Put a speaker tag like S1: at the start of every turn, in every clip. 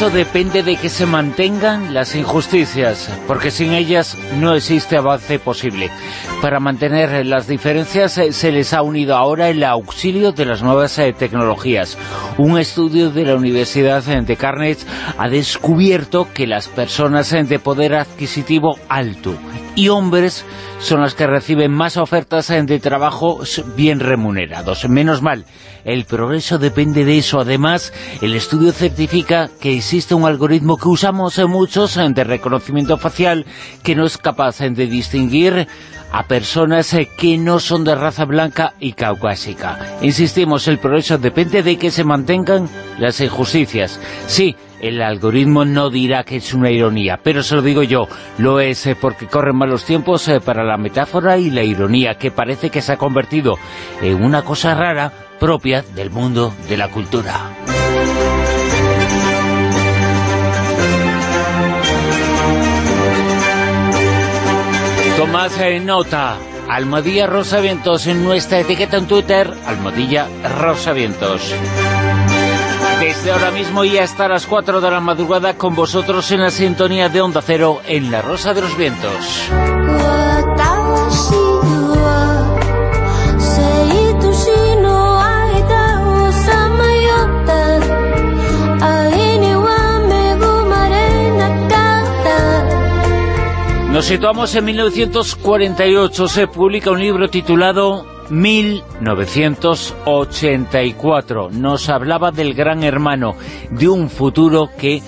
S1: Eso depende de que se mantengan las injusticias, porque sin ellas no existe avance posible. Para mantener las diferencias eh, se les ha unido ahora el auxilio de las nuevas eh, tecnologías. Un estudio de la Universidad de Carnegie ha descubierto que las personas de poder adquisitivo alto y hombres son las que reciben más ofertas de trabajo bien remunerados. Menos mal, el progreso depende de eso. Además, el estudio certifica que existe un algoritmo que usamos muchos de reconocimiento facial que no es capaz de distinguir a personas que no son de raza blanca y caucásica. Insistimos, el progreso depende de que se mantengan las injusticias. Sí, el algoritmo no dirá que es una ironía, pero se lo digo yo, lo es eh, porque corren malos tiempos eh, para la metáfora y la ironía, que parece que se ha convertido en una cosa rara propia del mundo de la cultura. Tomás en nota, Almodilla Rosavientos en nuestra etiqueta en Twitter, Almodilla Rosavientos. Desde ahora mismo y hasta las 4 de la madrugada con vosotros en la sintonía de Onda Cero en La Rosa de los Vientos. Nos situamos en 1948, se publica un libro titulado 1984. Nos hablaba del gran hermano, de un futuro que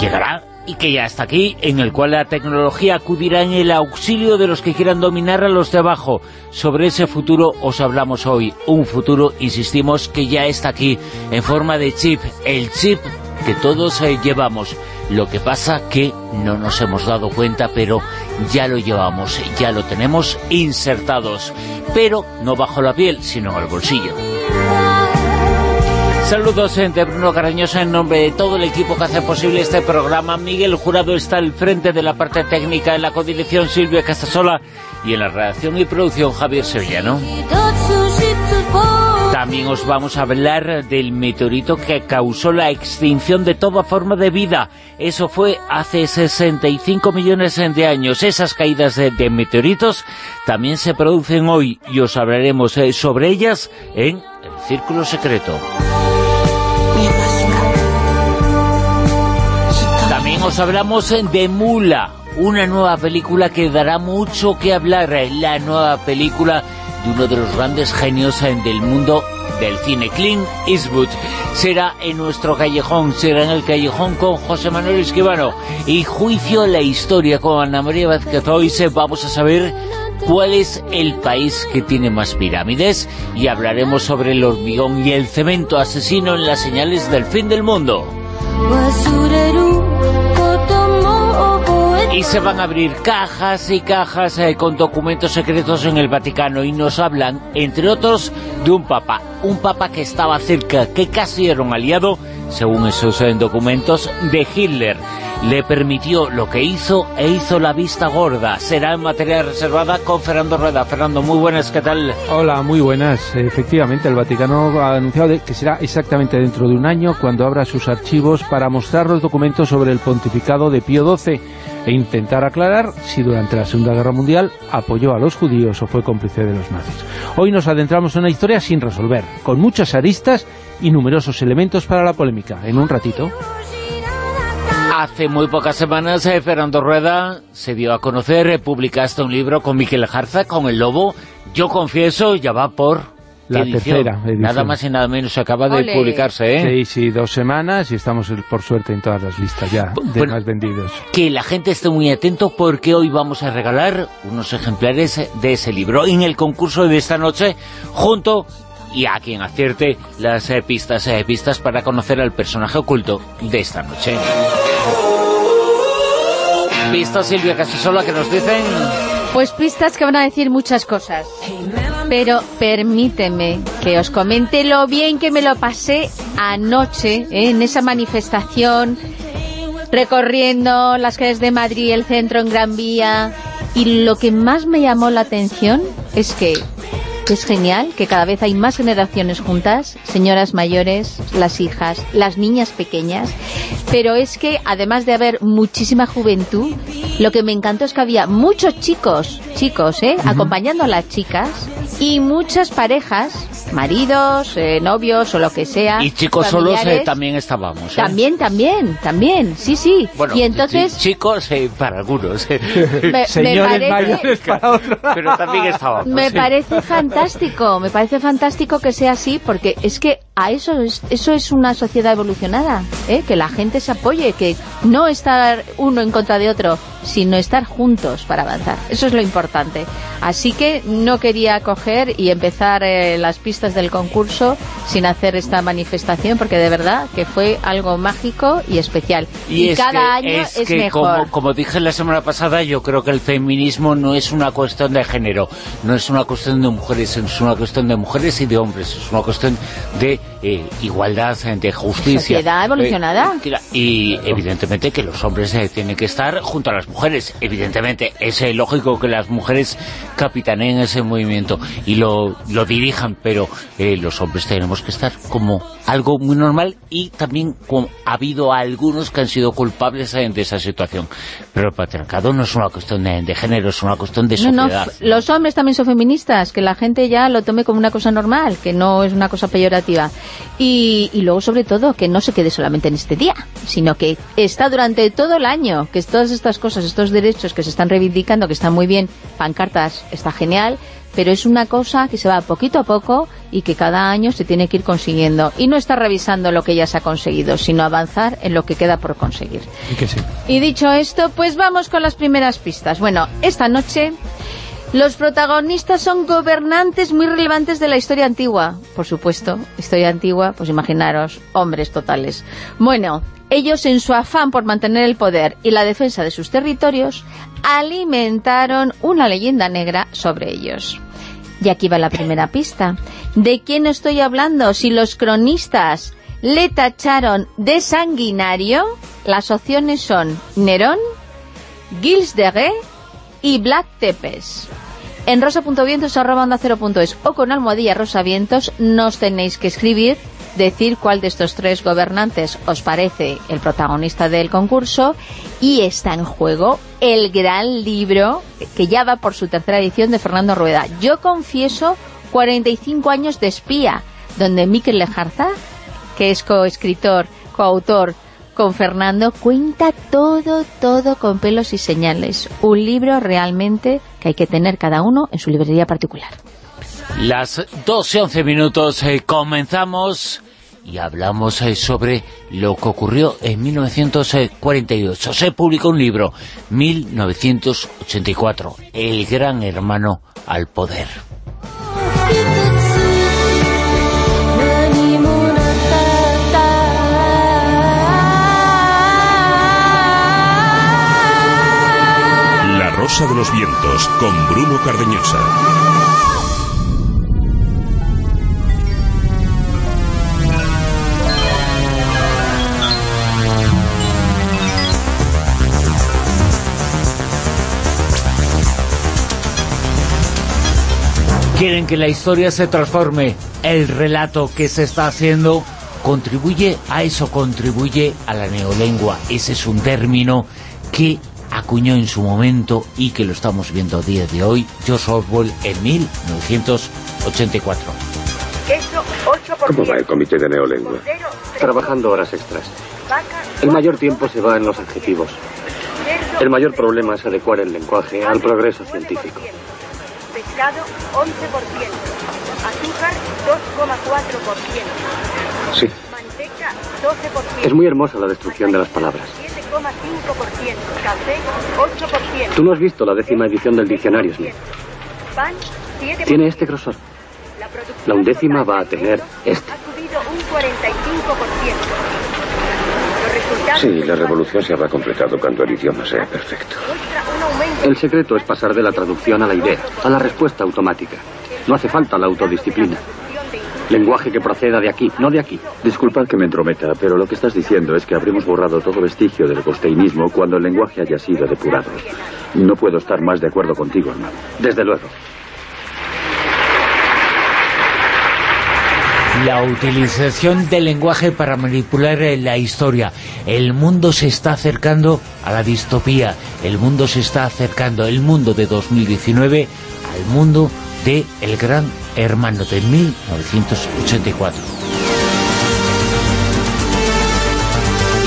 S1: llegará y que ya está aquí, en el cual la tecnología acudirá en el auxilio de los que quieran dominar a los de abajo. Sobre ese futuro os hablamos hoy, un futuro, insistimos, que ya está aquí, en forma de chip, el chip que todos llevamos. Lo que pasa que no nos hemos dado cuenta, pero ya lo llevamos, ya lo tenemos insertados. Pero no bajo la piel, sino en el bolsillo. Saludos eh, de Bruno Carañosa en nombre de todo el equipo que hace posible este programa. Miguel Jurado está al frente de la parte técnica, en la codirección Silvia Castasola y en la redacción y producción Javier Sevillano. También os vamos a hablar del meteorito que causó la extinción de toda forma de vida. Eso fue hace 65 millones de años. Esas caídas de, meteoritos también se producen hoy y os hablaremos eh, sobre ellas en El Círculo Secreto. También os hablamos de Mula, una nueva película que dará mucho que hablar, la nueva película de uno de los grandes genios del mundo del cine, Clint Eastwood. Será en nuestro callejón, será en el callejón con José Manuel Esquivano. Y juicio la historia con Ana María Vázquez. Hoy vamos a saber cuál es el país que tiene más pirámides y hablaremos sobre el hormigón y el cemento asesino en las señales del fin del mundo. Y se van a abrir cajas y cajas eh, con documentos secretos en el Vaticano y nos hablan, entre otros, de un papa. Un papa que estaba cerca, que casi era un aliado, según esos eh, documentos, de Hitler le permitió lo que hizo e hizo la vista gorda. Será en materia reservada con Fernando Rueda. Fernando, muy buenas, ¿qué tal?
S2: Hola, muy buenas. Efectivamente, el Vaticano ha anunciado que será exactamente dentro de un año cuando abra sus archivos para mostrar los documentos sobre el pontificado de Pío XII e intentar aclarar si durante la Segunda Guerra Mundial apoyó a los judíos o fue cómplice de los nazis. Hoy nos adentramos en una historia sin resolver, con muchas aristas y numerosos elementos para la polémica. En un ratito...
S1: Hace muy pocas semanas eh, Fernando Rueda se dio a conocer, eh, publicaste un libro con Miquel Jarza, con El Lobo. Yo confieso, ya va por
S2: La tercera edición.
S1: Nada más y nada menos, acaba de publicarse, ¿eh?
S2: Sí, sí, dos semanas y estamos, por suerte, en todas las listas ya de más vendidos.
S1: Que la gente esté muy atento porque hoy vamos a regalar unos ejemplares de ese libro en el concurso de esta noche, junto y a quien acierte las eh, pistas, eh, pistas para conocer al personaje oculto de esta noche. Pistas, Silvia Casasola, que nos dicen...
S3: Pues pistas que van a decir muchas cosas. Pero permíteme que os comente lo bien que me lo pasé anoche ¿eh? en esa manifestación, recorriendo las calles de Madrid, el centro en Gran Vía. Y lo que más me llamó la atención es que es genial, que cada vez hay más generaciones juntas, señoras mayores, las hijas, las niñas pequeñas, pero es que además de haber muchísima juventud, lo que me encantó es que había muchos chicos, chicos, ¿eh? acompañando a las chicas, y muchas parejas, maridos, eh, novios o lo que sea.
S1: Y chicos solos eh, también estábamos.
S3: ¿eh? También, también, también, sí, sí.
S1: Bueno,
S3: y entonces
S1: chicos para algunos.
S2: Me, Señores mayores para otros.
S1: Pero también estábamos.
S3: Me parece fantástico, me parece fantástico que sea así, porque es que a eso es, eso es una sociedad evolucionada, que la gente se apoye, que no estar uno en contra de otro, sino estar juntos para avanzar. Eso es lo importante. Así que no quería coger y empezar eh, las pistas del concurso sin hacer esta manifestación, porque de verdad que fue algo mágico y especial. Y, cada año es, mejor.
S1: Como, dije la semana pasada, yo creo que el feminismo no es una cuestión de género, no es una cuestión de mujeres, es una cuestión de mujeres y de hombres, es una cuestión de eh, igualdad, de justicia.
S3: Sociedad evolucionada.
S1: Eh, y evidentemente que los hombres tienen que estar junto a las mujeres. Evidentemente es lógico que las mujeres capitaneen ese movimiento y lo, lo dirijan, pero eh, los hombres tenemos que estar como algo muy normal y también ha habido algunos que han sido culpables de esa situación. Pero el patriarcado no es una cuestión de, género, es una cuestión de sociedad.
S3: los hombres también son feministas, que la gente ya lo tome como una cosa normal, que no es una cosa peyorativa. Y, y luego, sobre todo, que no se quede solamente en este día, sino que está durante todo el año, que todas estas cosas, estos derechos que se están reivindicando, que están muy bien, pancartas, está genial, pero es una cosa que se va poquito a poco y que cada año se tiene que ir consiguiendo. Y no está revisando lo que ya se ha conseguido, sino avanzar en lo que queda por conseguir.
S2: Y,
S3: y dicho esto, pues vamos con las primeras pistas. Bueno, esta noche los protagonistas son gobernantes muy relevantes de la historia antigua. Por supuesto, historia antigua, pues imaginaros, hombres totales. Bueno, ellos en su afán por mantener el poder y la defensa de sus territorios, alimentaron una leyenda negra sobre ellos. Y aquí va la primera pista. ¿De quién estoy hablando? Si los cronistas le tacharon de sanguinario, las opciones son Nerón, Gilles de Ré y Black Tepes. En rosa.vientos o con almohadilla rosavientos nos tenéis que escribir, decir cuál de estos tres gobernantes os parece el protagonista del concurso y está en juego el gran libro que ya va por su tercera edición de Fernando Rueda. Yo confieso 45 años de espía, donde Miquel Lejarza, que es coescritor, coautor con Fernando cuenta todo, todo con pelos y señales. Un libro realmente que hay que tener cada uno en su librería particular.
S1: Las 12 11 minutos eh, comenzamos y hablamos eh, sobre lo que ocurrió en 1948. Se publicó un libro, 1984, El gran hermano al poder.
S4: De los Vientos con Bruno Cardeñosa.
S1: Quieren que la historia se transforme, el relato que se está haciendo contribuye a eso, contribuye a la neolengua. Ese es un término que acuñó en su momento y que lo estamos viendo a día de hoy, George Orwell en 1984.
S5: ¿Cómo va el comité de neolengua?
S6: Trabajando horas extras. El mayor tiempo se va en los adjetivos. El mayor problema es adecuar el lenguaje al progreso científico.
S7: Azúcar 2,4%.
S6: Sí.
S7: Manteca 12%.
S6: Es muy hermosa la destrucción de las palabras.
S7: 7,5%. Café 8%.
S6: Tú no has visto la décima edición del diccionario, Smith.
S7: Pan 7%.
S6: Tiene este grosor.
S7: La,
S6: undécima va a tener este.
S7: Ha subido un 45%. Los resultados
S5: Sí, la revolución se habrá completado cuando el idioma sea perfecto.
S6: El secreto es pasar de la traducción a la idea, a la respuesta automática. No hace falta la autodisciplina. Lenguaje que proceda de aquí, no de aquí.
S8: Disculpad que me entrometa, pero lo que estás diciendo es que habremos borrado todo vestigio del costeinismo cuando el lenguaje haya sido depurado. No puedo estar más de acuerdo contigo, hermano.
S6: Desde luego.
S1: La utilización del lenguaje para manipular la historia. El mundo se está acercando a la distopía. El mundo se está acercando, el mundo de 2019, al mundo de El Gran Hermano de 1984.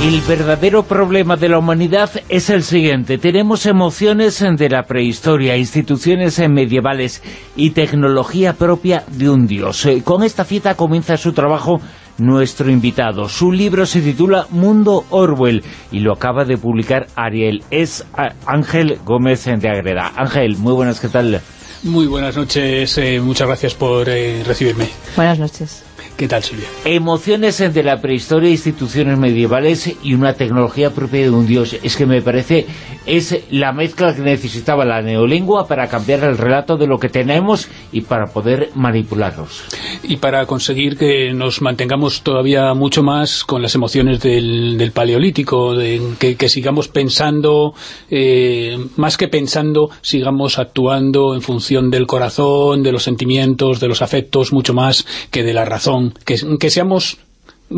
S1: El verdadero problema de la humanidad es el siguiente. Tenemos emociones de la prehistoria, instituciones medievales y tecnología propia de un dios. Eh, Con esta cita comienza su trabajo nuestro invitado. Su libro se titula Mundo Orwell y lo acaba de publicar Ariel. Es ah, Ángel Gómez de Agreda. Ángel, muy buenas, ¿qué tal?
S9: Muy buenas noches, eh, muchas gracias por eh, recibirme.
S3: Buenas noches.
S9: ¿Qué tal, Silvia?
S1: Emociones de la prehistoria, instituciones medievales y una tecnología propia de un dios. Es que me parece, es la mezcla que necesitaba la neolengua para cambiar el relato de lo que tenemos y para poder manipularlos.
S9: Y para conseguir que nos mantengamos todavía mucho más con las emociones del, paleolítico, de, que, sigamos pensando, eh, más que pensando, sigamos actuando en función del corazón, de los sentimientos, de los afectos, mucho más que de la razón, que, seamos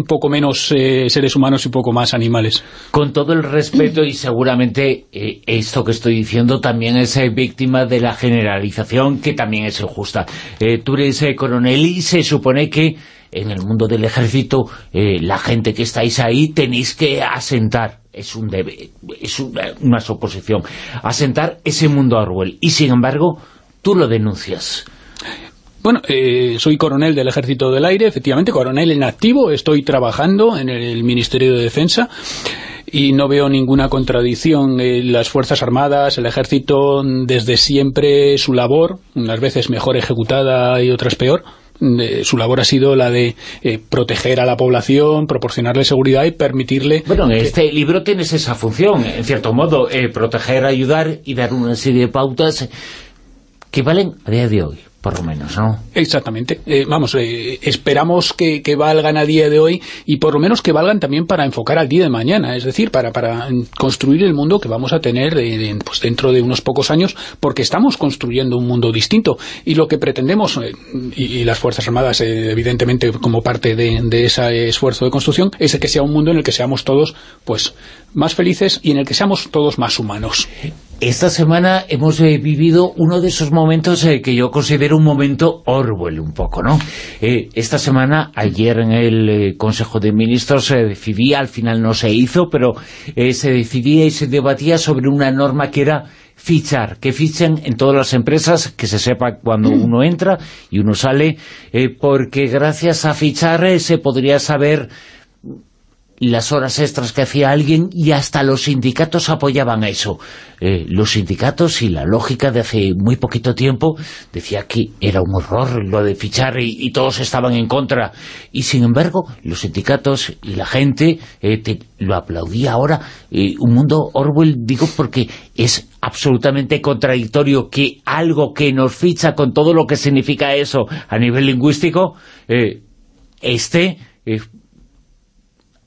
S9: poco menos eh, seres humanos y un poco más animales.
S1: Con todo el respeto y seguramente eh, esto que estoy diciendo también es eh, víctima de la generalización que también es injusta. Eh, tú eres coronel y se supone que en el mundo del ejército la gente que estáis ahí tenéis que asentar es un debe, es una, una suposición asentar ese mundo Orwell y sin embargo tú lo denuncias
S9: Bueno, eh, soy coronel del Ejército del Aire, efectivamente, coronel en activo, estoy trabajando en el Ministerio de Defensa y no veo ninguna contradicción. Las Fuerzas Armadas, el Ejército, desde siempre su labor, unas veces mejor ejecutada y otras peor, eh, su labor ha sido la de eh, proteger a la población, proporcionarle seguridad y permitirle...
S1: Bueno,
S9: que-
S1: este libro tienes esa función, en cierto modo, eh, proteger, ayudar y dar una serie de pautas que valen a día de hoy, por lo menos, ¿no?
S9: Exactamente. Eh, vamos, eh, esperamos que, que valgan a día de hoy y por lo menos que valgan también para enfocar al día de mañana, es decir, para, para construir el mundo que vamos a tener eh, pues dentro de unos pocos años, porque estamos construyendo un mundo distinto y lo que pretendemos, eh, y, y las Fuerzas Armadas, evidentemente, como parte de, de ese esfuerzo de construcción, es que sea un mundo en el que seamos todos pues más felices y en el que seamos todos más humanos.
S1: Esta semana hemos eh, vivido uno de esos momentos eh, que yo considero un momento Orwell un poco, ¿no? Eh, esta semana, ayer en el eh, Consejo de Ministros se decidía, al final no se hizo, pero eh, se decidía y se debatía sobre una norma que era fichar, que fichen en todas las empresas, que se sepa cuando uno entra y uno sale, porque gracias a fichar se podría saber las horas extras que hacía alguien y hasta los sindicatos apoyaban eso. Eh, los sindicatos y la lógica de hace muy poquito tiempo decía que era un horror lo de fichar y, todos estaban en contra. Y sin embargo, los sindicatos y la gente eh, lo aplaudía ahora. Eh, un mundo Orwell, digo, porque es absolutamente contradictorio que algo que nos ficha con todo lo que significa eso a nivel lingüístico esté...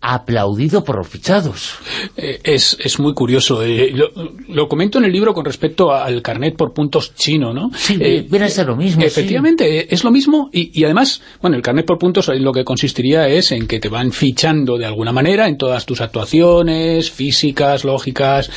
S1: aplaudido por los fichados.
S9: Eh, es, es muy curioso. eh, lo, lo comento en el libro con respecto al carnet por puntos chino, ¿no?
S1: Sí,
S9: Eh,
S1: viene a ser lo mismo.
S9: Efectivamente, eh, es lo mismo y, y además, bueno, el carnet por puntos lo que consistiría es en que te van fichando de alguna manera en todas tus actuaciones físicas, lógicas,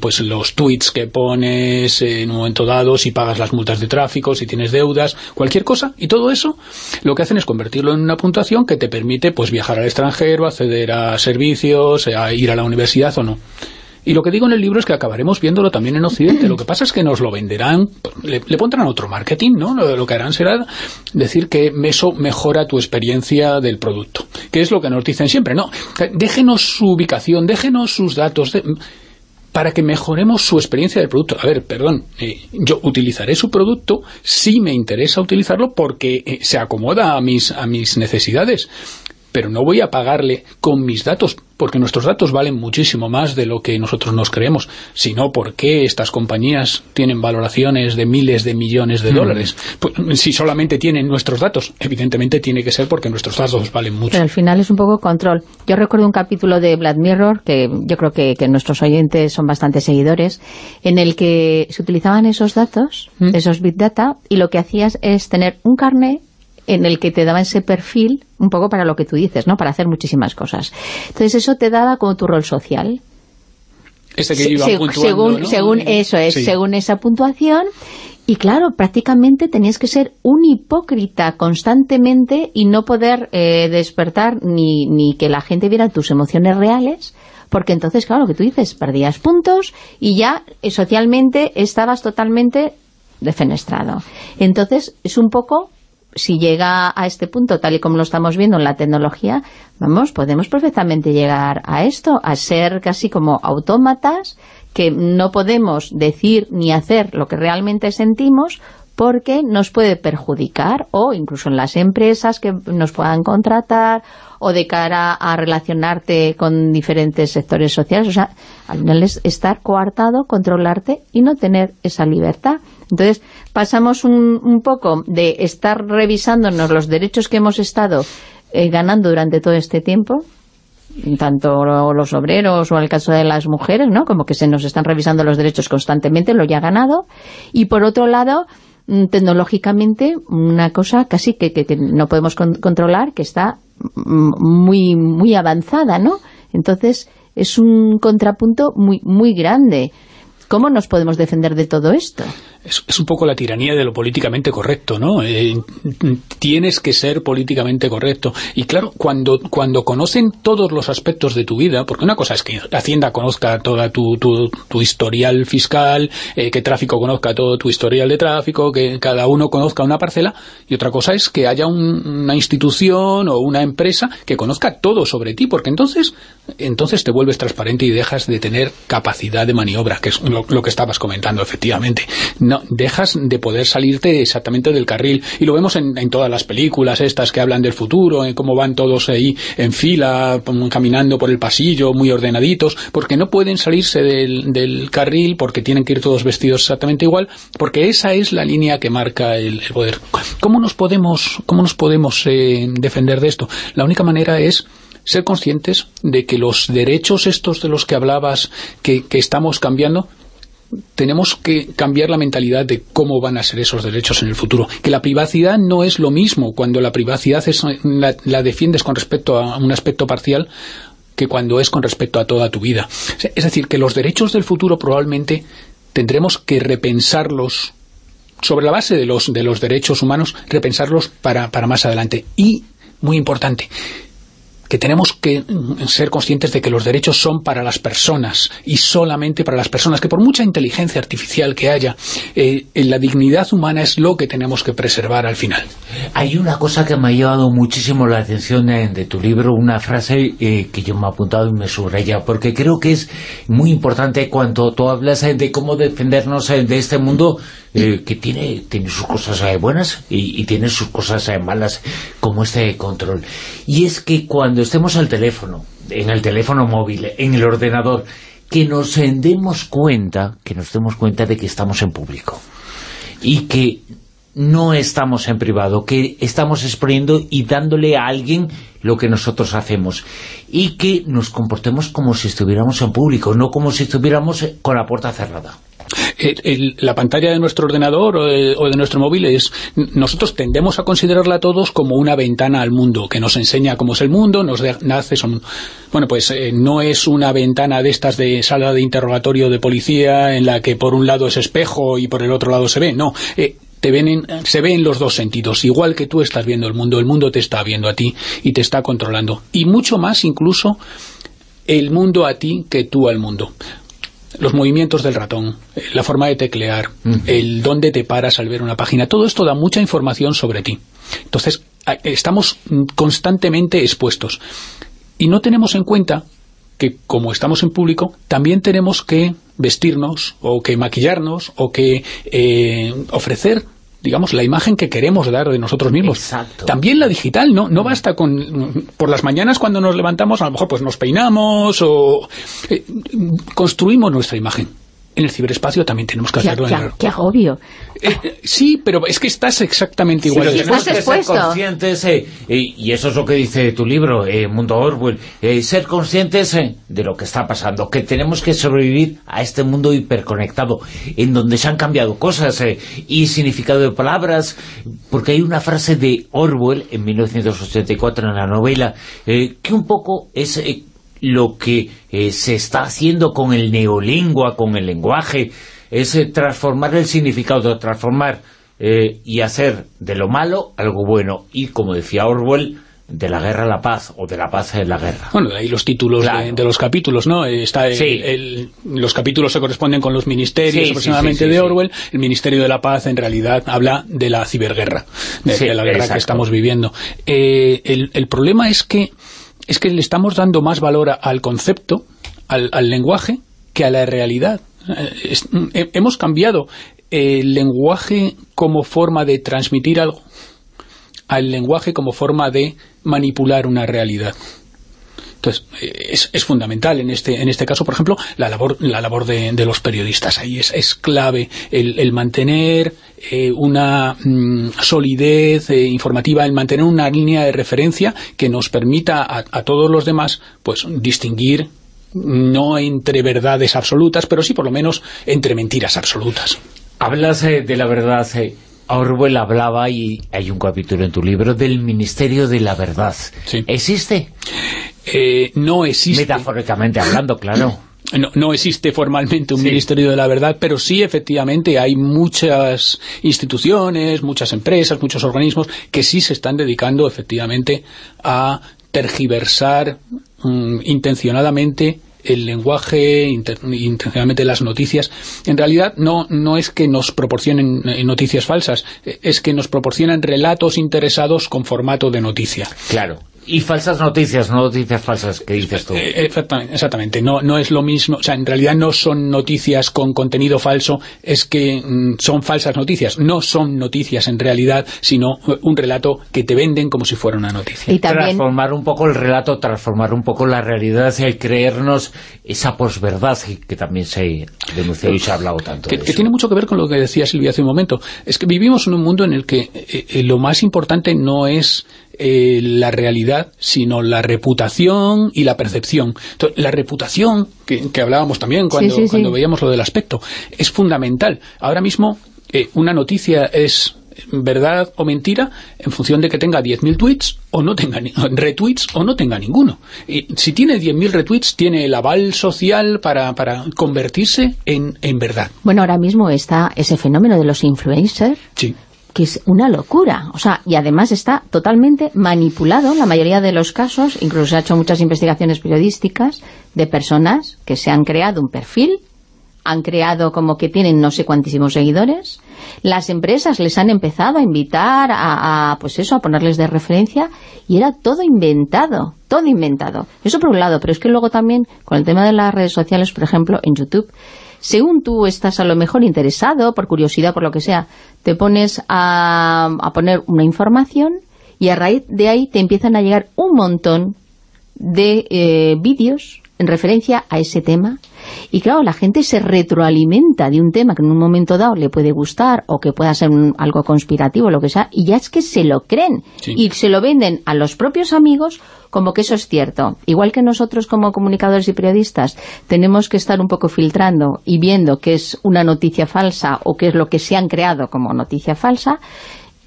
S9: pues los tweets que pones en un momento dado, si pagas las multas de tráfico, si tienes deudas, cualquier cosa, y todo eso lo que hacen es convertirlo en una puntuación que te permite pues viajar al extranjero, acceder a servicios, a ir a la universidad o no. Y lo que digo en el libro es que acabaremos viéndolo también en Occidente. Lo que pasa es que nos lo venderán, le, pondrán otro marketing, ¿no? Lo, que harán será decir que eso mejora tu experiencia del producto. Que es lo que nos dicen siempre, ¿no? Déjenos su ubicación, déjenos sus datos... para que mejoremos su experiencia del producto. A ver, perdón, eh, yo utilizaré su producto si me interesa utilizarlo porque eh, se acomoda a mis, a mis necesidades pero no voy a pagarle con mis datos, porque nuestros datos valen muchísimo más de lo que nosotros nos creemos, sino porque estas compañías tienen valoraciones de miles de millones de hmm. dólares. Pues, si solamente tienen nuestros datos, evidentemente tiene que ser porque nuestros datos valen mucho.
S3: Pero al final es un poco control. Yo recuerdo un capítulo de Black Mirror, que yo creo que, nuestros oyentes son bastante seguidores, en el que se utilizaban esos datos, hmm. esos big data, y lo que hacías es tener un carnet en el que te daba ese perfil, un poco para lo que tú dices, ¿no? Para hacer muchísimas cosas. Entonces eso te daba como tu rol social.
S9: Este que iba
S3: según, según eso es, según esa puntuación y claro, prácticamente tenías que ser un hipócrita constantemente y no poder eh, despertar ni, ni que la gente viera tus emociones reales, porque entonces, claro, lo que tú dices, perdías puntos y ya eh, socialmente estabas totalmente defenestrado. Entonces, es un poco si llega a este punto, tal y como lo estamos viendo en la tecnología, vamos, podemos perfectamente llegar a esto, a ser casi como autómatas que no podemos decir ni hacer lo que realmente sentimos porque nos puede perjudicar o incluso en las empresas que nos puedan contratar o de cara a relacionarte con diferentes sectores sociales. O sea, al final es estar coartado, controlarte y no tener esa libertad. Entonces, pasamos un, poco de estar revisándonos los derechos que hemos estado eh, ganando durante todo este tiempo, tanto los obreros o el caso de las mujeres, ¿no? Como que se nos están revisando los derechos constantemente, lo ya ganado, y por otro lado, tecnológicamente, una cosa casi que, que, no podemos controlar, que está mm, muy, muy avanzada, ¿no? Entonces, es un contrapunto muy, muy grande. ¿Cómo nos podemos defender de todo esto?
S9: Es, un poco la tiranía de lo políticamente correcto, ¿no? Eh, tienes que ser políticamente correcto. Y claro, cuando, cuando conocen todos los aspectos de tu vida, porque una cosa es que Hacienda conozca toda tu, tu, historial fiscal, eh, que tráfico conozca todo tu historial de tráfico, que cada uno conozca una parcela, y otra cosa es que haya una institución o una empresa que conozca todo sobre ti, porque entonces, entonces te vuelves transparente y dejas de tener capacidad de maniobra, que es lo, que estabas comentando, efectivamente. Dejas de poder salirte exactamente del carril. Y lo vemos en, todas las películas estas que hablan del futuro, en cómo van todos ahí en fila, caminando por el pasillo, muy ordenaditos, porque no pueden salirse del, carril, porque tienen que ir todos vestidos exactamente igual, porque esa es la línea que marca el, poder. ¿Cómo nos podemos, cómo nos podemos eh, defender de esto? La única manera es ser conscientes de que los derechos estos de los que hablabas, que estamos cambiando, tenemos que cambiar la mentalidad de cómo van a ser esos derechos en el futuro. Que la privacidad no es lo mismo cuando la privacidad la, defiendes con respecto a un aspecto parcial que cuando es con respecto a toda tu vida. Es decir, que los derechos del futuro probablemente tendremos que repensarlos sobre la base de los, de los derechos humanos, repensarlos para, para más adelante. Y, muy importante, que tenemos que ser conscientes de que los derechos son para las personas y solamente para las personas, que por mucha inteligencia artificial que haya, eh, la dignidad humana es lo que tenemos que preservar al final.
S1: Hay una cosa que me ha llevado muchísimo la atención de, tu libro, una frase eh, que yo me he apuntado y me subraya, porque creo que es muy importante cuando tú hablas de cómo defendernos de este mundo eh, que tiene, tiene sus cosas eh, buenas y, tiene sus cosas eh, malas, como este control. Y es que cuando estemos al teléfono, en el teléfono móvil, en el ordenador, que nos demos cuenta, que nos demos cuenta de que estamos en público y que no estamos en privado, que estamos exponiendo y dándole a alguien lo que nosotros hacemos y que nos comportemos como si estuviéramos en público, no como si estuviéramos con la puerta cerrada
S9: la pantalla de nuestro ordenador o de, nuestro móvil es, nosotros tendemos a considerarla todos como una ventana al mundo, que nos enseña cómo es el mundo, nos nace, son, bueno pues eh, no es una ventana de estas de sala de interrogatorio de policía en la que por un lado es espejo y por el otro lado se ve, no, eh, te ven se ve en los dos sentidos, igual que tú estás viendo el mundo, el mundo te está viendo a ti y te está controlando, y mucho más incluso el mundo a ti que tú al mundo los movimientos del ratón, eh, la forma de teclear, el dónde te paras al ver una página, todo esto da mucha información sobre ti. Entonces, estamos mm, constantemente expuestos. Y no tenemos en cuenta que, como estamos en público, también tenemos que vestirnos, o que maquillarnos, o que eh, ofrecer digamos, la imagen que queremos dar de nosotros mismos.
S1: Exacto.
S9: También la digital, ¿no? No basta con... Por las mañanas cuando nos levantamos, a lo mejor pues nos peinamos o... Eh, construimos nuestra imagen en el ciberespacio también tenemos que hacerlo.
S3: Qué,
S9: en el...
S3: qué agobio.
S9: Eh, sí, pero es que estás exactamente igual.
S1: Sí, tenemos
S3: Estás
S1: que ser conscientes, eh, y, y eso es lo que dice tu libro, eh, Mundo Orwell, eh, ser conscientes eh, de lo que está pasando, que tenemos que sobrevivir a este mundo hiperconectado, en donde se han cambiado cosas eh, y significado de palabras, porque hay una frase de Orwell en 1984 en la novela, eh, que un poco es... lo que eh, se está haciendo con el neolengua, con el lenguaje, es eh, transformar el significado, transformar eh, y hacer de lo malo algo bueno. Y, como decía Orwell, de la guerra a la paz, o de la paz a la guerra.
S9: Bueno, ahí los títulos
S1: Claro.
S9: de, de los capítulos, ¿no? Está el-
S1: Sí.
S9: el- los capítulos se corresponden con los ministerios
S1: Sí,
S9: aproximadamente
S1: sí,
S9: de. Orwell. El Ministerio de la Paz en realidad habla de la ciberguerra, de, de la guerra
S1: exacto.
S9: que estamos viviendo. Eh, el, el problema es que es que le estamos dando más valor al concepto, al, lenguaje, que a la realidad. Eh, he- hemos cambiado el lenguaje como forma de transmitir algo al lenguaje como forma de manipular una realidad. Entonces, es, fundamental en este, en este caso, por ejemplo, la labor, la labor de, los periodistas. Ahí es, es clave el, mantener eh, una mm, solidez eh, informativa, el mantener una línea de referencia que nos permita a, a todos los demás pues distinguir no entre verdades absolutas, pero sí por lo menos entre mentiras absolutas.
S1: Hablas eh, de la verdad, Orwell hablaba, y hay un capítulo en tu libro, del Ministerio de la Verdad.
S9: Sí.
S1: ¿Existe?
S9: Eh, no existe...
S1: Metafóricamente hablando, claro.
S9: No, no existe formalmente un
S1: Sí.
S9: Ministerio de la Verdad, pero sí efectivamente hay muchas instituciones, muchas empresas, muchos organismos que sí se están dedicando efectivamente a tergiversar mm, intencionadamente el lenguaje, intencionadamente las noticias. En realidad no, no es que nos proporcionen eh, noticias falsas, eh, es que nos proporcionan relatos interesados con formato de noticia.
S1: Claro. Y falsas noticias, no noticias falsas, que dices tú.
S9: Eh, Exactamente, exactamente. No, no es lo mismo, o sea, en realidad no son noticias con contenido falso, es que mm, son falsas noticias. No son noticias en realidad, sino eh, un relato que te venden como si fuera una noticia.
S3: Y también,
S1: Transformar un poco el relato, transformar un poco la realidad, el creernos esa posverdad que, que también se denunció y se ha hablado tanto
S9: que,
S1: de
S9: que
S1: eso.
S9: tiene mucho que ver con lo que decía Silvia hace un momento. Es que vivimos en un mundo en el que eh, eh, lo más importante no es eh, la realidad, sino la reputación y la percepción. Entonces, la reputación, que, que hablábamos también cuando,
S3: Sí, sí, sí.
S9: cuando veíamos lo del aspecto, es fundamental. Ahora mismo, eh, una noticia es verdad o mentira en función de que tenga 10.000 tweets o no tenga retweets o no tenga ninguno. Y si tiene 10.000 retweets, tiene el aval social para, para convertirse en, en verdad.
S3: bueno, ahora mismo está ese fenómeno de los influencers,
S9: Sí.
S3: Que es una locura. O sea, y además está totalmente manipulado, en la mayoría de los casos, incluso se ha hecho muchas investigaciones periodísticas de personas que se han creado un perfil, han creado como que tienen no sé cuantísimos seguidores, las empresas les han empezado a invitar a, a, pues eso, a ponerles de referencia y era todo inventado, todo inventado. Eso por un lado, pero es que luego también con el tema de las redes sociales, por ejemplo, en YouTube, según tú estás a lo mejor interesado, por curiosidad, por lo que sea, te pones a, a poner una información y a raíz de ahí te empiezan a llegar un montón de eh, vídeos en referencia a ese tema y claro, la gente se retroalimenta de un tema que en un momento dado le puede gustar o que pueda ser un- algo conspirativo, lo que sea, y ya es que se lo creen
S9: Sí.
S3: y se lo venden a los propios amigos como que eso es cierto. Igual que nosotros como comunicadores y periodistas tenemos que estar un poco filtrando y viendo qué es una noticia falsa o qué es lo que se han creado como noticia falsa,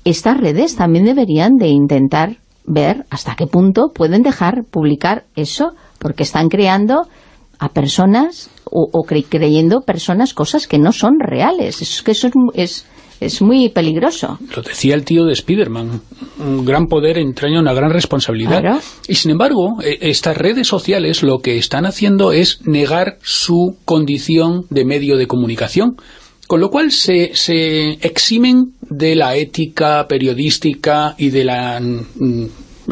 S3: estas redes también deberían de intentar ver hasta qué punto pueden dejar publicar eso, porque están creando a personas o, o cre- creyendo personas cosas que no son reales. Es que eso es, es, es muy peligroso.
S9: Lo decía el tío de Spiderman, un gran poder entraña una gran responsabilidad.
S3: Claro.
S9: Y sin embargo, eh, estas redes sociales lo que están haciendo es negar su condición de medio de comunicación. Con lo cual se, se eximen de la ética periodística y de la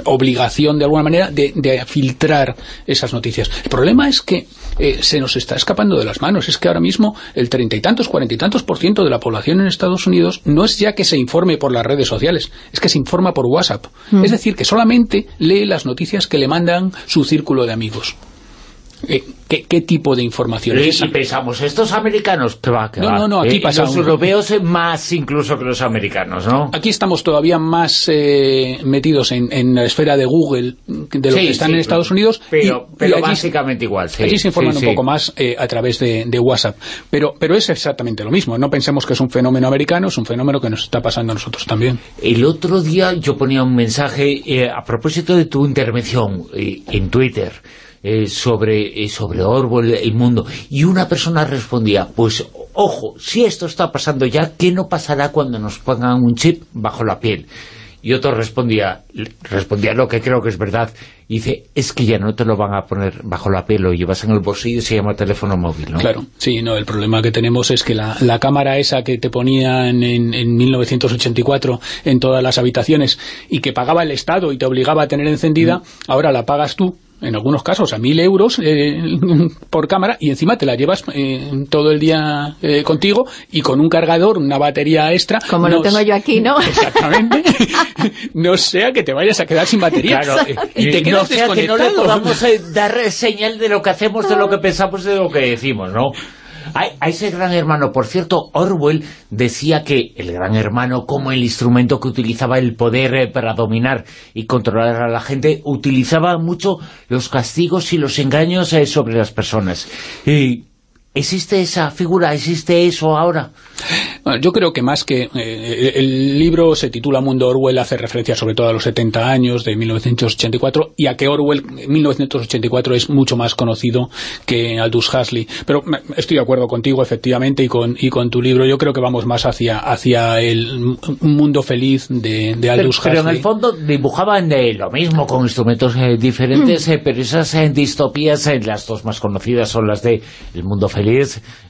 S9: obligación de alguna manera de, de filtrar esas noticias. El problema es que eh, se nos está escapando de las manos. Es que ahora mismo el treinta y tantos, cuarenta y tantos por ciento de la población en Estados Unidos no es ya que se informe por las redes sociales, es que se informa por WhatsApp. Es decir, que solamente lee las noticias que le mandan su círculo de amigos. Eh, ¿qué, ¿Qué tipo de información es
S1: Y, pensamos, estos americanos, va, que
S9: No,
S1: va.
S9: no, no, aquí
S1: Eh,
S9: pasa
S1: Los
S9: un-
S1: europeos eh, más incluso que los americanos, ¿no?
S9: Aquí estamos todavía más eh, metidos en, en la esfera de Google de lo
S1: Sí,
S9: que están
S1: sí,
S9: en Estados Unidos.
S1: Pero,
S9: y-
S1: pero
S9: y allí-
S1: básicamente igual, sí.
S9: Allí se informan un poco más eh, a través de, de WhatsApp. Pero, pero es exactamente lo mismo. No pensemos que es un fenómeno americano, es un fenómeno que nos está pasando a nosotros también.
S1: El otro día yo ponía un mensaje eh, a propósito de tu intervención eh, en Twitter eh, sobre, eh, sobre Orwell, el mundo, y una persona respondía, pues ojo, si esto está pasando ya, ¿qué no pasará cuando nos pongan un chip bajo la piel? Y otro respondía, respondía lo que creo que es verdad, y dice, es que ya no te lo van a poner bajo la piel, lo llevas en el bolsillo y se llama teléfono móvil, ¿no?
S9: Claro, sí, no, el problema que tenemos es que la, la cámara esa que te ponían en, en 1984 en todas las habitaciones y que pagaba el Estado y te obligaba a tener encendida, ahora la pagas tú en algunos casos a mil euros eh, por cámara y encima te la llevas eh, todo el día eh, contigo y con un cargador, una batería extra.
S3: Como lo
S9: no
S3: tengo
S9: s-
S3: yo aquí, ¿no?
S9: Exactamente. no sea que te vayas a quedar sin batería
S1: Claro,
S9: y te
S1: no
S9: quedas
S1: sea que no le podamos eh, dar eh, señal de lo que hacemos, de lo que pensamos, de lo que decimos, ¿no? A, ese gran hermano, por cierto, Orwell decía que el gran hermano, como el instrumento que utilizaba el poder eh, para dominar y controlar a la gente, utilizaba mucho los castigos y los engaños eh, sobre las personas. Y ¿Existe esa figura? ¿Existe eso ahora?
S9: Bueno, yo creo que más que... eh, el libro se titula Mundo Orwell, hace referencia sobre todo a los 70 años de 1984 y a que Orwell en 1984 es mucho más conocido que Aldous Huxley. Pero me- estoy de acuerdo contigo, efectivamente, y con, y con tu libro. Yo creo que vamos más hacia, hacia el un mundo feliz de, de
S1: Pero,
S9: Aldous
S1: pero en
S9: Huxley.
S1: el fondo dibujaban eh, lo mismo con instrumentos eh, diferentes, eh, pero esas distopías, las dos más conocidas son las de El Mundo Feliz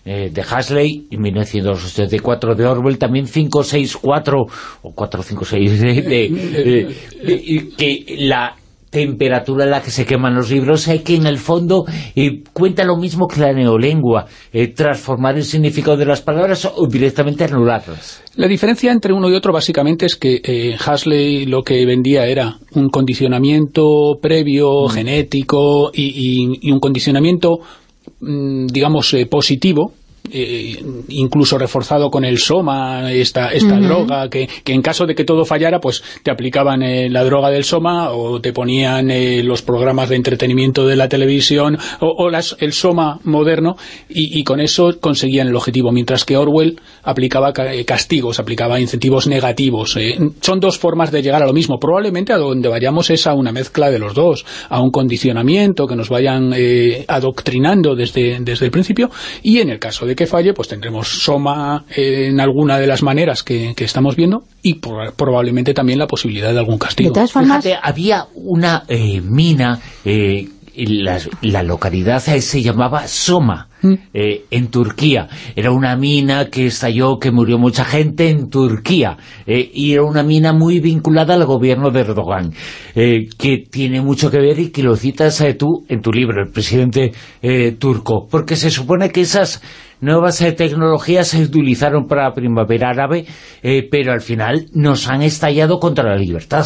S1: eh, de Huxley y 1984 de Orwell, también 564 o 456 de, de, de- que la temperatura en la que se queman los libros, hay que en el fondo eh, cuenta lo mismo que la neolengua, eh, transformar el significado de las palabras o directamente anularlas.
S9: La diferencia entre uno y otro básicamente es que eh, Huxley lo que vendía era un condicionamiento previo, genético y, y- y un condicionamiento, mm, digamos, eh, positivo, eh, incluso reforzado con el soma, esta, esta droga, que, que en caso de que todo fallara, pues te aplicaban eh, la droga del soma o te ponían eh, los programas de entretenimiento de la televisión o, o las- el soma moderno y, y con eso conseguían el objetivo, mientras que Orwell aplicaba ca- eh, castigos, aplicaba incentivos negativos. eh. Son dos formas de llegar a lo mismo. Probablemente a donde vayamos es a una mezcla de los dos, a un condicionamiento que nos vayan eh, adoctrinando desde, desde el principio y en el caso de que falle, pues tendremos soma eh, en alguna de las maneras que, que estamos viendo y por- probablemente también la posibilidad de algún
S3: De
S9: castigo.
S3: todas formas,
S1: Fíjate, había una eh, mina, eh, la, la localidad se llamaba Soma, eh, en Turquía. Era una mina que estalló, que murió mucha gente en Turquía. eh, y era una mina muy vinculada al gobierno de Erdogan, eh, que tiene mucho que ver y que lo citas eh, tú en tu libro, el presidente eh, turco. Porque se supone que esas nuevas eh, tecnologías se utilizaron para la primavera árabe, eh, pero al final nos han estallado contra la libertad.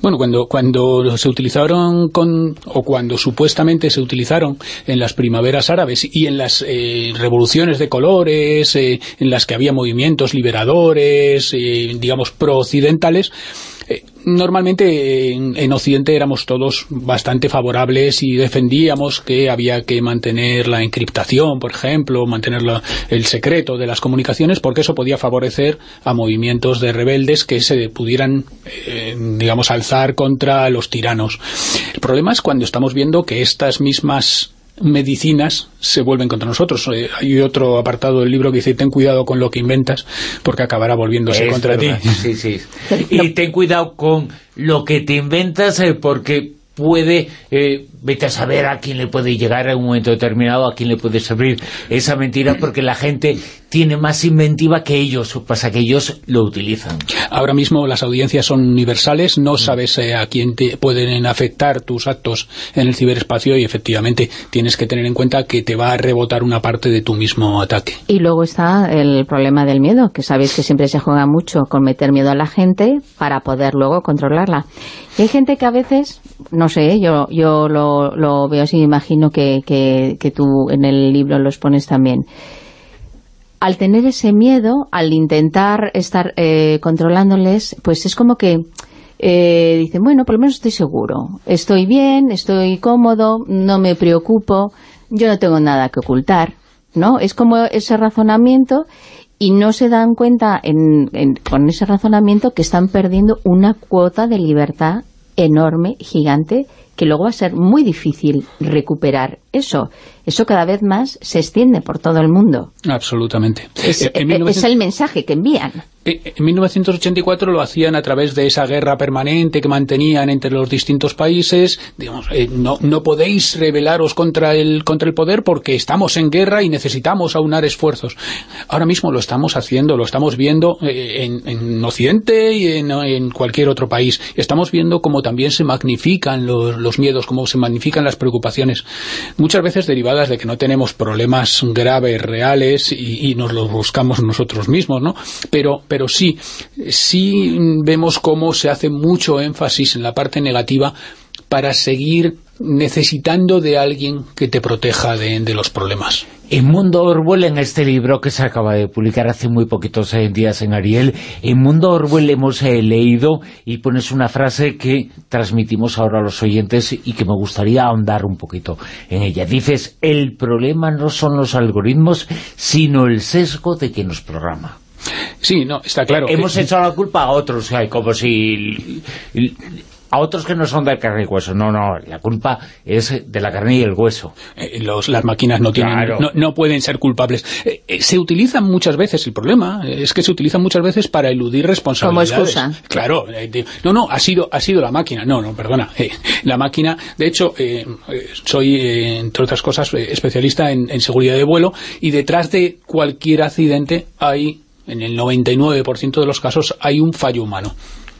S9: Bueno, cuando, cuando se utilizaron con, o cuando supuestamente se utilizaron en las primaveras árabes y en las eh, revoluciones de colores, eh, en las que había movimientos liberadores, eh, digamos, pro-occidentales, eh, normalmente en, en Occidente éramos todos bastante favorables y defendíamos que había que mantener la encriptación, por ejemplo, mantener el secreto de las comunicaciones, porque eso podía favorecer a movimientos de rebeldes que se pudieran, eh, digamos, alzar contra los tiranos. El problema es cuando estamos viendo que estas mismas medicinas se vuelven contra nosotros. Eh, hay otro apartado del libro que dice, ten cuidado con lo que inventas, porque acabará volviéndose
S1: Es
S9: contra
S1: verdad,
S9: ti.
S1: Sí, sí. Y ten cuidado con lo que te inventas, eh, porque puede, eh, vete a saber a quién le puede llegar en un momento determinado, a quién le puede servir esa mentira, porque la gente tiene más inventiva que ellos, pasa que ellos lo utilizan.
S9: Ahora mismo las audiencias son universales, no sabes eh, a quién te pueden afectar tus actos en el ciberespacio y efectivamente tienes que tener en cuenta que te va a rebotar una parte de tu mismo ataque.
S3: Y luego está el problema del miedo, que sabéis que siempre se juega mucho con meter miedo a la gente para poder luego controlarla. Y hay gente que a veces, no sé, yo, yo lo, lo veo así, imagino que, que, que tú en el libro los pones también. Al tener ese miedo, al intentar estar eh, controlándoles, pues es como que eh, dicen, bueno, por lo menos estoy seguro, estoy bien, estoy cómodo, no me preocupo, yo no tengo nada que ocultar, ¿no? Es como ese razonamiento y no se dan cuenta en- en- con ese razonamiento que están perdiendo una cuota de libertad enorme, gigante, que luego va a ser muy difícil recuperar eso. Eso cada vez más se extiende por todo el mundo.
S9: Absolutamente.
S3: Es,
S9: Eh, en
S3: eh,
S9: 1900
S3: es el mensaje que envían.
S9: Eh, En 1984 lo hacían a través de esa guerra permanente que mantenían entre los distintos países. Digamos, eh, no, no podéis rebelaros contra el, contra el poder porque estamos en guerra y necesitamos aunar esfuerzos. Ahora mismo lo estamos haciendo, lo estamos viendo eh, en, en Occidente y en, en cualquier otro país. Estamos viendo cómo también se magnifican los, los miedos, cómo se magnifican las preocupaciones. Muchas veces derivadas de que no tenemos problemas graves, reales y, y nos los buscamos nosotros mismos, ¿no? Pero, pero sí, sí vemos cómo se hace mucho énfasis en la parte negativa para seguir necesitando de alguien que te proteja de, de los problemas.
S1: En Mundo Orwell, en este libro que se acaba de publicar hace muy poquitos eh, días en Ariel, en Mundo Orwell hemos eh, leído y pones una frase que transmitimos ahora a los oyentes y que me gustaría ahondar un poquito en ella. Dices, el problema no son los algoritmos, sino el sesgo de quien nos programa.
S9: Sí, no, está claro.
S1: Hemos
S9: Eh,
S1: hecho la culpa a otros, como si... A otros que no son de carne y hueso. No, no, la culpa es de la carne y el hueso.
S9: eh, los- las máquinas no tienen
S1: Claro.
S9: no, no pueden ser culpables. Eh, eh, se utilizan muchas veces, el problema es que se utilizan muchas veces para eludir responsabilidades.
S3: excusa.
S9: Claro, eh, de- no, no, ha sido ha sido la máquina. No, no, perdona. eh, la máquina, de hecho, soy, eh, entre otras cosas, eh, especialista en, en seguridad de vuelo y detrás de cualquier accidente hay, en el 99% de los casos, hay un fallo humano.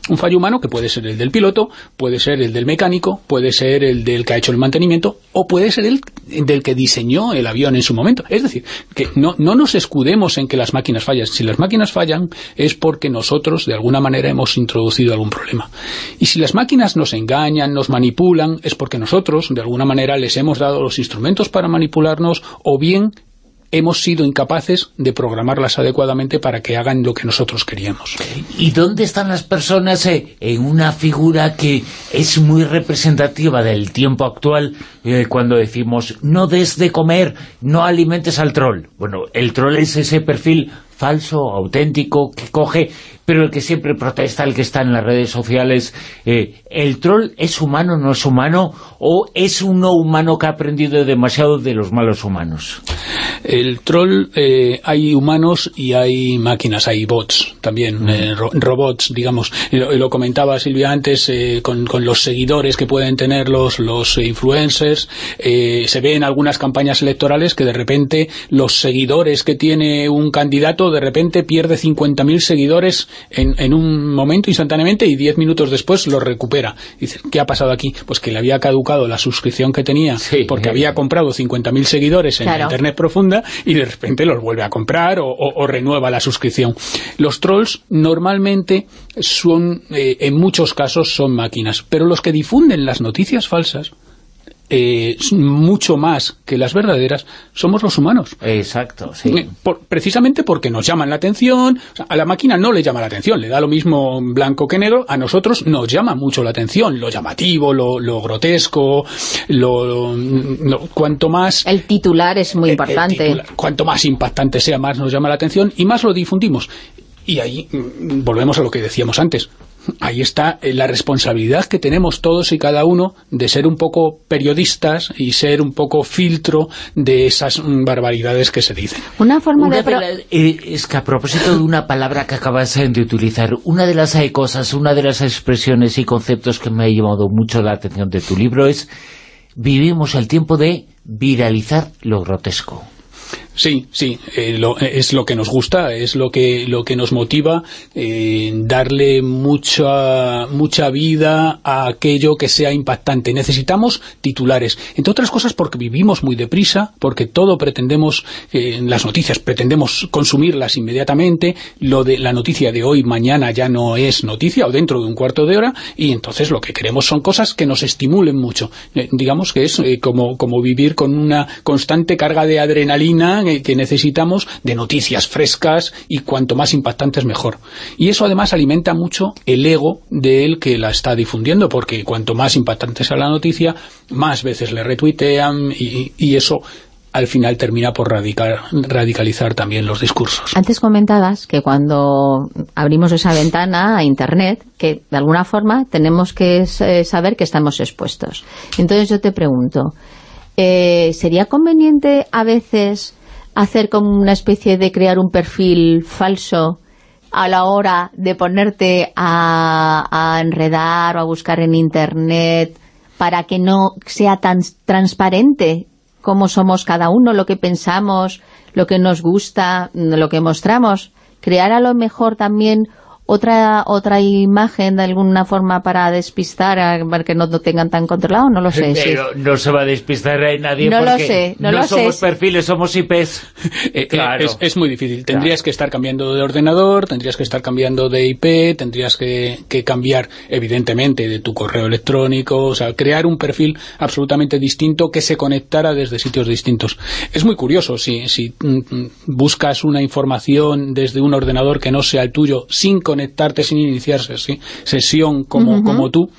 S9: Un fallo humano que puede ser el del piloto, puede ser el del mecánico, puede ser el del que ha hecho el mantenimiento o puede ser el del que diseñó el avión en su momento. Es decir, que no, no nos escudemos en que las máquinas fallan. Si las máquinas fallan es porque nosotros de alguna manera hemos introducido algún problema. Y si las máquinas nos engañan, nos manipulan, es porque nosotros de alguna manera les hemos dado los instrumentos para manipularnos o bien hemos sido incapaces de programarlas adecuadamente para que hagan lo que nosotros queríamos.
S1: ¿Y dónde están las personas eh, en una figura que es muy representativa del tiempo actual eh, cuando decimos no des de comer, no alimentes al troll? Bueno, el troll es ese perfil falso, auténtico, que coge, pero el que siempre protesta, el que está en las redes sociales. eh, ¿El troll es humano, no es humano? ¿O es un no humano que ha aprendido demasiado de los malos humanos?
S9: El troll, eh, hay humanos y hay máquinas, hay bots también, eh, ro- robots, digamos. Lo, lo comentaba Silvia antes eh, con, con los seguidores que pueden tener los, los influencers. Se ve en algunas campañas electorales que de repente los seguidores que tiene un candidato de repente pierde 50.000 seguidores en, en un momento instantáneamente y 10 minutos después los recupera. Dice, ¿qué ha pasado aquí? Pues que le había caducado la suscripción que tenía
S1: Sí.
S9: porque había comprado 50.000 seguidores en
S3: Claro.
S9: Internet profunda y de repente los vuelve a comprar o, o- o renueva la suscripción. Los trolls normalmente son, eh, en muchos casos, son máquinas, pero los que difunden las noticias falsas, eh, mucho más que las verdaderas, somos los humanos.
S1: Exacto, sí.
S9: Eh, por- precisamente porque nos llaman la atención, o sea, a la máquina no le llama la atención, le da lo mismo blanco que negro, a nosotros nos llama mucho la atención, lo llamativo, lo, lo grotesco, lo, lo- cuanto más
S3: El titular es muy
S9: el- el
S3: importante.
S9: titular, cuanto más impactante sea, más nos llama la atención y más lo difundimos. Y ahí mm, volvemos a lo que decíamos antes. Ahí está eh, la responsabilidad que tenemos todos y cada uno de ser un poco periodistas y ser un poco filtro de esas mm, barbaridades que se dicen.
S3: Una forma de...
S1: Eh, es que a propósito de una palabra que acabas de utilizar, una de las cosas, una de las expresiones y conceptos que me ha llamado mucho la atención de tu libro es vivimos el tiempo de viralizar lo grotesco.
S9: Sí, sí, eh, es lo que nos gusta, es lo que, lo que nos motiva, eh, darle mucha, mucha vida a aquello que sea impactante. Necesitamos titulares, entre otras cosas porque vivimos muy deprisa, porque todo pretendemos, eh, las noticias pretendemos consumirlas inmediatamente, lo de la noticia de hoy, mañana ya no es noticia, o dentro de un cuarto de hora, y entonces lo que queremos son cosas que nos estimulen mucho. digamos que es como, como vivir con una constante carga de adrenalina que necesitamos de noticias frescas y cuanto más impactantes mejor. Y eso además alimenta mucho el ego del que la está difundiendo, porque cuanto más impactante sea la noticia, más veces le retuitean y, eso al final termina por radicalizar también los discursos.
S3: Antes comentabas que cuando abrimos esa ventana a Internet, que de alguna forma tenemos que eh, saber que estamos expuestos. Entonces yo te pregunto, eh, ¿sería conveniente a veces hacer como una especie de crear un perfil falso a la hora de ponerte a, enredar o a buscar en internet para que no sea tan transparente como somos cada uno, lo que pensamos, lo que nos gusta, lo que mostramos. Crear a lo mejor también otra otra imagen de alguna forma para despistar, para que no lo tengan tan controlado, no lo sé.
S1: Pero no se va a despistar a nadie
S3: no
S1: porque
S3: lo sé, no,
S1: somos perfiles, somos IPs.
S9: Eh, eh, es, muy difícil. Tendrías que estar cambiando de ordenador, tendrías que estar cambiando de IP, tendrías que, cambiar, evidentemente, de tu correo electrónico, o sea, crear un perfil absolutamente distinto que se conectara desde sitios distintos. Es muy curioso, si, si mm, mm, buscas una información desde un ordenador que no sea el tuyo, sin conectar conectarte sin iniciar sesión como, como tú,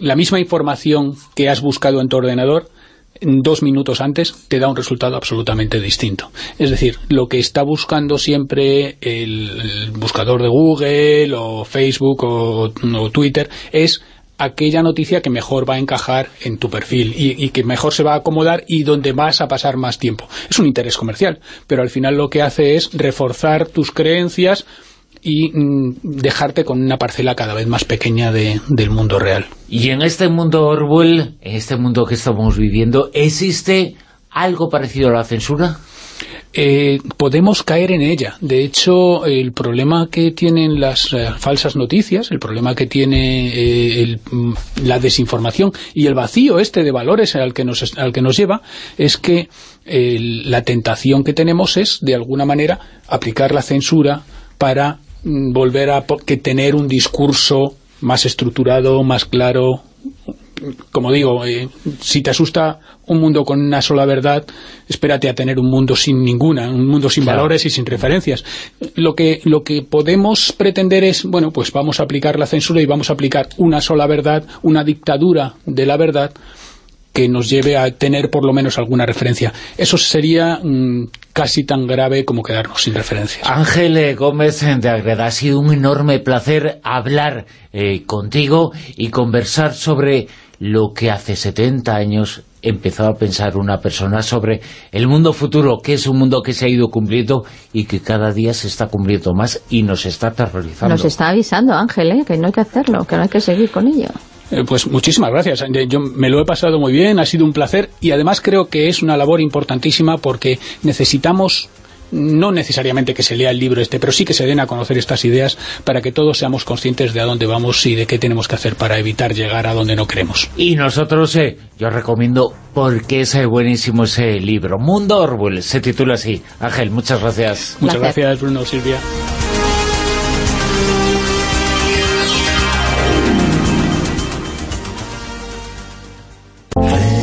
S9: la misma información que has buscado en tu ordenador, dos minutos antes te da un resultado absolutamente distinto. Es decir, lo que está buscando siempre el, buscador de Google o Facebook o, Twitter es aquella noticia que mejor va a encajar en tu perfil y, y, que mejor se va a acomodar y donde vas a pasar más tiempo. Es un interés comercial, pero al final lo que hace es reforzar tus creencias y mm, dejarte con una parcela cada vez más pequeña del mundo real.
S1: Y en este mundo Orwell, en este mundo que estamos viviendo, ¿existe algo parecido a la censura?
S9: Eh, podemos caer en ella. De hecho, el problema que tienen las eh, falsas noticias, el problema que tiene eh, mm, la desinformación y el vacío este de valores al que nos, al que nos lleva, es que la tentación que tenemos es, de alguna manera, aplicar la censura para volver a que tener un discurso más estructurado, más claro. Como digo, eh, si te asusta un mundo con una sola verdad, espérate a tener un mundo sin ninguna, un mundo sin valores y sin referencias. Lo que, lo que podemos pretender es, bueno, pues vamos a aplicar la censura y vamos a aplicar una sola verdad, una dictadura de la verdad, que nos lleve a tener por lo menos alguna referencia. Eso sería mm, casi tan grave como quedarnos sin referencias.
S1: Ángel Gómez de Agreda, ha sido un enorme placer hablar eh, contigo y conversar sobre lo que hace 70 años empezó a pensar una persona sobre el mundo futuro, que es un mundo que se ha ido cumpliendo y que cada día se está cumpliendo más y nos está aterrorizando.
S3: Nos está avisando Ángel, ¿eh? que no hay que hacerlo, que no hay que seguir con ello.
S9: Eh, pues muchísimas gracias. Eh, yo me lo he pasado muy bien, ha sido un placer y además creo que es una labor importantísima porque necesitamos no necesariamente que se lea el libro este, pero sí que se den a conocer estas ideas para que todos seamos conscientes de a dónde vamos y de qué tenemos que hacer para evitar llegar a donde no queremos.
S1: Y nosotros, eh, yo recomiendo porque es buenísimo ese libro. Mundo Orwell, se titula así. Ángel, muchas gracias.
S9: Muchas gracias, Bruno, Silvia.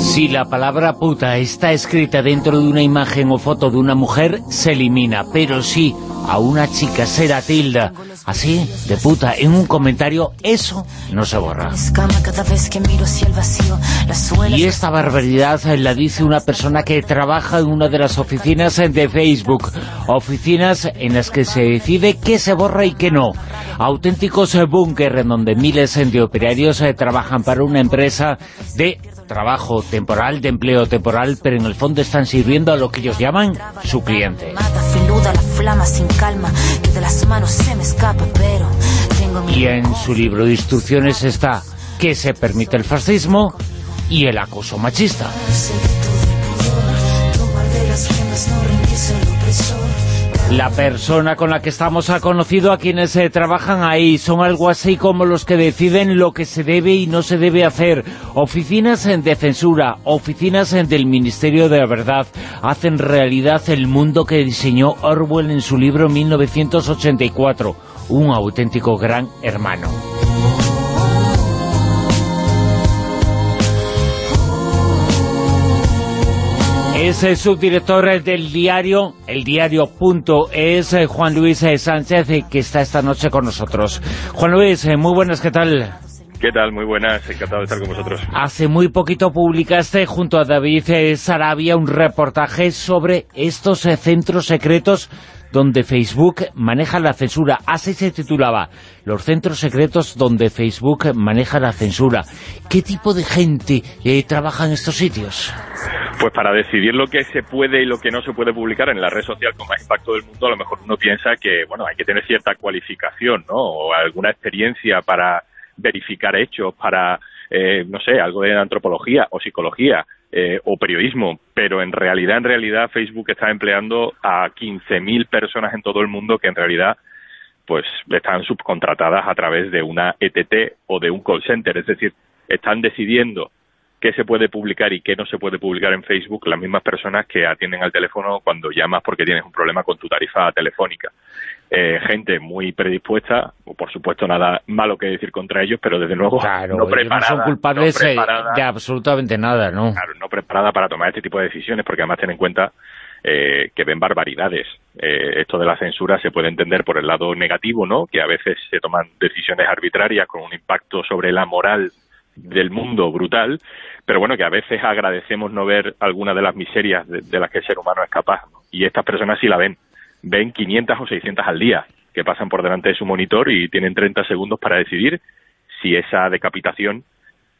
S1: Si la palabra puta está escrita dentro de una imagen o foto de una mujer, se elimina. Pero si a una chica se la tilda así, de puta, en un comentario, eso no se borra. Y esta barbaridad la dice una persona que trabaja en una de las oficinas de Facebook. Oficinas en las que se decide qué se borra y qué no. Auténticos búnker en donde miles de operarios eh, trabajan para una empresa de trabajo temporal, de empleo temporal, pero en el fondo están sirviendo a lo que ellos llaman su cliente. Y en su libro de instrucciones está que se permite el fascismo y el acoso machista. La persona con la que estamos ha conocido a quienes eh, trabajan ahí. Son algo así como los que deciden lo que se debe y no se debe hacer. Oficinas de censura, oficinas del Ministerio de la Verdad, hacen realidad el mundo que diseñó Orwell en su libro 1984. Un auténtico gran hermano. Es el subdirector del diario, el diario.es, Juan Luis Sánchez, que está esta noche con nosotros. Juan Luis, eh, muy buenas, ¿qué tal?
S10: ¿Qué tal? Muy buenas, encantado de estar con vosotros.
S1: Hace muy poquito publicaste junto a David eh, Sarabia un reportaje sobre estos eh, centros secretos donde Facebook maneja la censura. Así se titulaba, los centros secretos donde Facebook maneja la censura. ¿Qué tipo de gente trabaja en estos sitios?
S10: Pues para decidir lo que se puede y lo que no se puede publicar en la red social con más impacto del mundo, a lo mejor uno piensa que, bueno, hay que tener cierta cualificación, ¿no? O alguna experiencia para verificar hechos, para, eh, no sé, algo de antropología o psicología eh, o periodismo, pero en realidad, en realidad Facebook está empleando a 15.000 personas en todo el mundo que en realidad pues están subcontratadas a través de una ETT o de un call center, es decir, están decidiendo qué se puede publicar y qué no se puede publicar en Facebook las mismas personas que atienden al teléfono cuando llamas porque tienes un problema con tu tarifa telefónica. Eh, gente muy predispuesta, por supuesto nada malo que decir contra ellos, pero desde luego no preparada.
S1: son culpables eh, de absolutamente nada, ¿no?
S10: Claro, no preparada para tomar este tipo de decisiones, porque además ten en cuenta eh, que ven barbaridades. esto de la censura se puede entender por el lado negativo, ¿no? Que a veces se toman decisiones arbitrarias con un impacto sobre la moral del mundo brutal, pero bueno, que a veces agradecemos no ver alguna de las miserias de, las que el ser humano es capaz. Y estas personas sí la ven. Ven 500 o 600 al día que pasan por delante de su monitor y tienen 30 segundos para decidir si esa decapitación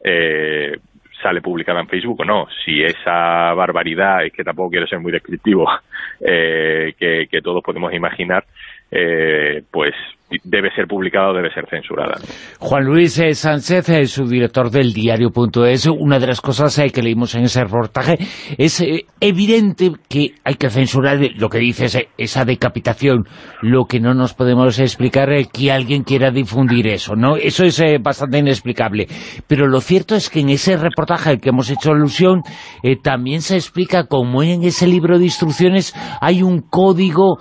S10: eh, sale publicada en Facebook o no. Si esa barbaridad, es que tampoco quiero ser muy descriptivo, eh, que, todos podemos imaginar, eh, pues debe ser publicada o debe ser censurada.
S1: Juan Luis eh, Sánchez, eh, subdirector del diario.es, una de las cosas eh, que leímos en ese reportaje es evidente que hay que censurar lo que dices, esa decapitación. Lo que no nos podemos explicar es que alguien quiera difundir eso, ¿no? Eso es bastante inexplicable. Pero lo cierto es que en ese reportaje al que hemos hecho alusión, también se explica cómo en ese libro de instrucciones hay un código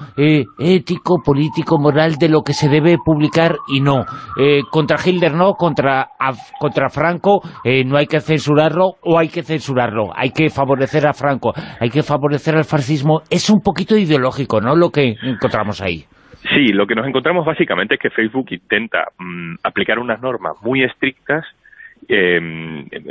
S1: ético, político, moral de lo que se debe debe publicar y no. Eh, contra Hitler no, contra, contra Franco eh, no hay que censurarlo o hay que censurarlo. Hay que favorecer a Franco, hay que favorecer al fascismo. Es un poquito ideológico, ¿no?, lo que encontramos ahí.
S10: Sí, lo que nos encontramos básicamente es que Facebook intenta mm, aplicar unas normas muy estrictas eh,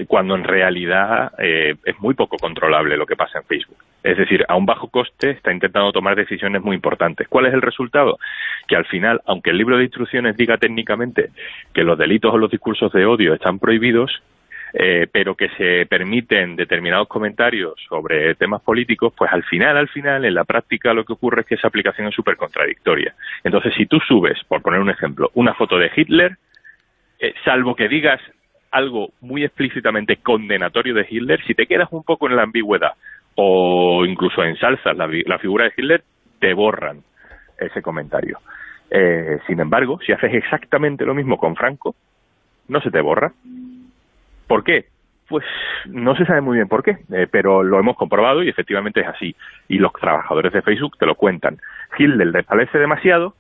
S10: cuando en realidad eh, es muy poco controlable lo que pasa en Facebook. Es decir, a un bajo coste está intentando tomar decisiones muy importantes. ¿Cuál es el resultado? Que al final, aunque el libro de instrucciones diga técnicamente que los delitos o los discursos de odio están prohibidos, eh, pero que se permiten determinados comentarios sobre temas políticos, pues al final, al final, en la práctica lo que ocurre es que esa aplicación es súper contradictoria. Entonces, si tú subes, por poner un ejemplo, una foto de Hitler, eh, salvo que digas algo muy explícitamente condenatorio de Hitler, si te quedas un poco en la ambigüedad o incluso ensalzas la, la figura de Hitler, te borran ese comentario. Eh, sin embargo, si haces exactamente lo mismo con Franco, no se te borra. ¿Por qué? Pues no se sabe muy bien por qué, eh, pero lo hemos comprobado y efectivamente es así. Y los trabajadores de Facebook te lo cuentan. Hitler les parece demasiado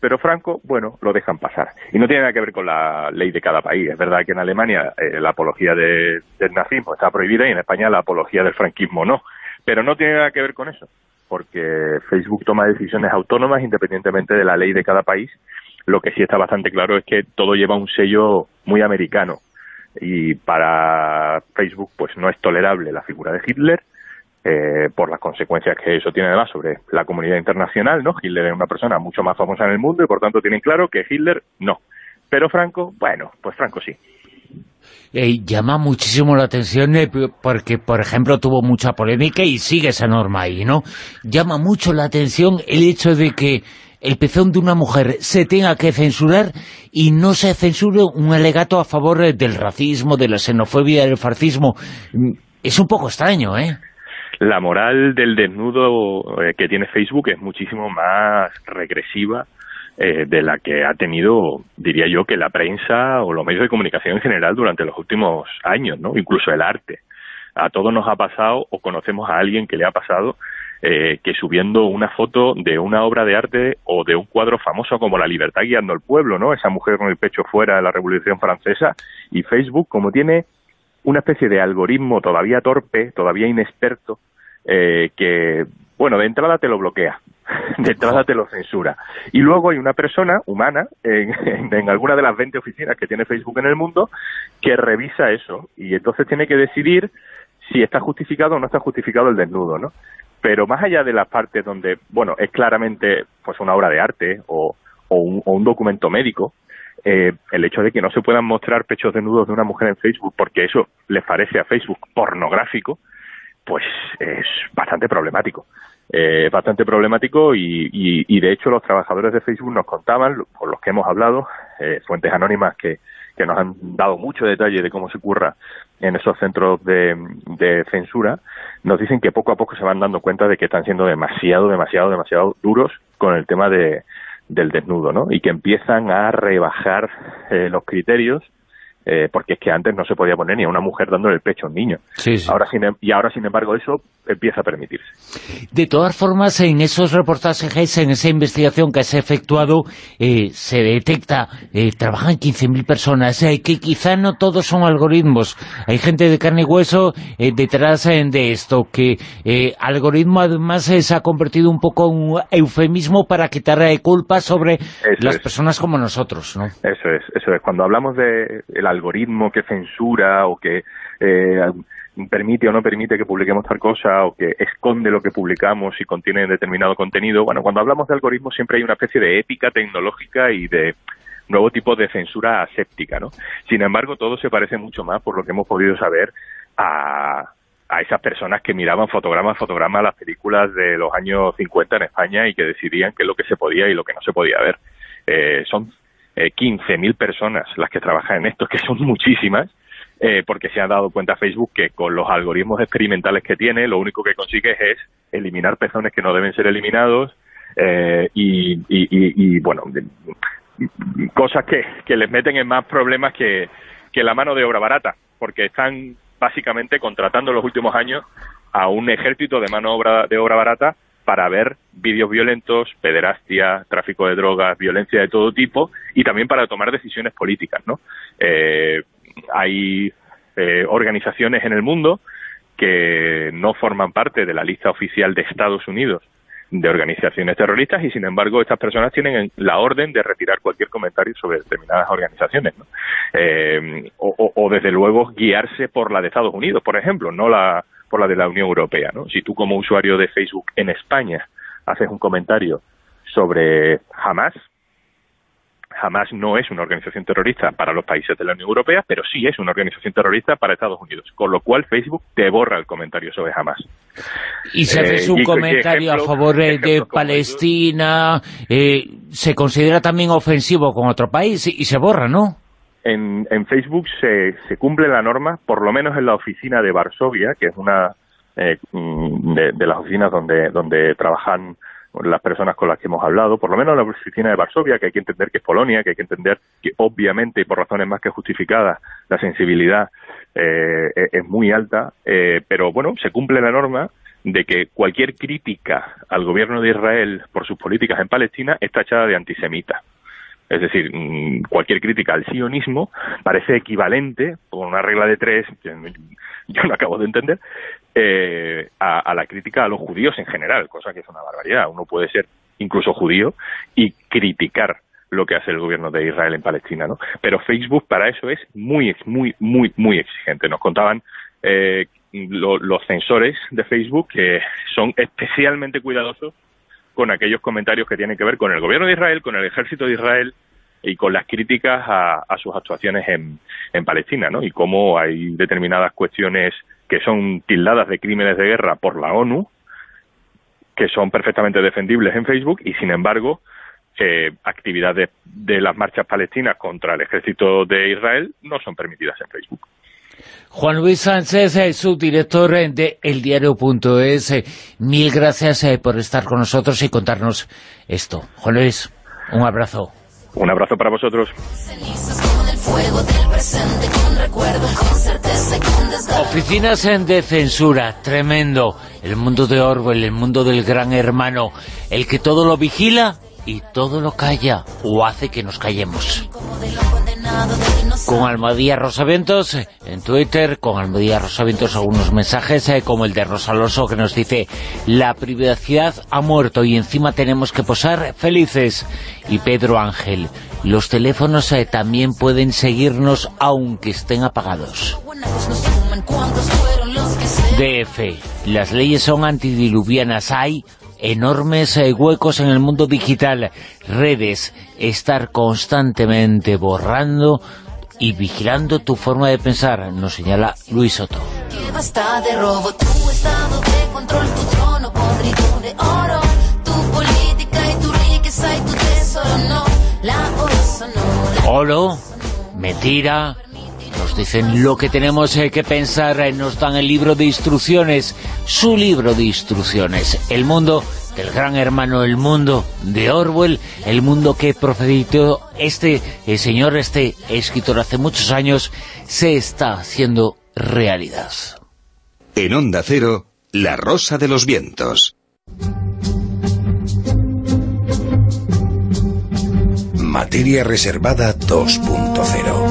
S10: pero Franco, bueno, lo dejan pasar. Y no tiene nada que ver con la ley de cada país. Es verdad que en Alemania eh, la apología de- del nazismo está prohibida y en España la apología del franquismo no. Pero no tiene nada que ver con eso, porque Facebook toma decisiones autónomas independientemente de la ley de cada país. Lo que sí está bastante claro es que todo lleva un sello muy americano y para Facebook pues no es tolerable la figura de Hitler eh, por las consecuencias que eso tiene además sobre la comunidad internacional, ¿no? Hitler es una persona mucho más famosa en el mundo y por tanto tienen claro que Hitler no. Pero Franco, bueno, pues Franco sí.
S1: Eh, llama muchísimo la atención eh, porque, por ejemplo, tuvo mucha polémica y sigue esa norma ahí, ¿no? Llama mucho la atención el hecho de que el pezón de una mujer se tenga que censurar y no se censure un alegato a favor eh, del racismo, de la xenofobia, del fascismo. Mm, Es un poco extraño, ¿eh?
S10: La moral del desnudo eh, que tiene Facebook es muchísimo más regresiva eh, de la que ha tenido, diría yo, que la prensa o los medios de comunicación en general durante los últimos años, ¿no? Incluso el arte. A todos nos ha pasado o conocemos a alguien que le ha pasado eh, que subiendo una foto de una obra de arte o de un cuadro famoso como La libertad guiando al pueblo, ¿no? Esa mujer con el pecho fuera de la Revolución Francesa y Facebook, como tiene una especie de algoritmo todavía torpe, todavía inexperto, eh, que, bueno, de entrada te lo bloquea, de entrada te lo censura. Y luego hay una persona humana en, alguna de las 20 oficinas que tiene Facebook en el mundo que revisa eso y entonces tiene que decidir si está justificado o no está justificado el desnudo, ¿no? Pero más allá de las partes donde, bueno, es claramente pues una obra de arte o, o, un, o un documento médico, eh, el hecho de que no se puedan mostrar pechos desnudos de una mujer en Facebook porque eso les parece a Facebook pornográfico, pues es bastante problemático. Eh, bastante problemático y, y, y, de hecho los trabajadores de Facebook nos contaban, por los que hemos hablado, eh, fuentes anónimas que, que nos han dado mucho detalle de cómo se curra en esos centros de, de censura, nos dicen que poco a poco se van dando cuenta de que están siendo demasiado, demasiado, demasiado duros con el tema de, del desnudo, ¿no? Y que empiezan a rebajar eh, los criterios eh, porque es que antes no se podía poner ni a una mujer dándole el pecho a un niño.
S1: Sí, sí.
S10: Ahora, sin, em, y ahora, sin embargo, eso empieza a permitirse.
S1: De todas formas, en esos reportajes, en esa investigación que se ha efectuado, eh, se detecta, eh, trabajan 15.000 personas, eh, que quizá no todos son algoritmos. Hay gente de carne y hueso eh, detrás de esto, que algoritmo además se ha convertido un poco en un eufemismo para quitar culpa sobre
S10: eso
S1: las
S10: es.
S1: personas como nosotros, ¿no?
S10: Eso es, eso es. Cuando hablamos de el algoritmo que censura o que eh, permite o no permite que publiquemos tal cosa o que esconde lo que publicamos y contiene determinado contenido, bueno, cuando hablamos de algoritmos siempre hay una especie de épica tecnológica y de nuevo tipo de censura aséptica, ¿no? Sin embargo, todo se parece mucho más, por lo que hemos podido saber, a, a esas personas que miraban fotograma a fotograma las películas de los años 50 en España y que decidían qué lo que se podía y lo que no se podía ver. Eh, son eh, 15.000 personas las que trabajan en esto, que son muchísimas, eh, porque se ha dado cuenta Facebook que con los algoritmos experimentales que tiene, lo único que consigue es eliminar pezones que no deben ser eliminados eh, y, bueno, cosas que, que les meten en más problemas que, que la mano de obra barata, porque están básicamente contratando en los últimos años a un ejército de mano obra, de obra barata para ver vídeos violentos, pederastia, tráfico de drogas, violencia de todo tipo y también para tomar decisiones políticas, ¿no? Eh, hay eh, organizaciones en el mundo que no forman parte de la lista oficial de Estados Unidos de organizaciones terroristas y sin embargo estas personas tienen la orden de retirar cualquier comentario sobre determinadas organizaciones ¿no? eh, o, desde luego guiarse por la de Estados Unidos por ejemplo no la por la de la Unión Europea ¿no? si tú como usuario de Facebook en España haces un comentario sobre Hamas Hamas no es una organización terrorista para los países de la Unión Europea, pero sí es una organización terrorista para Estados Unidos, con lo cual Facebook te borra el comentario sobre Hamas.
S1: Y si haces eh, un y, comentario ejemplo, a favor de Palestina, eh, se considera también ofensivo con otro país y, y se borra, ¿no?
S10: En, Facebook se, se, cumple la norma, por lo menos en la oficina de Varsovia, que es una eh, de, de, las oficinas donde, donde trabajan las personas con las que hemos hablado, por lo menos en la oficina de Varsovia, que hay que entender que es Polonia, que hay que entender que obviamente y por razones más que justificadas la sensibilidad eh, es muy alta, eh, pero bueno, se cumple la norma de que cualquier crítica al gobierno de Israel por sus políticas en Palestina está echada de antisemita. Es decir, mm, cualquier crítica al sionismo parece equivalente, por una regla de tres, que yo no acabo de entender, eh, a, la crítica a los judíos en general, cosa que es una barbaridad. Uno puede ser incluso judío y criticar lo que hace el gobierno de Israel en Palestina, ¿no? Pero Facebook para eso es muy, muy, muy, muy exigente. Nos contaban eh, lo, los censores de Facebook que son especialmente cuidadosos con aquellos comentarios que tienen que ver con el gobierno de Israel, con el ejército de Israel y con las críticas a, a sus actuaciones en, Palestina, ¿no? Y cómo hay determinadas cuestiones que son tildadas de crímenes de guerra por la ONU, que son perfectamente defendibles en Facebook y, sin embargo, eh, actividades de las marchas palestinas contra el ejército de Israel no son permitidas en Facebook.
S1: Juan Luis Sánchez, eh, subdirector eh, de eldiario.es, eh, mil gracias eh, por estar con nosotros y contarnos esto. Juan Luis, un abrazo.
S10: Un abrazo para vosotros.
S1: Oficinas en de censura, tremendo. El mundo de Orwell, el mundo del gran hermano, el que todo lo vigila y todo lo calla, o hace que nos callemos. Con Almadía Rosaventos en Twitter, con Almadía Rosaventos algunos mensajes, eh, como el de Rosaloso que nos dice la privacidad ha muerto y encima tenemos que posar felices. Y Pedro Ángel, los teléfonos eh, también pueden seguirnos aunque estén apagados. DF, las leyes son antidiluvianas, hay enormes eh, huecos en el mundo digital, redes, estar constantemente borrando y vigilando tu forma de pensar, nos señala Luis Soto. Oro, mentira, nos dicen lo que tenemos eh, que pensar, eh, nos dan el libro de instrucciones, su libro de instrucciones, el mundo del gran hermano El Mundo de Orwell, el mundo que procedió este el señor, este escritor hace muchos años, se está haciendo realidad.
S11: En Onda Cero, La Rosa de los Vientos. Materia Reservada 2.0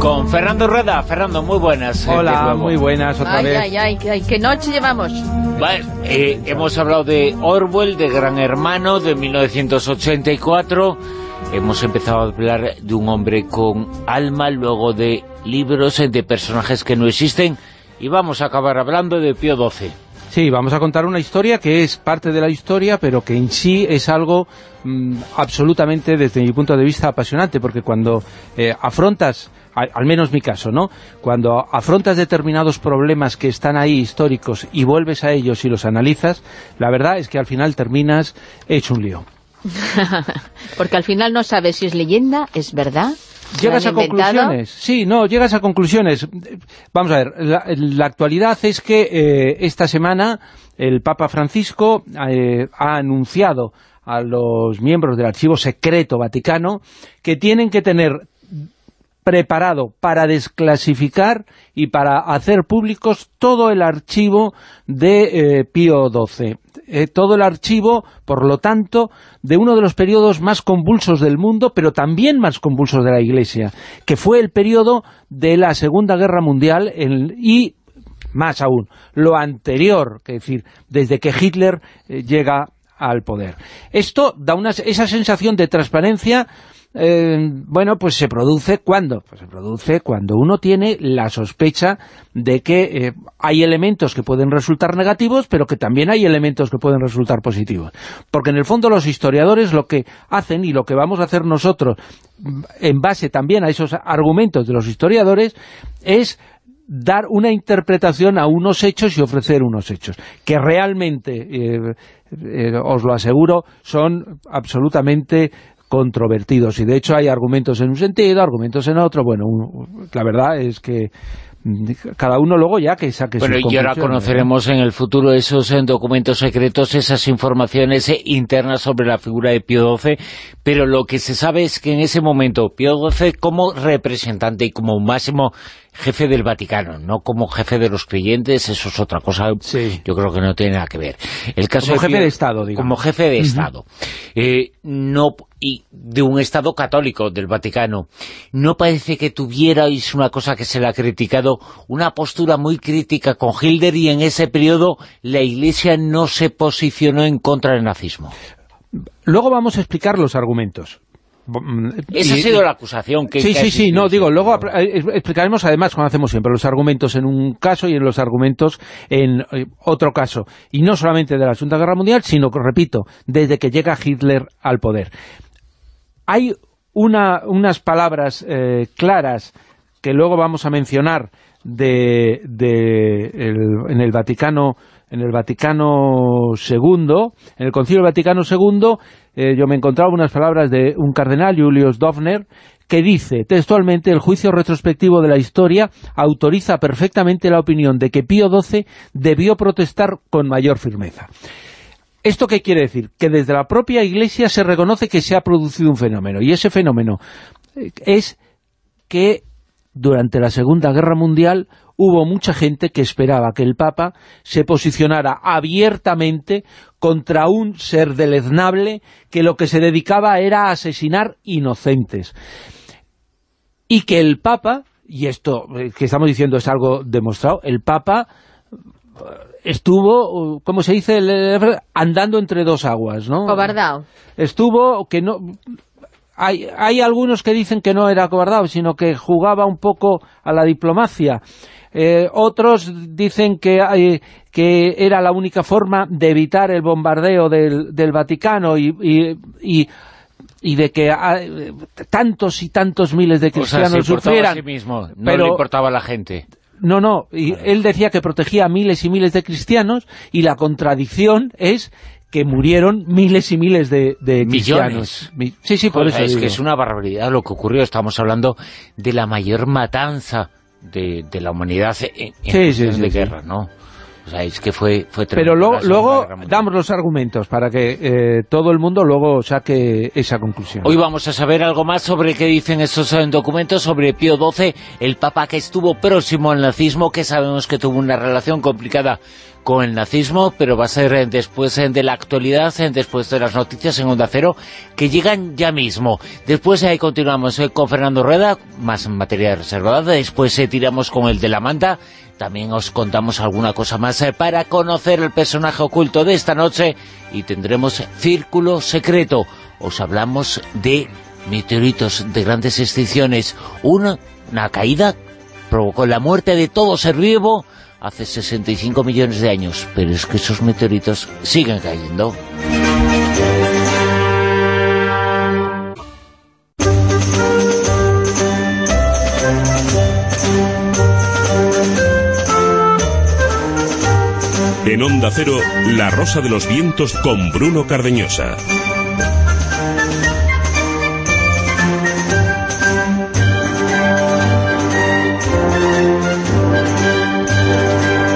S1: Con Fernando Rueda. Fernando, muy buenas.
S2: eh, Hola, muy buenas otra
S3: ay,
S2: vez.
S3: Ay, ay, ay, ¿qué noche llevamos?
S1: Vale, eh, hemos hablado de Orwell, de Gran Hermano, de 1984. Hemos empezado a hablar de un hombre con alma, luego de libros, eh, de personajes que no existen. Y vamos a acabar hablando de Pío XII.
S2: Sí, vamos a contar una historia que es parte de la historia, pero que en sí es algo mm, absolutamente, desde mi punto de vista, apasionante, porque cuando eh, afrontas, al, al menos mi caso, ¿no? Cuando afrontas determinados problemas que están ahí históricos y vuelves a ellos y los analizas, la verdad es que al final terminas hecho un lío.
S3: Porque al final no sabes si es leyenda, es verdad.
S2: Llegas a conclusiones, sí, no, llegas a conclusiones. Vamos a ver, la, la actualidad es que eh, esta semana el Papa Francisco eh, ha anunciado a los miembros del Archivo Secreto Vaticano que tienen que tener preparado para desclasificar y para hacer públicos todo el archivo de eh, Pío XII. Eh, todo el archivo, por lo tanto, de uno de los periodos más convulsos del mundo, pero también más convulsos de la Iglesia, que fue el periodo de la Segunda Guerra Mundial el- y, más aún, lo anterior, es decir, desde que Hitler eh, llega al poder. Esto da una, esa sensación de transparencia eh, bueno, pues se produce cuando pues se produce cuando uno tiene la sospecha de que eh, hay elementos que pueden resultar negativos, pero que también hay elementos que pueden resultar positivos. Porque en el fondo los historiadores lo que hacen y lo que vamos a hacer nosotros mm, en base también a esos argumentos de los historiadores es dar una interpretación a unos hechos y ofrecer unos hechos, que realmente, eh, os lo aseguro, son absolutamente controvertidos. Y de hecho hay argumentos en un sentido, argumentos en otro, bueno, un- la verdad es que cada uno luego ya que saque
S1: bueno,
S2: sus
S1: y ahora conoceremos en el futuro esos eh, documentos secretos, esas informaciones eh, internas sobre la figura de Pío XII, pero lo que se sabe es que en ese momento Pío XII como representante y como máximo jefe del Vaticano, no como jefe de los creyentes, eso es otra cosa, yo creo que no tiene nada que ver. El caso
S2: como jefe
S1: Pío-
S2: de Estado, digamos.
S1: Como jefe de Estado. Eh, no y de un Estado católico del Vaticano. No parece que tuviera, y es una cosa que se le ha criticado, una postura muy crítica con Hilder y en ese periodo la Iglesia no se posicionó en contra del nazismo.
S2: Luego vamos a explicar los argumentos.
S1: Esa ha sido la acusación que
S2: Sí, sí, sí, no, digo, luego apl- eh, explicaremos además, como hacemos siempre, los argumentos en un caso y en los argumentos en eh, otro caso. Y no solamente de la Segunda Guerra Mundial, sino, repito, desde que llega Hitler al poder. Hay una, unas palabras eh, claras que luego vamos a mencionar de, de el- en el Vaticano en el Vaticano II, en el Concilio Vaticano II, eh, yo me encontraba unas palabras de un cardenal, Julius Dovner, que dice textualmente, el juicio retrospectivo de la historia autoriza perfectamente la opinión de que Pío XII debió protestar con mayor firmeza. ¿Esto qué quiere decir? Que desde la propia Iglesia se reconoce que se ha producido un fenómeno, y ese fenómeno eh, es que durante la Segunda Guerra Mundial hubo mucha gente que esperaba que el Papa se posicionara abiertamente contra un ser deleznable que lo que se dedicaba era a asesinar inocentes. Y que el Papa, y esto eh, que estamos diciendo es algo demostrado, el Papa eh, estuvo, uh, ¿cómo se dice? El- andando entre dos aguas, ¿no?
S3: Cobardao.
S2: Estuvo, que no... Hay, hay algunos que dicen que no era cobardado, sino que jugaba un poco a la diplomacia. Eh, otros dicen que, eh, que era la única forma de evitar el bombardeo del, del Vaticano y, y, y- y de que ah, eh, tantos y tantos miles de
S1: O sea,
S2: cristianos
S1: se importaba
S2: sufrieran.
S1: a sí mismo, no
S2: pero-
S1: le importaba a la gente.
S2: no, no, y él decía que protegía a miles y miles de cristianos y la contradicción es que murieron miles y miles de, de cristianos.
S1: Millones.
S2: Mi- Sí, sí, por
S1: Joder,
S2: eso
S1: es
S2: digo.
S1: que es una barbaridad lo que ocurrió. Estamos hablando de la mayor matanza de, de la humanidad en, en
S2: Sí,
S1: cuestión
S2: sí, sí,
S1: de
S2: sí.
S1: guerra, ¿no? O sea, es que fue, fue
S2: Pero
S1: tremendo,
S2: luego, damos los argumentos para que eh, todo el mundo luego saque esa conclusión.
S1: Hoy vamos a saber algo más sobre qué dicen estos eh, documentos sobre Pío XII, el papa que estuvo próximo al nazismo, que sabemos que tuvo una relación complicada con el nazismo, pero va a ser eh, después de la actualidad, después de las noticias en Onda Cero, que llegan ya mismo. Después ahí continuamos con Fernando Rueda, más materia reservada, después eh, tiramos con el de la manta, también os contamos alguna cosa más eh, para conocer el personaje oculto de esta noche y tendremos Círculo Secreto. Os hablamos de meteoritos de grandes extinciones. Una, una caída provocó la muerte de todo ser vivo hace 65 millones de años, pero es que esos meteoritos siguen cayendo.
S4: En Onda Cero, La Rosa de los Vientos con Bruno Cardeñosa.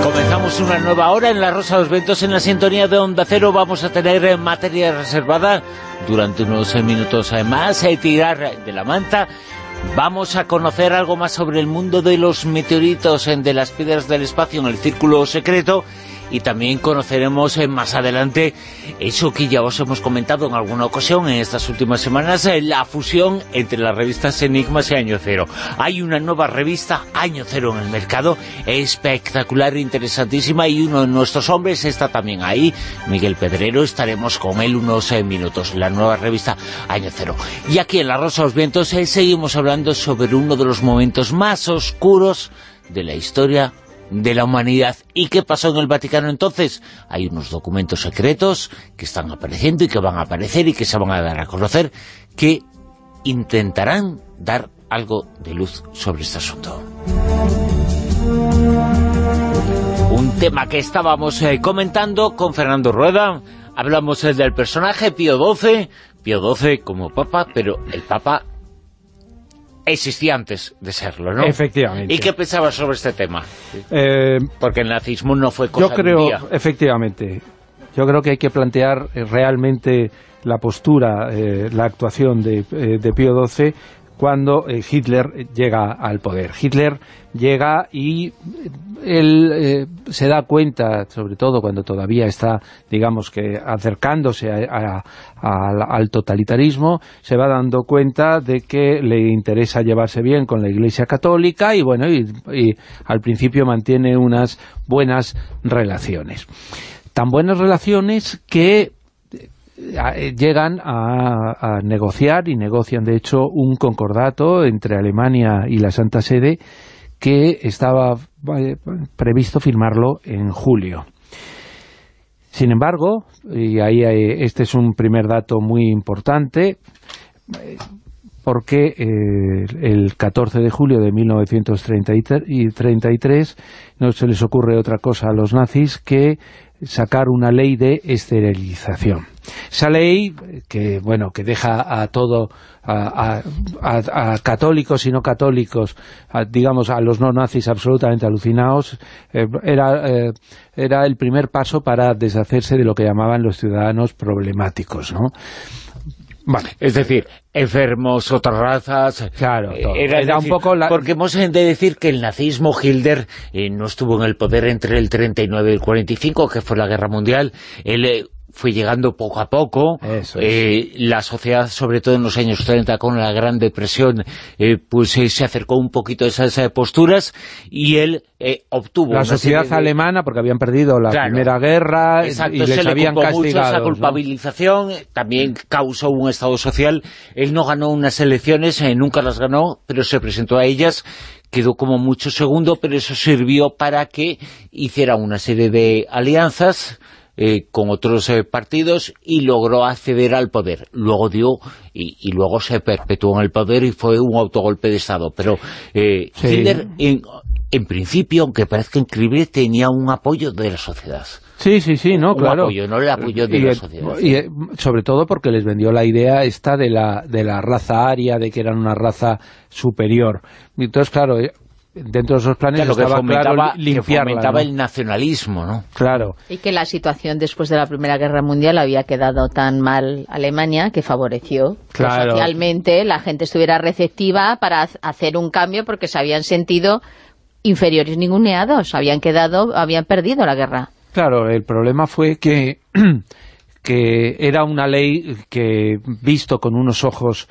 S1: Comenzamos una nueva hora en La Rosa de los Vientos en la sintonía de Onda Cero. Vamos a tener eh, materia reservada durante unos eh, minutos eh, más, eh, tirar de la manta. Vamos a conocer algo más sobre el mundo de los meteoritos, de las piedras del espacio en el Círculo Secreto y también conoceremos eh, más adelante eso que ya os hemos comentado en alguna ocasión en estas últimas semanas, eh, la fusión entre las revistas Enigmas y Año Cero. Hay una nueva revista, Año Cero, en el mercado, espectacular, interesantísima, y uno de nuestros hombres está también ahí, Miguel Pedrero, estaremos con él unos eh, minutos, la nueva revista Año Cero. Y aquí en La Rosa de los Vientos seguimos hablando sobre uno de los momentos más oscuros de la historia de la humanidad. ¿Y qué pasó en el Vaticano entonces? Hay unos documentos secretos que están apareciendo y que van a aparecer y que se van a dar a conocer que intentarán dar algo de luz sobre este asunto. Un tema que estábamos eh, comentando con Fernando Rueda. Hablamos eh, del personaje Pío XII, Pío XII como papa, pero el papa existía antes de serlo, ¿no?
S2: Efectivamente.
S1: ¿Y qué pensabas sobre este tema?
S2: Eh,
S1: Porque el nazismo no fue cosa
S2: yo creo,
S1: de un día.
S2: efectivamente, yo creo que hay que plantear eh, realmente la postura, eh, la actuación de, de Pío XII cuando eh, Hitler llega al poder. Hitler llega y eh, él eh, se da cuenta, sobre todo cuando todavía está, digamos que acercándose a- al- al totalitarismo, se va dando cuenta de que le interesa llevarse bien con la Iglesia Católica y bueno, y, al principio mantiene unas buenas relaciones. Tan buenas relaciones que llegan a, a negociar y negocian de hecho un concordato entre Alemania y la Santa Sede que estaba eh, previsto firmarlo en julio. Sin embargo, y ahí eh, este es un primer dato muy importante, eh, porque eh, el 14 de julio de 1933 no se les ocurre otra cosa a los nazis que sacar una ley de esterilización. Esa ley que bueno que deja a todo a, a- a- católicos y no católicos, a, digamos a los no nazis absolutamente alucinados, eh, era eh, era el primer paso para deshacerse de lo que llamaban los ciudadanos problemáticos, ¿no? Vale.
S1: Es decir, enfermos, otras razas...
S2: Claro, todo.
S1: Era,
S2: Era un poco la-
S1: Porque hemos de decir que el nazismo, Hitler, eh, no estuvo en el poder entre el 39 y el 45, que fue la Guerra Mundial. Él eh, fue llegando poco a poco.
S2: Eso.
S1: Eh, la sociedad, sobre todo en los años 30, con la Gran Depresión, eh, pues eh, se acercó un poquito a esas eh, posturas y él eh, obtuvo
S2: la sociedad
S1: de-
S2: alemana porque habían perdido la
S1: Claro.
S2: Primera Guerra
S1: Exacto,
S2: y les
S1: se le
S2: habían
S1: esa
S2: castigado. ¿no?
S1: culpabilización, también causó un estado social. Él no ganó unas elecciones, nunca las ganó, pero se presentó a ellas, quedó como mucho segundo, pero eso sirvió para que hiciera una serie de alianzas eh, con otros eh, partidos y logró acceder al poder. Luego dio, y, y luego se perpetuó en el poder y fue un autogolpe de Estado. Pero eh,
S2: Sí.
S1: Hitler, en, en principio, aunque parezca increíble, tenía un apoyo de la sociedad.
S2: Sí, sí, sí, no,
S1: Un
S2: claro.
S1: apoyo, no el apoyo de
S2: y,
S1: la sociedad.
S2: y, sobre todo porque les vendió la idea esta de la, de la raza aria, de que eran una raza superior. Entonces, claro, eh, dentro de esos planes
S1: Claro, que
S2: estaba
S1: fomentaba,
S2: claro
S1: que fomentaba
S2: ¿no?
S1: el nacionalismo, ¿no?
S2: Claro.
S3: Y que la situación después de la Primera Guerra Mundial había quedado tan mal Alemania que favoreció que
S2: Claro.
S3: socialmente la gente estuviera receptiva para ha- hacer un cambio porque se habían sentido inferiores ninguneados, habían quedado, habían perdido la guerra.
S2: Claro, el problema fue que, que era una ley que, visto con unos ojos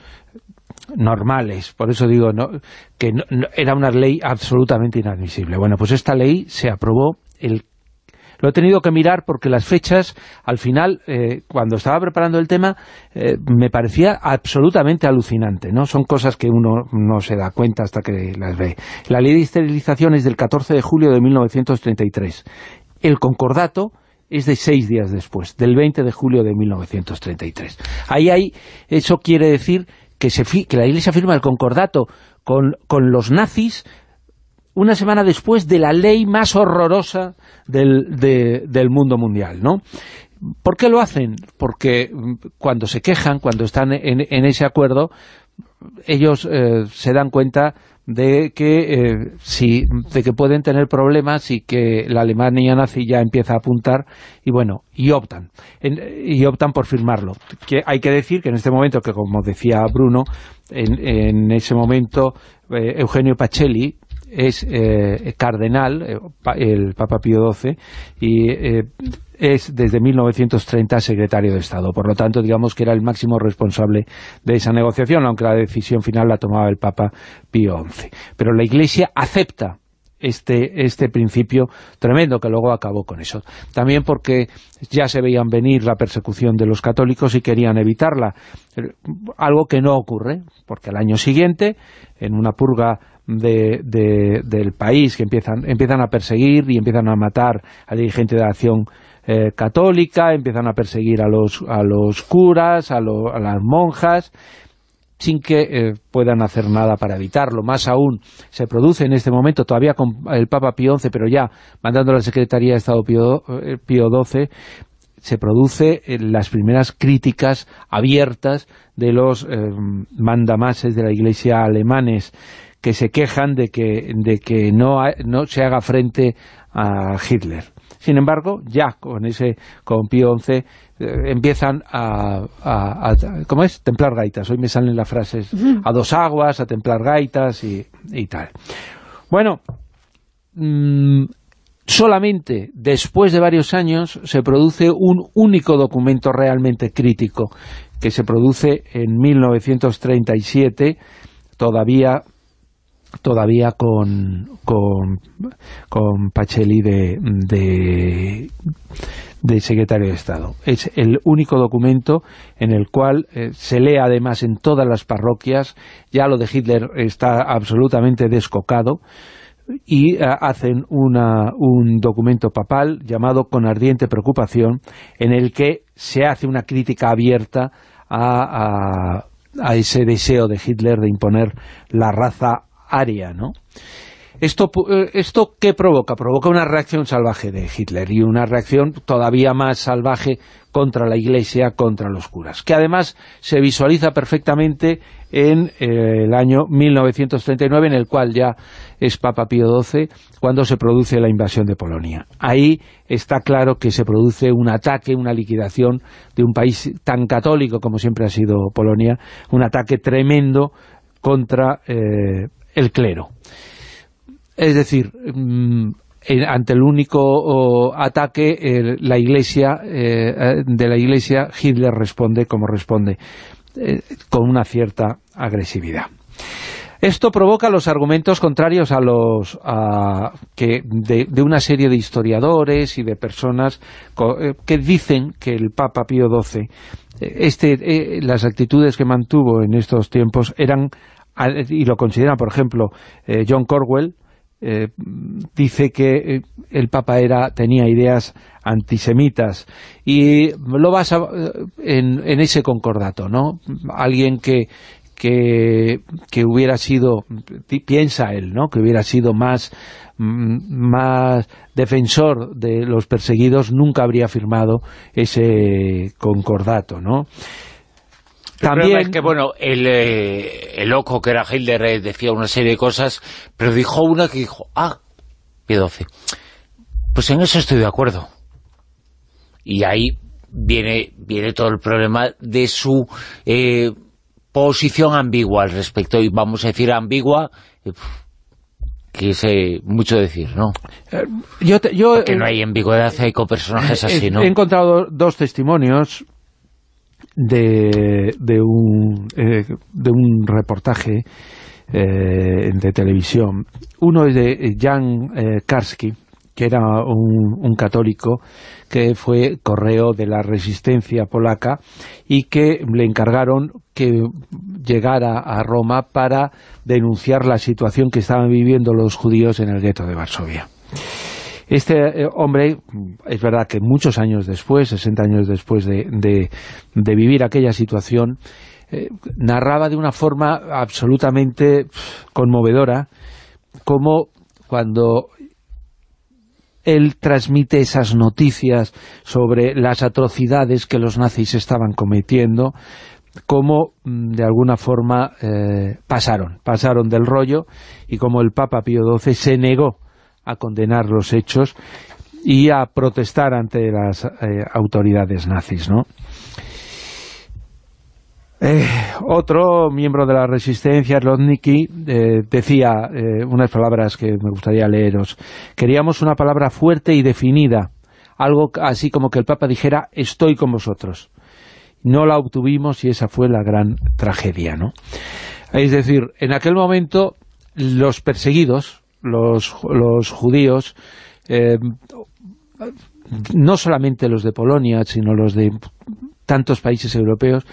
S2: normales, por eso digo no, que no- era una ley absolutamente inadmisible. Bueno, pues esta ley se aprobó el lo he tenido que mirar porque las fechas, al final, eh, cuando estaba preparando el tema, eh, me parecía absolutamente alucinante, ¿no? Son cosas que uno no se da cuenta hasta que las ve. La ley de esterilización es del 14 de julio de 1933. El concordato es de seis días después, del 20 de julio de 1933. Ahí hay, eso quiere decir que, se que la Iglesia firma el concordato con, con los nazis una semana después de la ley más horrorosa del, de- del mundo mundial, ¿no? ¿Por qué lo hacen? Porque mm, cuando se quejan, cuando están en, en ese acuerdo, ellos eh, se dan cuenta de que eh, sí, de que pueden tener problemas y que la Alemania nazi ya empieza a apuntar y bueno, y optan. En- y optan por firmarlo. Que hay que decir que en este momento que como decía Bruno en, en ese momento eh, Eugenio Pacelli es eh, cardenal, eh, el Papa Pío XII, y eh, es desde 1930 secretario de Estado. Por lo tanto, digamos que era el máximo responsable de esa negociación, aunque la decisión final la tomaba el Papa Pío XI. Pero la Iglesia acepta este, este principio tremendo que luego acabó con eso. También porque ya se veían venir la persecución de los católicos y querían evitarla. Algo que no ocurre, porque al año siguiente, en una purga de, de- del país que empiezan, empiezan a perseguir y empiezan a matar a dirigentes de la acción eh, católica, empiezan a perseguir a los, a los curas, a, lo- a las monjas, sin que eh, puedan hacer nada para evitarlo. Más aún, se produce en este momento, todavía con el Papa Pío XI, pero ya mandando a la Secretaría de Estado Pío, eh, Pío XII, se produce las primeras críticas abiertas de los mandamases de la Iglesia alemanes que se quejan de que, de que no, no se haga frente a Hitler. Sin embargo, ya con ese con Pío XI eh, empiezan a, ¿cómo es? Templar gaitas. Hoy me salen las frases a dos aguas, a templar gaitas y, tal. Bueno, mm, solamente después de varios años se produce un único documento realmente crítico que se produce en 1937 todavía todavía con, con, con Pacelli de, de, secretario de Estado. Es el único documento en el cual eh, se lee además en todas las parroquias, ya lo de Hitler está absolutamente descocado, y eh, hacen una, un documento papal llamado Con ardiente preocupación, en el que se hace una crítica abierta a, a ese deseo de Hitler de imponer la raza área, ¿no? Esto, eh, ¿Esto qué provoca? Provoca una reacción salvaje de Hitler y una reacción todavía más salvaje contra la Iglesia, contra los curas, que además se visualiza perfectamente en eh, el año 1939, en el cual ya es Papa Pío XII, cuando se produce la invasión de Polonia. Ahí está claro que se produce un ataque, una liquidación de un país tan católico como siempre ha sido Polonia, un ataque tremendo contra eh, el clero. Es decir, mm, ante el único ataque la iglesia eh, de la iglesia Hitler responde como responde eh, con una cierta agresividad esto provoca los argumentos contrarios a los que de, una serie de historiadores y de personas eh, que dicen que el Papa Pío XII este, las actitudes que mantuvo en estos tiempos eran y lo consideran, por ejemplo, eh, John Corwell, eh, dice que eh, el Papa era tenía ideas antisemitas y lo basa en, en ese concordato, ¿no? Alguien que, que, que, hubiera sido, piensa él, ¿no? que hubiera sido más, mm, más defensor de los perseguidos, nunca habría firmado ese concordato, ¿no?
S1: También... es que, bueno, eh, el, loco que era Hitler eh, decía una serie de cosas, pero dijo una que dijo, ah, Pío XII. Pues en eso estoy de acuerdo. Y ahí viene, viene todo el problema de su eh, posición ambigua al respecto. Y vamos a decir ambigua, que es mucho decir, ¿no?
S2: yo, yo
S1: que no hay ambigüedad hay con personajes así, ¿no?
S2: He encontrado dos testimonios de, de, un, eh, de un reportaje eh, de televisión. Uno es de Jan eh, Karski, que era un, un, católico que fue correo de la resistencia polaca y que le encargaron que llegara a Roma para denunciar la situación que estaban viviendo los judíos en el gueto de Varsovia. Este eh, hombre, es verdad que muchos años después, 60 años después de, vivir aquella situación, eh, narraba de una forma absolutamente conmovedora como cuando él transmite esas noticias sobre las atrocidades que los nazis estaban cometiendo, como mm, de alguna forma eh, pasaron, pasaron del rollo y como el Papa Pío XII se negó a condenar los hechos y a protestar ante las eh, autoridades nazis, ¿no? Eh, otro miembro de la resistencia, Slotniki, eh, decía unas palabras que me gustaría leeros. Queríamos una palabra fuerte y definida, algo así como que el Papa dijera, estoy con vosotros. No la obtuvimos y esa fue la gran tragedia, ¿no? Es decir, en aquel momento los perseguidos, los, los judíos, eh, no solamente los de Polonia, sino los de tantos países europeos,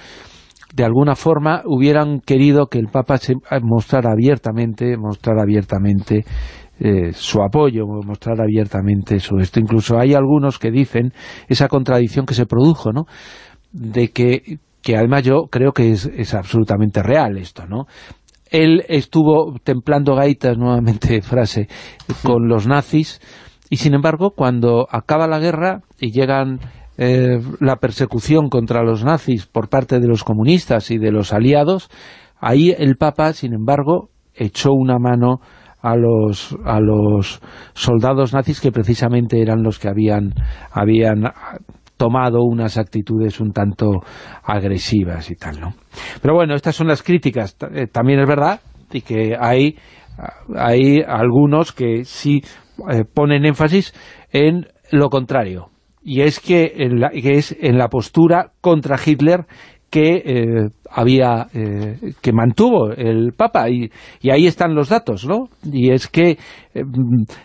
S2: de alguna forma hubieran querido que el Papa mostrara abiertamente, mostrara abiertamente eh, su apoyo, mostrar abiertamente su esto. Incluso hay algunos que dicen esa contradicción que se produjo, ¿no? De que, que además yo creo que es, es absolutamente real esto, ¿no? Él estuvo templando gaitas, nuevamente frase, con los nazis, y sin embargo, cuando acaba la guerra y llegan eh, la persecución contra los nazis por parte de los comunistas y de los aliados, ahí el Papa, sin embargo, echó una mano a los, a los soldados nazis que precisamente eran los que habían, habían tomado unas actitudes un tanto agresivas y tal, ¿no? Pero bueno, estas son las críticas. Eh, también es verdad y que hay, hay algunos que sí eh, ponen énfasis en lo contrario. Y es que, en la, que es en la postura contra Hitler que eh, había eh, que mantuvo el Papa y, y, ahí están los datos, ¿no? Y es que...
S1: Eh,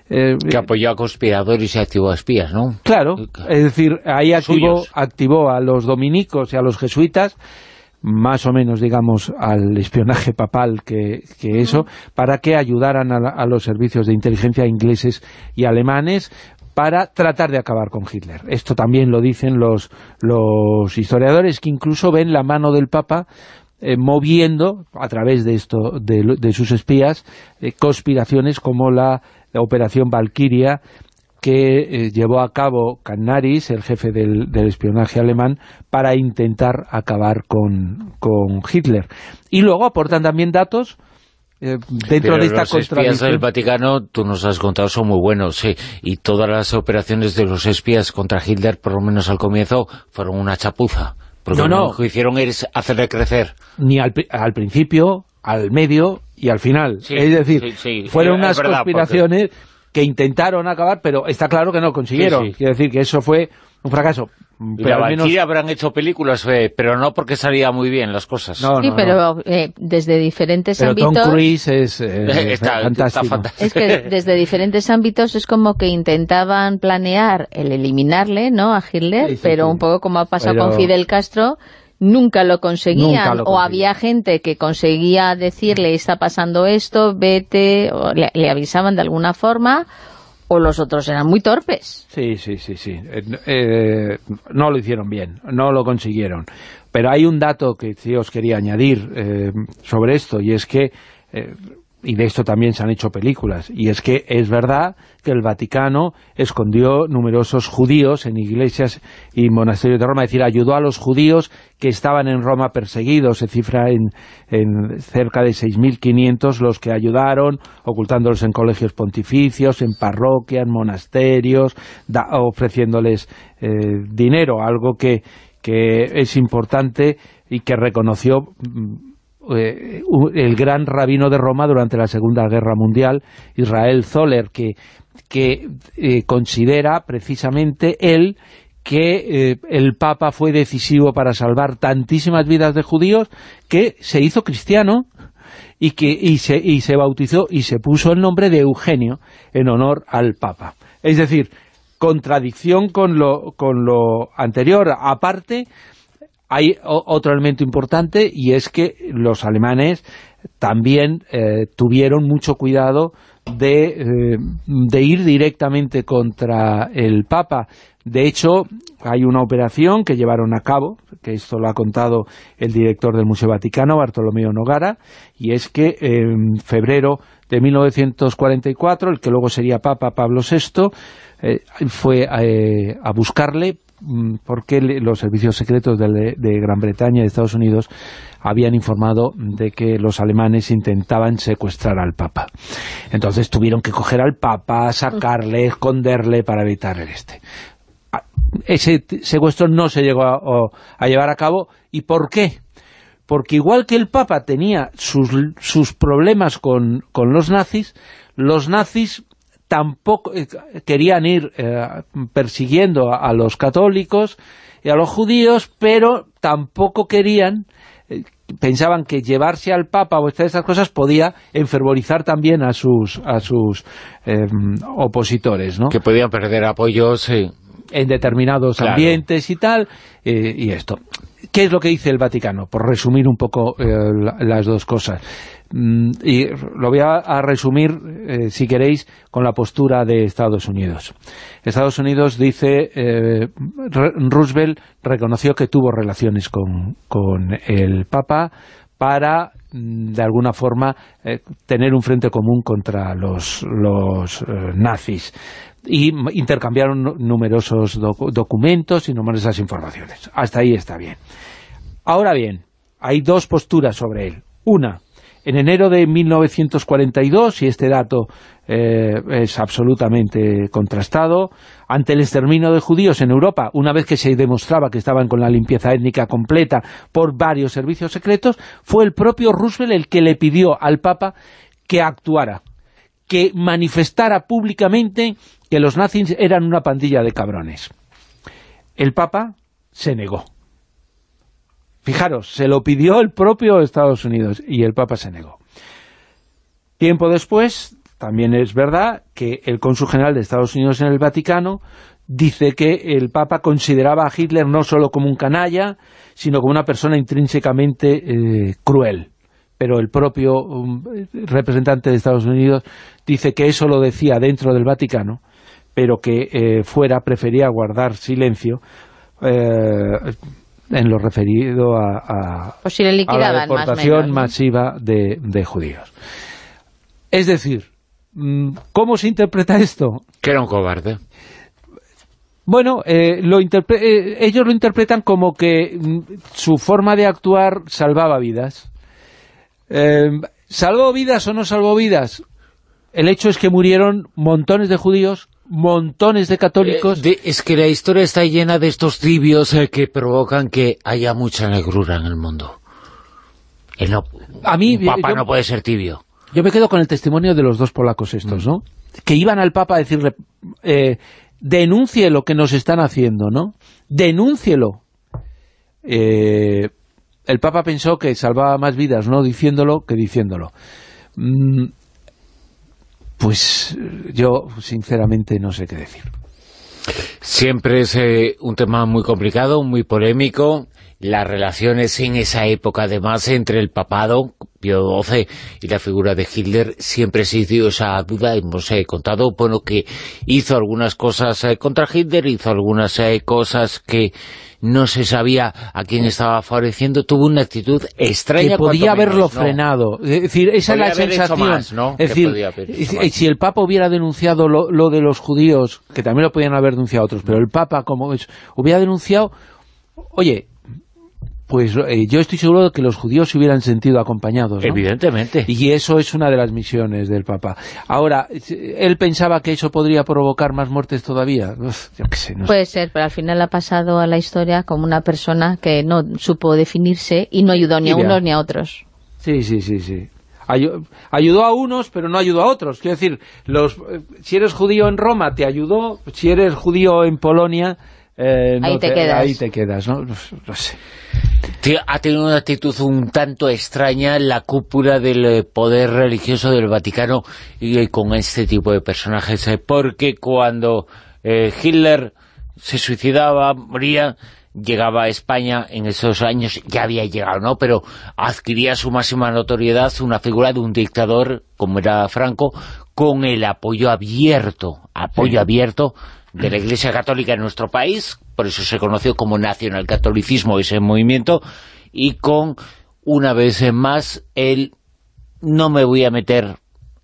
S1: eh que apoyó a conspiradores y activó a espías, ¿no?
S2: Claro, es decir, ahí activó, activó a los dominicos y a los jesuitas más o menos, digamos, al espionaje papal que, que eso, para que ayudaran a, a, los servicios de inteligencia ingleses y alemanes para tratar de acabar con Hitler. Esto también lo dicen los, los historiadores, que incluso ven la mano del Papa eh, moviendo, a través de esto de, sus espías, eh, conspiraciones como la, la Operación Valkyria, que eh, llevó a cabo Canaris, el jefe del, del, espionaje alemán, para intentar acabar con, con Hitler. Y luego aportan también datos eh, dentro
S1: Pero
S2: de esta
S1: los espías
S2: contradicción.
S1: del Vaticano, tú nos has contado, son muy buenos, sí. Y todas las operaciones de los espías contra Hitler, por lo menos al comienzo, fueron una chapuza. Porque
S2: No, no.
S1: lo que hicieron es hacerle crecer.
S2: ni al, al principio, al medio y al final.
S1: Sí,
S2: es decir,
S1: sí, sí.
S2: fueron
S1: Es
S2: unas
S1: verdad,
S2: conspiraciones que intentaron acabar, pero está claro que no consiguieron. Quiero decir que eso fue un fracaso.
S1: Y
S2: Pero
S1: la
S2: menos...
S1: Habrán hecho películas, eh, pero no porque salía muy bien las cosas.
S2: No,
S3: sí,
S2: no, no.
S3: pero eh, desde diferentes
S2: Pero Tom
S3: ámbitos...
S2: Cruise es eh,
S1: Está- está
S2: fantástico.
S1: fantástico.
S3: Es que desde diferentes ámbitos es como que intentaban planear el eliminarle, ¿no?, a Hitler,
S2: Sí, sí,
S3: pero
S2: sí.
S3: un poco como ha pasado
S2: Pero-
S3: con Fidel Castro, nunca lo conseguían,
S2: Nunca lo
S3: o había gente que conseguía decirle está pasando esto, vete, o le, le avisaban de alguna forma, o los otros eran muy torpes.
S2: Sí, sí, sí, sí. Eh, eh, no lo hicieron bien, no lo consiguieron. Pero hay un dato que sí os quería añadir eh, sobre esto, y es que, y de esto también se han hecho películas, y es que es verdad que el Vaticano escondió numerosos judíos en iglesias y monasterios de Roma, es decir, ayudó a los judíos que estaban en Roma perseguidos, se cifra en, en cerca de 6.500 los que ayudaron, ocultándolos en colegios pontificios, en parroquias, monasterios, ofreciéndoles eh, dinero, algo que, que es importante y que reconoció mm, eh, el gran rabino de Roma durante la Segunda Guerra Mundial, Israel Zoller, que, que eh, considera precisamente él que eh, el Papa fue decisivo para salvar tantísimas vidas de judíos que se hizo cristiano y que y se, y se bautizó y se puso el nombre de Eugenio en honor al Papa. Es decir, contradicción con lo, con lo anterior. Aparte, hay otro elemento importante y es que los alemanes también eh, tuvieron mucho cuidado de, eh, de ir directamente contra el Papa. De hecho, hay una operación que llevaron a cabo, que esto lo ha contado el director del Museo Vaticano, Bartolomeo Nogara, y es que en febrero de 1944, el que luego sería Papa Pablo VI, eh, fue a buscarle mm, porque le- los servicios secretos de, Gran Bretaña y de Estados Unidos habían informado de que los alemanes intentaban secuestrar al Papa. Entonces tuvieron que coger al Papa, sacarle, esconderle para evitar el este. Ah, Ese secuestro no se llegó a, a llevar a cabo. ¿Y por qué? Porque igual que el Papa tenía sus, sus problemas con los nazis, los nazis tampoco eh, querían ir eh, persiguiendo a, a los católicos y a los judíos, pero tampoco querían, eh, pensaban que llevarse al Papa o estas cosas podía enfervorizar también a sus, a sus eh, opositores, ¿no?
S1: Que podían perder apoyo, sí.
S2: en determinados
S1: Claro.
S2: ambientes y tal, y esto. ¿Qué es lo que dice el Vaticano? Por resumir un poco eh, la- las dos cosas. Mm, y lo voy a, resumir, eh, si queréis, con la postura de Estados Unidos. Estados Unidos dice, eh, Roosevelt reconoció que tuvo relaciones con, con el Papa para mm, de alguna forma eh, tener un frente común contra los, eh, nazis y intercambiaron nu- numerosos docu- documentos y numerosas informaciones. Hasta ahí está bien. Ahora bien, hay dos posturas sobre él. Una, en enero de 1942, y este dato eh, es absolutamente contrastado, ante el exterminio de judíos en Europa, una vez que se demostraba que estaban con la limpieza étnica completa por varios servicios secretos, fue el propio Roosevelt el que le pidió al Papa que actuara, que manifestara públicamente que los nazis eran una pandilla de cabrones. El Papa se negó. Fijaros, se lo pidió el propio Estados Unidos y el Papa se negó. Tiempo después, también es verdad que el cónsul general de Estados Unidos en el Vaticano dice que el Papa consideraba a Hitler no solo como un canalla, sino como una persona intrínsecamente eh, cruel. Pero el propio um, representante de Estados Unidos dice que eso lo decía dentro del Vaticano, pero que eh, fuera prefería guardar silencio eh, en lo referido a, a,
S3: Pues si le
S2: a la deportación
S3: menos, ¿no?
S2: masiva de, de judíos. Es decir, mm, ¿cómo se interpreta esto?
S1: Que era un cobarde.
S2: Bueno, eh, lo eh, ellos lo interpretan como que mm, su forma de actuar salvaba vidas. Eh, ¿Salvó vidas o no salvó vidas? El hecho es que murieron montones de judíos, montones de católicos.
S1: Eh, de- es que la historia está llena de estos tibios eh, que provocan que haya mucha negrura en el mundo. No,
S2: A mí,
S1: un papa
S2: yo-
S1: no puede ser tibio.
S2: Yo me quedo con el testimonio de los dos polacos estos, ¿no? Que iban al Papa a decirle, eh, denuncie lo que nos están haciendo, ¿no? Denúncielo. Eh, el Papa pensó que salvaba más vidas no diciéndolo que diciéndolo. Mm, pues yo, sinceramente, no sé qué decir.
S1: Siempre es eh, un tema muy complicado, muy polémico. Las relaciones en esa época, además, entre el papado, Pío XII, y la figura de Hitler, siempre existió esa duda. Hemos eh, contado, bueno, que hizo algunas cosas eh, contra Hitler, hizo algunas eh, cosas que no se sabía a quién estaba favoreciendo. Tuvo una actitud extraña.
S2: que podía haberlo
S1: menos, ¿no?
S2: frenado. Es decir, esa
S1: Podía
S2: es la sensación.
S1: más, ¿no?
S2: Es
S1: Que
S2: decir, si el Papa hubiera denunciado lo, lo de los judíos, que también lo podían haber denunciado otros, pero el Papa, como es, hubiera denunciado, oye, pues eh, yo estoy seguro de que los judíos se hubieran sentido acompañados, ¿no?
S1: Evidentemente.
S2: Y eso es una de las misiones del Papa. Ahora, ¿él pensaba que eso podría provocar más muertes todavía? Uf, yo qué sé, no sé.
S3: Puede ser, pero al final ha pasado a la historia como una persona que no supo definirse y no ayudó ni a unos ni a otros.
S2: Sí, sí, sí, sí. Ayu- ayudó a unos, pero no ayudó a otros. Quiero decir, los, eh, si eres judío en Roma, te ayudó. Si eres judío en Polonia, eh, no
S3: Ahí te quedas.
S2: Ahí te quedas, ¿no? No sé.
S1: Tío, ha tenido una actitud un tanto extraña en la cúpula del eh, poder religioso del Vaticano y eh, con este tipo de personajes, porque cuando eh, Hitler se suicidaba, moría, llegaba a España en esos años, ya había llegado, ¿no? Pero adquiría su máxima notoriedad una figura de un dictador, como era Franco, con el apoyo abierto, apoyo
S2: Sí.
S1: abierto de la Iglesia Católica en nuestro país, por eso se conoció como nacionalcatolicismo ese movimiento, y con, una vez más, el no me voy a meter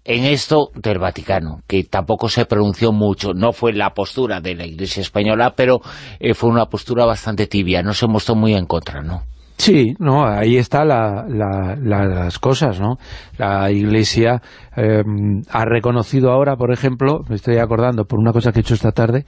S1: en esto del Vaticano, que tampoco se pronunció mucho, no fue la postura de la Iglesia Española, pero eh, fue una postura bastante tibia, no se mostró muy en contra, ¿no?
S2: Sí, no, ahí está la, la- la- las cosas, ¿no? La Iglesia eh, ha reconocido ahora, por ejemplo, me estoy acordando por una cosa que he hecho esta tarde,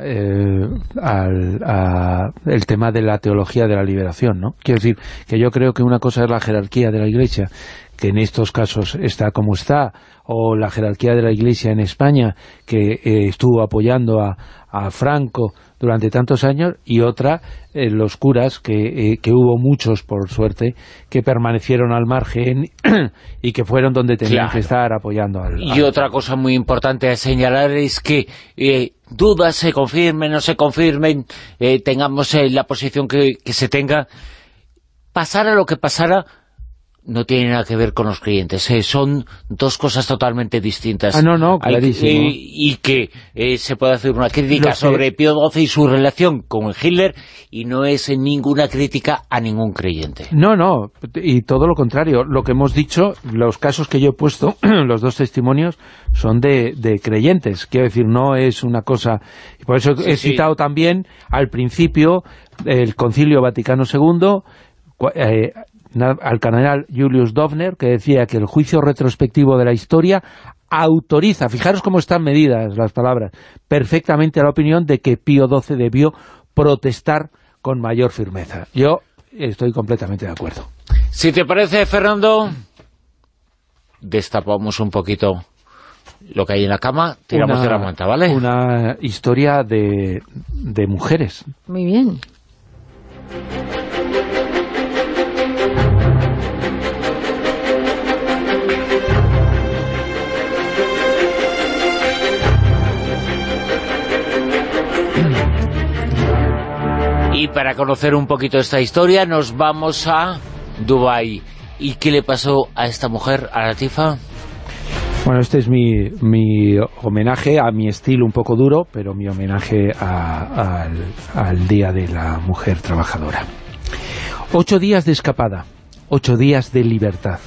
S2: eh, al- el tema de la teología de la liberación, ¿no? Quiero decir que yo creo que una cosa es la jerarquía de la Iglesia, que en estos casos está como está, o la jerarquía de la Iglesia en España, que eh, estuvo apoyando a, a Franco durante tantos años, y otra, eh, los curas, que, eh, que hubo muchos, por suerte, que permanecieron al margen y que fueron donde tenían
S1: Claro.
S2: que estar apoyando al...
S1: Y otra cosa muy importante a señalar es que dudas se confirmen, no se confirmen, tengamos la posición que, que se tenga, pasara lo que pasara, no tiene nada que ver con los creyentes, eh, son dos cosas totalmente distintas.
S2: Ah, no, no, clarísimo.
S1: eh, y que eh, se puede hacer una crítica sobre Pío XII y su relación con Hitler y no es ninguna crítica a ningún creyente.
S2: No, no, y todo lo contrario. Lo que hemos dicho, los casos que yo he puesto, los dos testimonios, son de, de creyentes. Quiero decir, no es una cosa... y Por eso
S1: Sí,
S2: he
S1: sí.
S2: citado también al principio el Concilio Vaticano II, eh, al cardenal Julius Dovner, que decía que el juicio retrospectivo de la historia autoriza, fijaros cómo están medidas las palabras, perfectamente a la opinión de que Pío XII debió protestar con mayor firmeza. Yo estoy completamente de acuerdo.
S1: Si te parece, Fernando, destapamos un poquito lo que hay en la cama, tiramos
S2: Una-
S1: de la manta, ¿vale?
S2: Una historia de, de mujeres.
S3: Muy bien.
S1: Y para conocer un poquito esta historia nos vamos a Dubái. ¿Y qué le pasó a esta mujer, a Latifa?
S2: Bueno, este es mi, mi homenaje a mi estilo un poco duro, pero mi homenaje a- al, al Día de la Mujer Trabajadora. Ocho días de escapada, ocho días de libertad.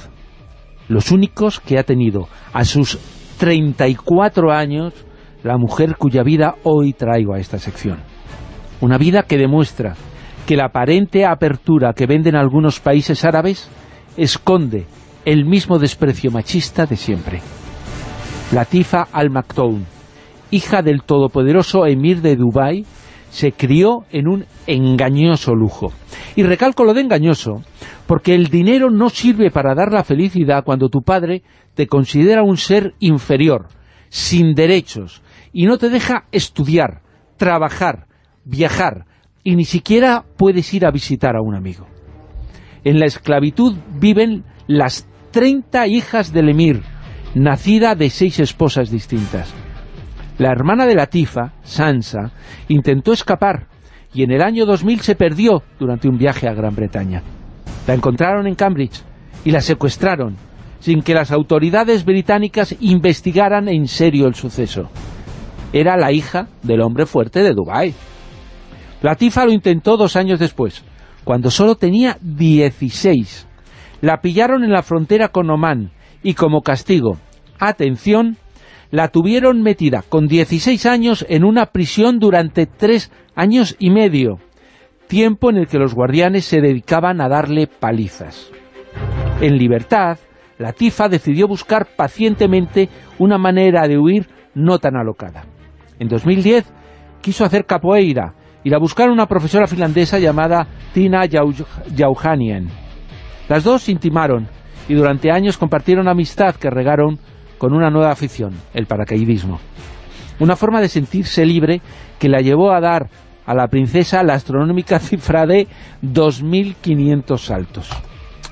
S2: Los únicos que ha tenido a sus 34 años la mujer cuya vida hoy traigo a esta sección. Una vida que demuestra que la aparente apertura que venden algunos países árabes esconde el mismo desprecio machista de siempre. Latifa Al Maktoum, hija del todopoderoso emir de Dubái, se crió en un engañoso lujo. Y recalco lo de engañoso, porque el dinero no sirve para dar la felicidad cuando tu padre te considera un ser inferior, sin derechos, y no te deja estudiar, trabajar, viajar, y ni siquiera puedes ir a visitar a un amigo. En la esclavitud viven las 30 hijas del emir, nacida de seis esposas distintas. La hermana de Latifa, Sansa, intentó escapar y en el año 2000 se perdió durante un viaje a Gran Bretaña. La encontraron en Cambridge y la secuestraron, sin que las autoridades británicas investigaran en serio el suceso. Era la hija del hombre fuerte de Dubái. Latifa lo intentó dos años después, cuando solo tenía 16. La pillaron en la frontera con Omán y como castigo, atención, la tuvieron metida con 16 años en una prisión durante tres años y medio, tiempo en el que los guardianes se dedicaban a darle palizas. En libertad, Latifa decidió buscar pacientemente una manera de huir no tan alocada. En 2010 quiso hacer capoeira y la buscaron una profesora finlandesa llamada Tina Jau- Jauhanian. Las dos intimaron y durante años compartieron amistad que regaron con una nueva afición, el paracaidismo. Una forma de sentirse libre que la llevó a dar a la princesa la astronómica cifra de 2.500 saltos.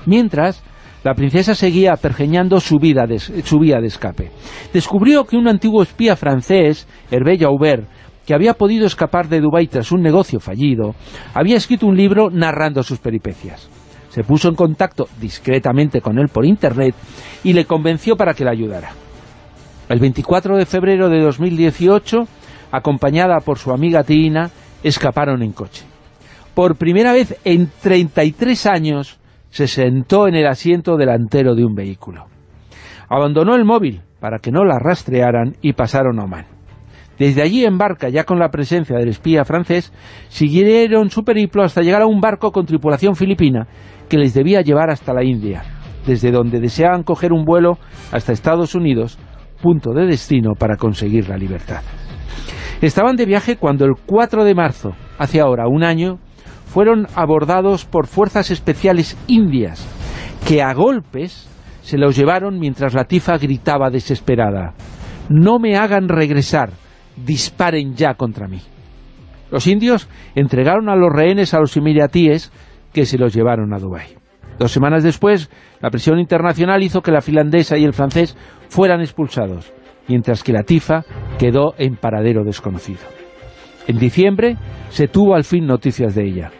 S2: Mientras, la princesa seguía pergeñando su, vida de, su vía de escape. Descubrió que un antiguo espía francés, Hervé Jaubert, que había podido escapar de Dubái tras un negocio fallido, había escrito un libro narrando sus peripecias. Se puso en contacto discretamente con él por internet y le convenció para que la ayudara. El 24 de febrero de 2018, acompañada por su amiga Tina, escaparon en coche. Por primera vez en 33 años se sentó en el asiento delantero de un vehículo. Abandonó el móvil para que no la rastrearan y pasaron a Oman. Desde allí en barca, ya con la presencia del espía francés, siguieron su periplo hasta llegar a un barco con tripulación filipina que les debía llevar hasta la India, desde donde deseaban coger un vuelo hasta Estados Unidos, punto de destino para conseguir la libertad. Estaban de viaje cuando el 4 de marzo, hace ahora un año, fueron abordados por fuerzas especiales indias, que a golpes se los llevaron mientras la tifa gritaba desesperada, «No me hagan regresar, disparen ya contra mí». Los indios entregaron a los rehenes a los emiratíes que se los llevaron a Dubái. Dos semanas después, la presión internacional hizo que la finlandesa y el francés fueran expulsados, mientras que la tifa quedó en paradero desconocido. En diciembre se tuvo al fin noticias de ella.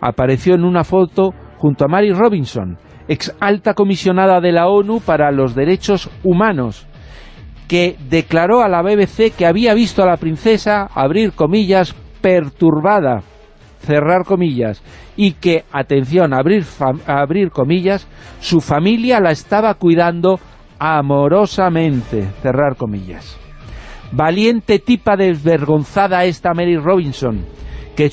S2: Apareció en una foto junto a Mary Robinson, ex alta comisionada de la ONU para los Derechos Humanos, que declaró a la BBC que había visto a la princesa, abrir comillas, perturbada, cerrar comillas, y que, atención, abrir, abrir comillas, su familia la estaba cuidando amorosamente, cerrar comillas. Valiente tipa desvergonzada esta Mary Robinson, que,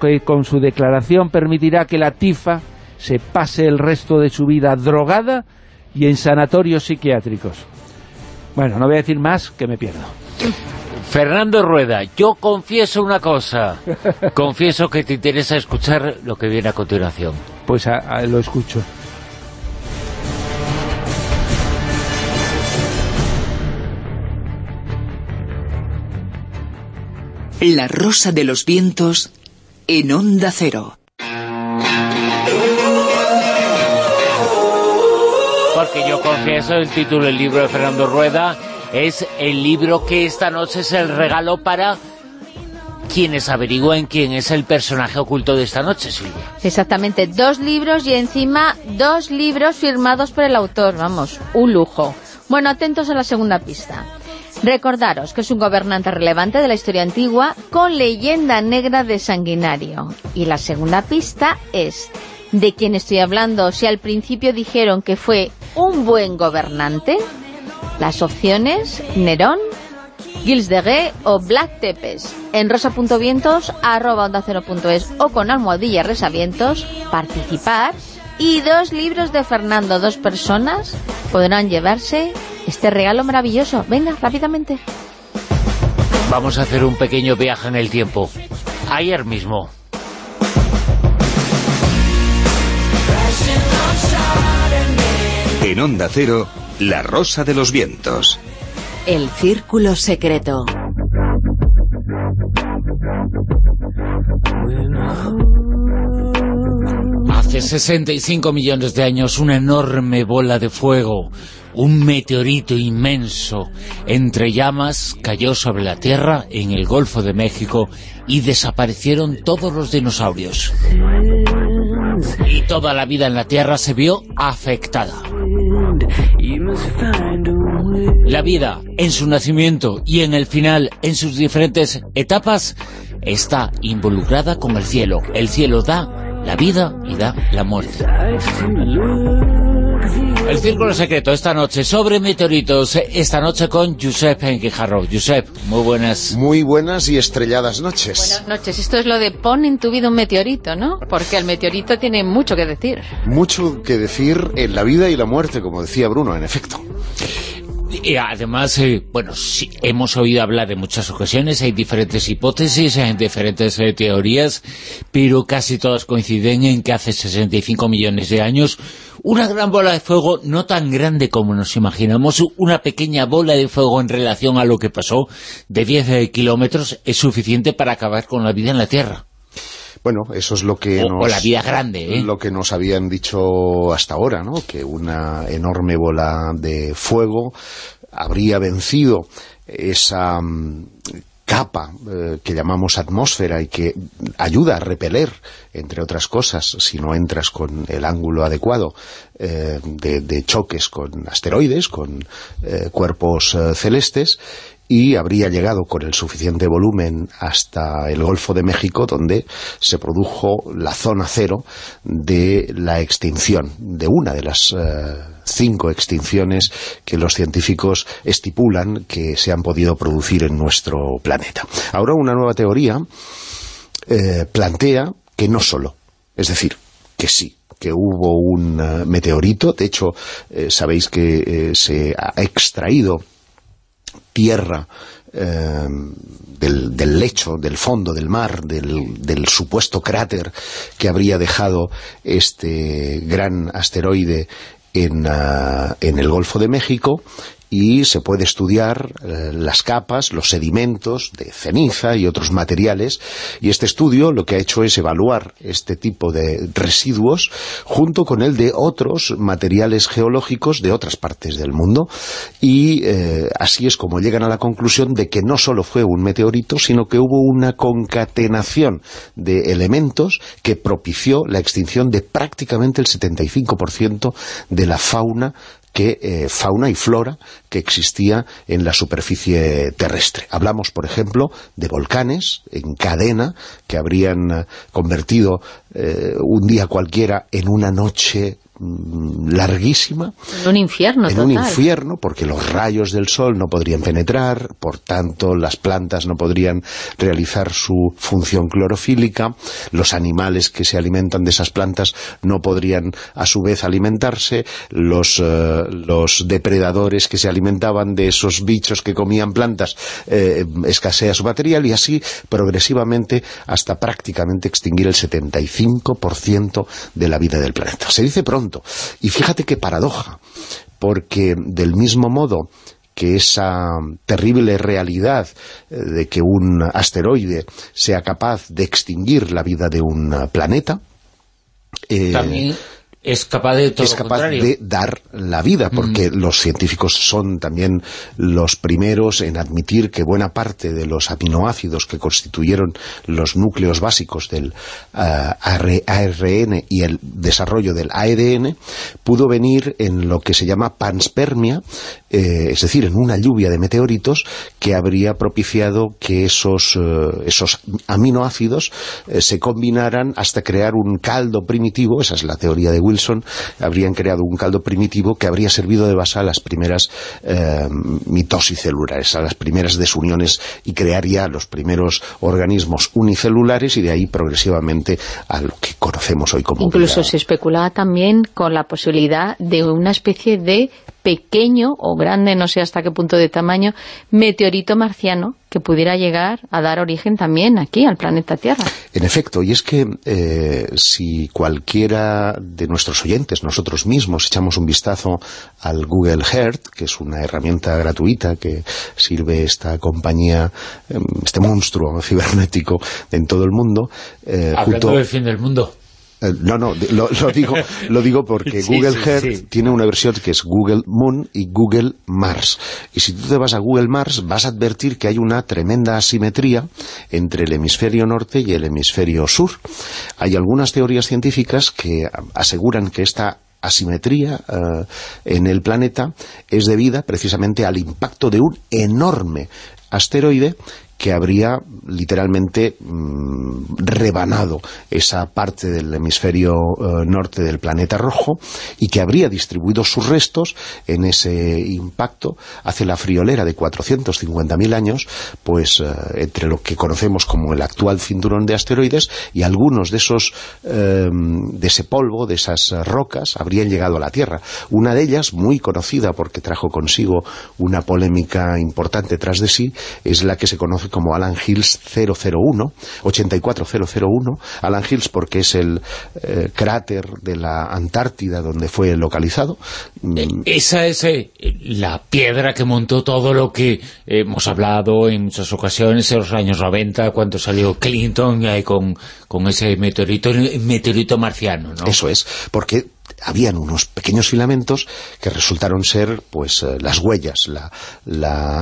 S2: que con su declaración permitirá que la tifa se pase el resto de su vida drogada y en sanatorios psiquiátricos. Bueno, no voy a decir más, que me pierdo.
S1: Fernando Rueda, yo confieso una cosa. confieso que te interesa escuchar lo que viene a continuación.
S2: Pues lo escucho.
S12: La rosa de los vientos en onda cero.
S1: Porque yo confieso, el título del libro de Fernando Rueda es el libro que esta noche es el regalo para quienes averigüen quién es el personaje oculto de esta noche, Silvia.
S3: Exactamente, dos libros y encima dos libros firmados por el autor, vamos, un lujo. Bueno, atentos a la segunda pista. Recordaros que es un gobernante relevante de la historia antigua con leyenda negra de sanguinario. Y la segunda pista es de quién estoy hablando. Si al principio dijeron que fue un buen gobernante, las opciones Nerón, Gilles de Gué o Black Tepes. En rosa.vientos, arroba onda es o con almohadilla resavientos, participar y dos libros de Fernando, dos personas podrán llevarse este regalo maravilloso. Venga, rápidamente.
S1: Vamos a hacer un pequeño viaje en el tiempo. Ayer mismo.
S11: En Onda Cero, La Rosa de los Vientos.
S12: El Círculo Secreto.
S1: Hace 65 millones de años, una enorme bola de fuego, un meteorito inmenso, entre llamas, cayó sobre la Tierra en el Golfo de México y desaparecieron todos los dinosaurios. Y toda la vida en la Tierra se vio afectada. La vida, en su nacimiento y en el final, en sus diferentes etapas, está involucrada con el cielo. El cielo da la vida y da la muerte. El Círculo Secreto esta noche sobre meteoritos, esta noche con Josep Enquijarro. Josep, muy buenas.
S13: Muy buenas y estrelladas noches.
S3: Buenas noches. Esto es lo de pon en tu vida un meteorito, ¿no? Porque el meteorito tiene mucho que decir.
S13: Mucho que decir en la vida y la muerte, como decía Bruno, en efecto.
S1: Y además, eh, bueno, sí, hemos oído hablar en muchas ocasiones, hay diferentes hipótesis, hay diferentes eh, teorías, pero casi todas coinciden en que hace 65 millones de años una gran bola de fuego, no tan grande como nos imaginamos, una pequeña bola de fuego en relación a lo que pasó de 10 eh, kilómetros, es suficiente para acabar con la vida en la Tierra.
S13: Bueno, eso es lo que
S1: nos... la vida grande, ¿eh?
S13: Lo que nos habían dicho hasta ahora, ¿no? Que una enorme bola de fuego habría vencido esa mm, capa eh, que llamamos atmósfera y que ayuda a repeler, entre otras cosas, si no entras con el ángulo adecuado eh, de, choques con asteroides, con cuerpos celestes, y habría llegado con el suficiente volumen hasta el Golfo de México, donde se produjo la zona cero de la extinción, de una de las eh, cinco extinciones que los científicos estipulan que se han podido producir en nuestro planeta. Ahora una nueva teoría eh, plantea que no solo, es decir, que sí, que hubo un eh, meteorito, de hecho, sabéis que se ha extraído tierra eh, del, lecho, del fondo del mar, del, supuesto cráter que habría dejado este gran asteroide en, ah, en el Golfo de México y se puede estudiar eh, las capas, los sedimentos de ceniza y otros materiales, y este estudio lo que ha hecho es evaluar este tipo de residuos junto con el de otros materiales geológicos de otras partes del mundo, y eh, así es como llegan a la conclusión de que no solo fue un meteorito, sino que hubo una concatenación de elementos que propició la extinción de prácticamente el 75% de la fauna que eh, fauna y flora que existía en la superficie terrestre. Hablamos, por ejemplo, de volcanes en cadena que habrían eh, convertido eh, un día cualquiera en una noche larguísima.
S3: En un infierno
S13: En un infierno, porque los rayos del sol no podrían penetrar, por tanto las plantas no podrían realizar su función clorofílica, los animales que se alimentan de esas plantas no podrían a su vez alimentarse, los, eh, los depredadores que se alimentaban de esos bichos que comían plantas eh, escasea su material y así progresivamente hasta prácticamente extinguir el 75% de la vida del planeta. Se dice pronto, y fíjate qué paradoja, porque del mismo modo que esa terrible realidad eh, de que un asteroide sea capaz de extinguir la vida de un planeta, eh,
S1: También es capaz de todo
S13: es
S1: lo
S13: capaz
S1: contrario.
S13: de dar la vida, porque los científicos son también los primeros en admitir que buena parte de los aminoácidos que constituyeron los núcleos básicos del ah, AR- ARN y el desarrollo del ADN pudo venir en lo que se llama panspermia, eh, es decir, en una lluvia de meteoritos que habría propiciado que esos, eh, esos aminoácidos eh, se combinaran hasta crear un caldo primitivo, esa es la teoría de Wilson, habrían creado un caldo primitivo que habría servido de base a las primeras eh, mitosis celulares, a las primeras desuniones y crearía los primeros organismos unicelulares y de ahí progresivamente a lo que conocemos hoy como
S3: Incluso
S13: vida.
S3: se especulaba también con la posibilidad de una especie de pequeño o grande, no sé hasta qué punto de tamaño, meteorito marciano que pudiera llegar a dar origen también aquí, al planeta Tierra.
S13: En efecto, y es que eh, si cualquiera de nuestros oyentes, nosotros mismos, echamos un vistazo al Google Earth, que es una herramienta gratuita que sirve esta compañía, eh, este monstruo cibernético en todo el mundo, eh,
S1: Hablando
S13: junto-
S1: del fin del mundo.
S13: Eh, No, no, lo, lo digo, lo digo porque
S1: Sí,
S13: Google
S1: sí,
S13: Earth
S1: sí.
S13: tiene una versión que es Google Moon y Google Mars. Y si tú te vas a Google Mars, vas a advertir que hay una tremenda asimetría entre el hemisferio norte y el hemisferio sur. Hay algunas teorías científicas que aseguran que esta asimetría eh, en el planeta es debida precisamente al impacto de un enorme asteroide que habría literalmente mm, rebanado esa parte del hemisferio eh, norte del planeta rojo y que habría distribuido sus restos en ese impacto hacia la friolera de 450.000 años, pues eh, entre lo que conocemos como el actual cinturón de asteroides y algunos de esos eh, de ese polvo, de esas rocas, habrían llegado a la Tierra. Una de ellas, muy conocida porque trajo consigo una polémica importante tras de sí, es la que se conoce como Alan Hills 001, 84001, Alan Hills porque es el eh, cráter de la Antártida donde fue localizado. Mm,
S1: Esa es eh, la piedra que montó todo lo que hemos hablado en muchas ocasiones en los años 90, cuando salió Clinton eh, con, con ese meteorito, meteorito marciano, ¿no?
S13: Eso es, porque habían unos pequeños filamentos que resultaron ser pues eh, las huellas, la-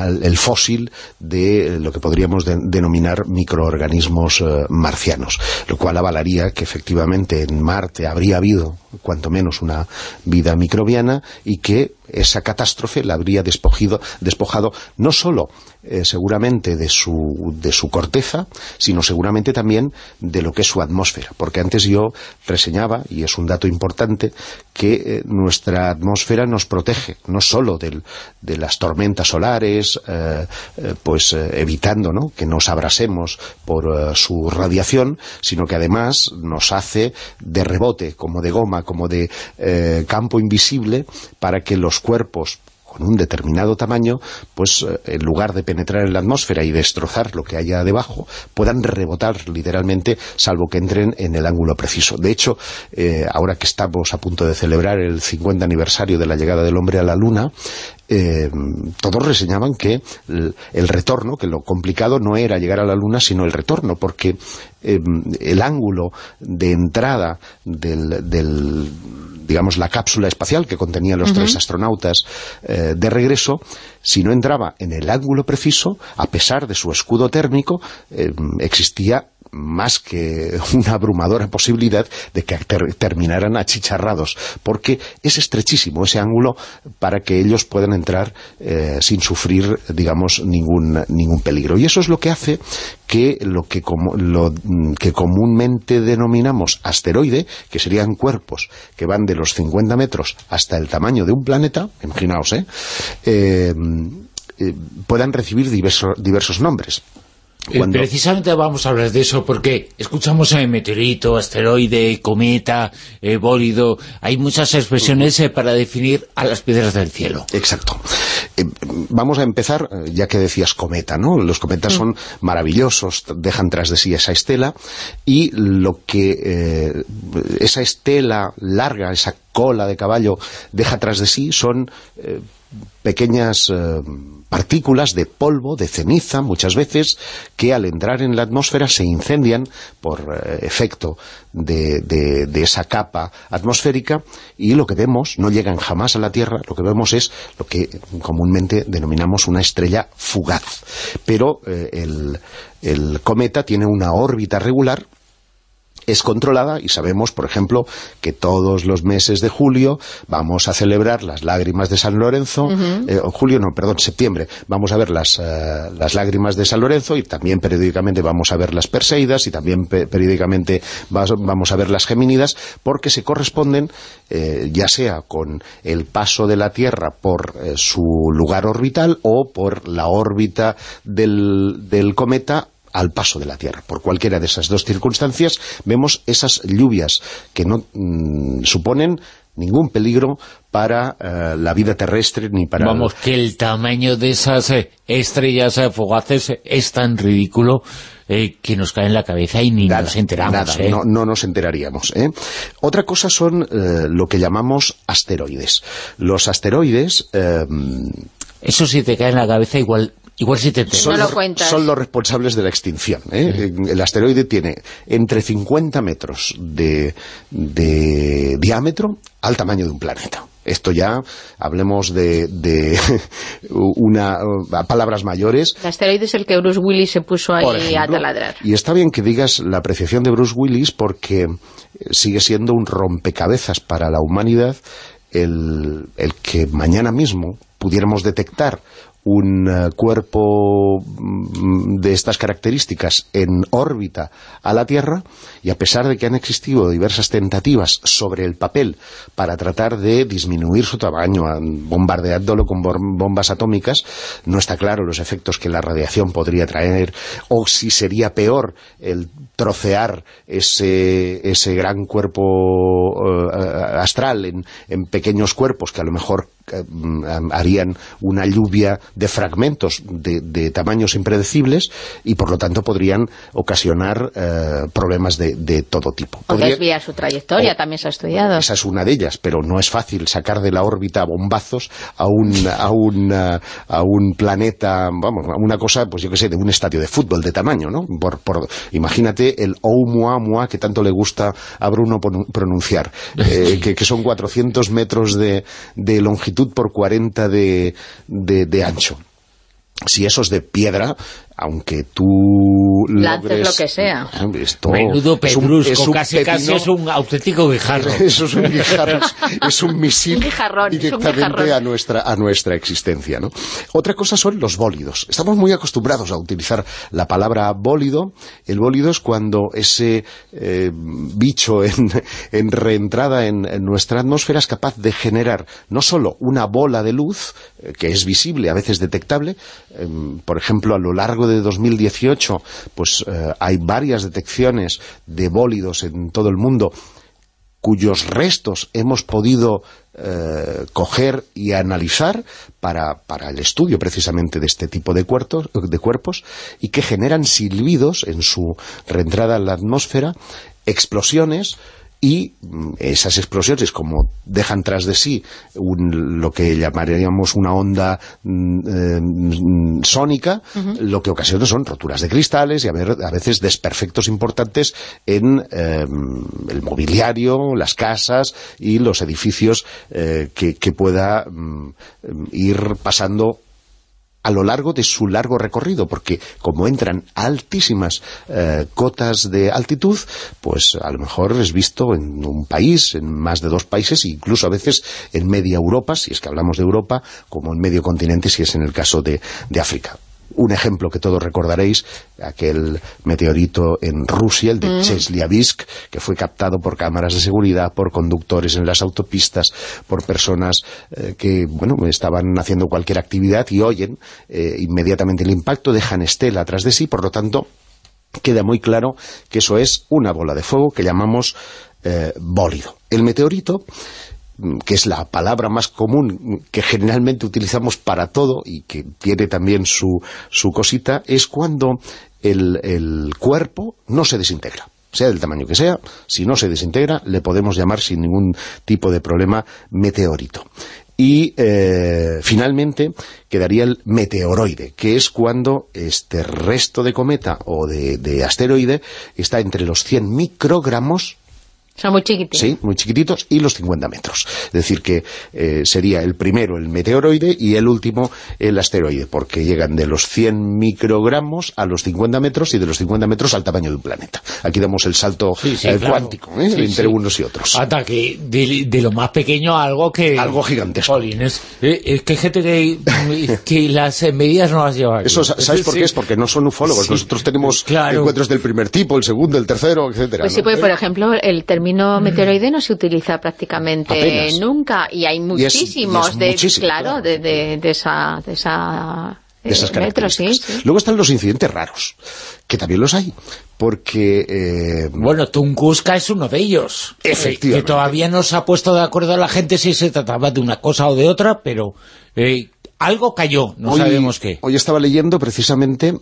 S13: el fósil de lo que podríamos de- denominar microorganismos eh, marcianos, lo cual avalaría que efectivamente en Marte habría habido cuanto menos una vida microbiana y que esa catástrofe la habría despojado no solo eh, seguramente de su, de su corteza, sino seguramente también de lo que es su atmósfera, porque antes yo reseñaba, y es un dato importante, que eh, nuestra atmósfera nos protege, no solo del- de las tormentas solares, eh, pues evitando ¿no? que nos abrasemos por su radiación, sino que además nos hace de rebote, como de goma, como de campo invisible, para que los cuerpos con un determinado tamaño, pues eh, en lugar de penetrar en la atmósfera y destrozar lo que haya debajo, puedan rebotar literalmente, salvo que entren en el ángulo preciso. De hecho, eh, ahora que estamos a punto de celebrar el 50 aniversario de la llegada del hombre a la Luna, eh, todos reseñaban que el, el retorno, que lo complicado no era llegar a la Luna, sino el retorno, porque eh, el ángulo de entrada del, del, digamos, la cápsula espacial que contenía los tres astronautas eh, de regreso, si no entraba en el ángulo preciso, a pesar de su escudo térmico, existía más que una abrumadora posibilidad de que ter- terminaran achicharrados, porque es estrechísimo ese ángulo para que ellos puedan entrar eh, sin sufrir, digamos, ningún, ningún peligro. Y eso es lo que hace que lo que, como- lo, mm, que comúnmente denominamos asteroide, que serían cuerpos que van de los 50 metros hasta el tamaño de un planeta, imaginaos, ¿eh? Eh, eh, puedan recibir diverso- diversos nombres.
S1: Eh,
S13: Cuando-
S1: Precisamente vamos a hablar de eso porque escuchamos eh, meteorito, asteroide, cometa, eh, bólido, hay muchas expresiones eh, para definir a las piedras del cielo.
S13: Exacto. Eh, vamos a empezar, ya que decías cometa, ¿no? Los cometas son maravillosos, dejan tras de sí esa estela y lo que esa estela larga, esa cola de caballo deja tras de sí son pequeñas eh, partículas de polvo, de ceniza, muchas veces, que al entrar en la atmósfera se incendian por eh, efecto de, de- de esa capa atmosférica y lo que vemos, no llegan jamás a la Tierra, lo que vemos es lo que comúnmente denominamos una estrella fugaz. Pero eh, el, el cometa tiene una órbita regular es controlada y sabemos, por ejemplo, que todos los meses de julio vamos a celebrar las lágrimas de San Lorenzo, eh, o julio no, perdón, septiembre, vamos a ver las, eh, las lágrimas de San Lorenzo y también periódicamente vamos a ver las Perseidas y también pe- periódicamente vas- vamos a ver las Gemínidas porque se corresponden eh, ya sea con el paso de la Tierra por eh, su lugar orbital o por la órbita del, del cometa al paso de la Tierra. Por cualquiera de esas dos circunstancias vemos esas lluvias que no mm, suponen ningún peligro para eh, la vida terrestre ni para...
S1: Vamos, que el tamaño de esas eh, estrellas eh, fugaces es tan ridículo eh, que nos cae en la cabeza y ni nos enteramos.
S13: Nada, no, no nos enteraríamos. Otra cosa son lo que llamamos asteroides. Los asteroides...
S1: Eso si te cae en la cabeza igual... Igual si te
S13: son, los, son los responsables de la extinción. ¿eh? El asteroide tiene entre 50 metros de, de diámetro al tamaño de un planeta. Esto ya, hablemos de, de una, a palabras mayores,
S3: El asteroide es el que Bruce Willis se puso ahí
S13: ejemplo,
S3: a taladrar.
S13: Y está bien que digas la apreciación de Bruce Willis porque sigue siendo un rompecabezas para la humanidad el, el que mañana mismo pudiéramos detectar un eh, cuerpo mm, de estas características en órbita a la Tierra y a pesar de que han existido diversas tentativas sobre el papel para tratar de disminuir su tamaño bombardeándolo con bom- bombas atómicas, no está claro los efectos que la radiación podría traer o si sería peor el trocear ese, ese gran cuerpo eh, astral en, en pequeños cuerpos que a lo mejor eh, harían una lluvia de fragmentos de, de tamaños impredecibles y por lo tanto podrían ocasionar eh, problemas de, de todo tipo.
S3: O
S13: Podría-
S3: desviar su trayectoria, también se ha estudiado.
S13: esa es una de ellas, pero no es fácil sacar de la órbita bombazos a un, a un, eh, a un planeta, vamos, a una cosa, pues yo que sé, de un estadio de fútbol de tamaño, ¿no? Por, por, imagínate el Oumuamua que tanto le gusta a Bruno pronunciar, eh, que, que son 400 metros de, de longitud por 40 de, de, de ancho. Si eso es de piedra, aunque tú
S3: Lances
S13: logres-
S3: lo que sea.
S13: Esto
S1: Menudo
S13: es un-
S1: pedrusco,
S13: es un
S1: casi, casi es un auténtico guijarro.
S13: Eso es un guijarro, es un misil
S3: Un guijarrón, es un
S13: directamente a nuestra, a nuestra existencia. ¿no? Otra cosa son los bólidos. Estamos muy acostumbrados a utilizar la palabra bólido. El bólido es cuando ese eh, bicho en, en reentrada en, en nuestra atmósfera es capaz de generar no solo una bola de luz, eh, que es visible, a veces detectable, em, por ejemplo, a lo largo de 2018 pues eh, hay varias detecciones de bólidos en todo el mundo cuyos restos hemos podido eh, coger y analizar para, para el estudio precisamente de este tipo de, cuerpos, de cuerpos y que generan silbidos en su reentrada en la atmósfera, explosiones y mm, esas explosiones, como dejan tras de sí un, lo que llamaríamos una onda mm, eh, sónica, lo que ocasiona son roturas de cristales y a, ver, a veces desperfectos importantes en eh, el mobiliario, las casas y los edificios eh, que, que, pueda mm, ir pasando a lo largo de su largo recorrido, porque como entran altísimas eh, cotas de altitud, pues a lo mejor es visto en un país, en más de dos países, incluso a veces en media Europa, si es que hablamos de Europa, como en medio continente, si es en el caso de, de África un ejemplo que todos recordaréis, aquel meteorito en Rusia, el de mm. Chelyabinsk, que fue captado por cámaras de seguridad, por conductores en las autopistas, por personas eh, que, bueno, estaban haciendo cualquier actividad y oyen eh, inmediatamente el impacto, dejan estela atrás de sí, por lo tanto, queda muy claro que eso es una bola de fuego que llamamos eh, bólido. El meteorito que es la palabra más común que generalmente utilizamos para todo y que tiene también su, su cosita, es cuando el, el cuerpo no se desintegra sea del tamaño que sea, si no se desintegra, le podemos llamar sin ningún tipo de problema meteorito. Y eh, finalmente quedaría el meteoroide, que es cuando este resto de cometa o de, de asteroide está entre los 100 microgramos
S3: son muy chiquititos.
S13: Sí, muy chiquititos y los 50 metros. Es decir, que eh, sería el primero el meteoroide y el último el asteroide, porque llegan de los 100 microgramos a los 50 metros y de los 50 metros al tamaño de un planeta. Aquí damos el salto eh, cuántico ¿eh? entre unos y otros.
S1: Hasta que de, lo más pequeño a algo que...
S13: Algo gigantesco.
S1: es, que hay gente que, las medidas no las lleva
S13: Eso, ¿sabes por qué? Es porque no son ufólogos. Nosotros tenemos encuentros del primer tipo, el segundo, el tercero, etcétera.
S3: Pues sí, pues, por ejemplo, el término término meteoroide no se utiliza prácticamente nunca y hay muchísimos, de, claro, de, de, esa... De esa
S13: de esas eh, características. Luego están los incidentes raros, que también los hay, porque... Eh,
S1: bueno, Tunguska es uno de ellos.
S13: Efectivamente.
S1: que todavía no se ha puesto de acuerdo a la gente si se trataba de una cosa o de otra, pero eh, algo cayó, no sabemos qué.
S13: Hoy estaba leyendo precisamente,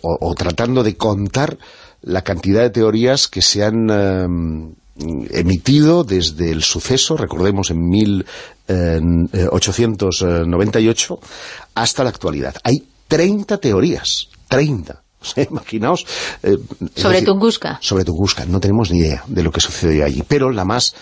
S13: o, tratando de contar la cantidad de teorías que se han emitido desde el suceso, recordemos en 1898, hasta la actualidad. Hay 30 teorías, 30. imaginaos...
S3: Eh, sobre Tunguska.
S13: Sobre Tunguska, no tenemos ni idea de lo que sucedió allí, pero la más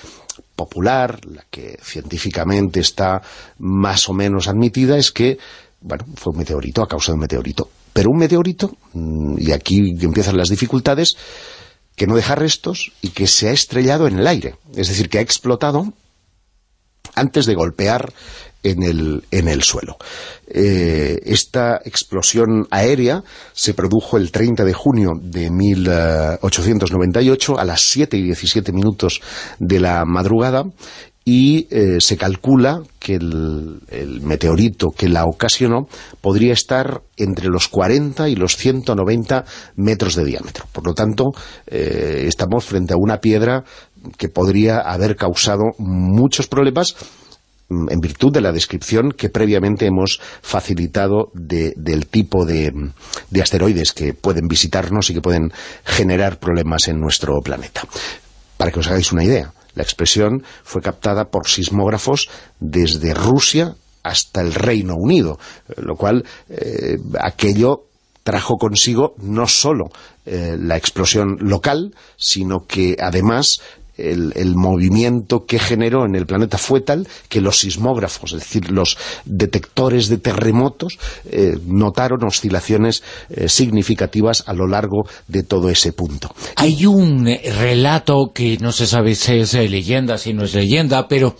S13: popular, la que científicamente está más o menos admitida, es que, bueno, fue un meteorito a causa de un meteorito. Pero un meteorito, mm, y aquí empiezan las dificultades, que no deja restos y que se ha estrellado en el aire. Es decir, que ha explotado antes de golpear en el, en el suelo. Eh, esta explosión aérea se produjo el 30 de junio de 1898 a las 7 y 17 minutos de la madrugada y eh, se calcula que el, meteorito que la ocasionó podría estar entre los 40 y los 190 metros de diámetro. Por lo tanto, eh, estamos frente a una piedra que podría haber causado muchos problemas mm, en virtud de la descripción que previamente hemos facilitado del tipo de, de asteroides que pueden visitarnos y que pueden generar problemas en nuestro planeta. Para que os hagáis una idea, la expresión fue captada por sismógrafos desde Rusia hasta el Reino Unido, eh, lo cual eh, aquello trajo consigo no solo eh, la explosión local, sino que además el, movimiento que generó en el planeta fue tal que los sismógrafos, es decir, los detectores de terremotos, eh, notaron oscilaciones eh, significativas a lo largo de todo ese punto.
S1: Hay un relato que no se sabe si es leyenda, si no es leyenda, pero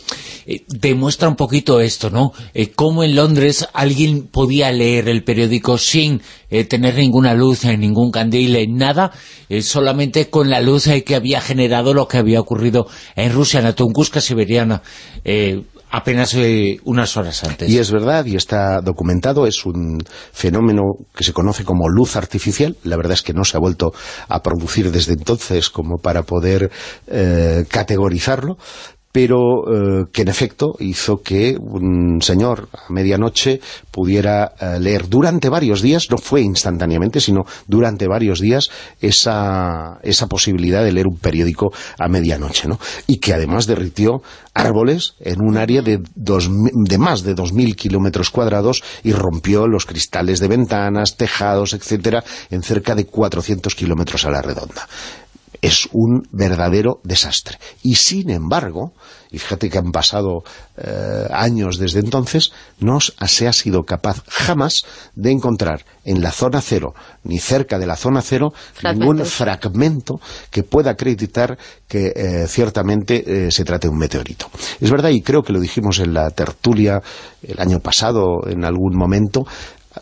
S1: eh, demuestra un poquito esto, ¿no? cómo en Londres alguien podía leer el periódico sin tener ninguna luz, ningún candil, nada, solamente con la luz que había generado lo que había ocurrido en Rusia, en la Tunguska siberiana, eh, apenas eh, unas horas antes.
S13: Y es verdad, y está documentado, es un fenómeno que se conoce como luz artificial, la verdad es que no se ha vuelto a producir desde entonces como para poder eh, categorizarlo, pero eh, que en efecto hizo que un señor a medianoche pudiera eh, leer durante varios días, no fue instantáneamente, sino durante varios días, esa, esa posibilidad de leer un periódico a medianoche, ¿no? Y que además derritió árboles en un área de, dos, de más de 2.000 kilómetros cuadrados y rompió los cristales de ventanas, tejados, etcétera, en cerca de 400 kilómetros a la redonda es un verdadero desastre. Y sin embargo, y fíjate que han pasado eh, años desde entonces, no se ha sido capaz jamás de encontrar en la zona cero, ni cerca de la zona cero, ningún fragmento que pueda acreditar que eh, ciertamente eh, se trate de un meteorito. Es verdad, y creo que lo dijimos en la tertulia el año pasado, en algún momento,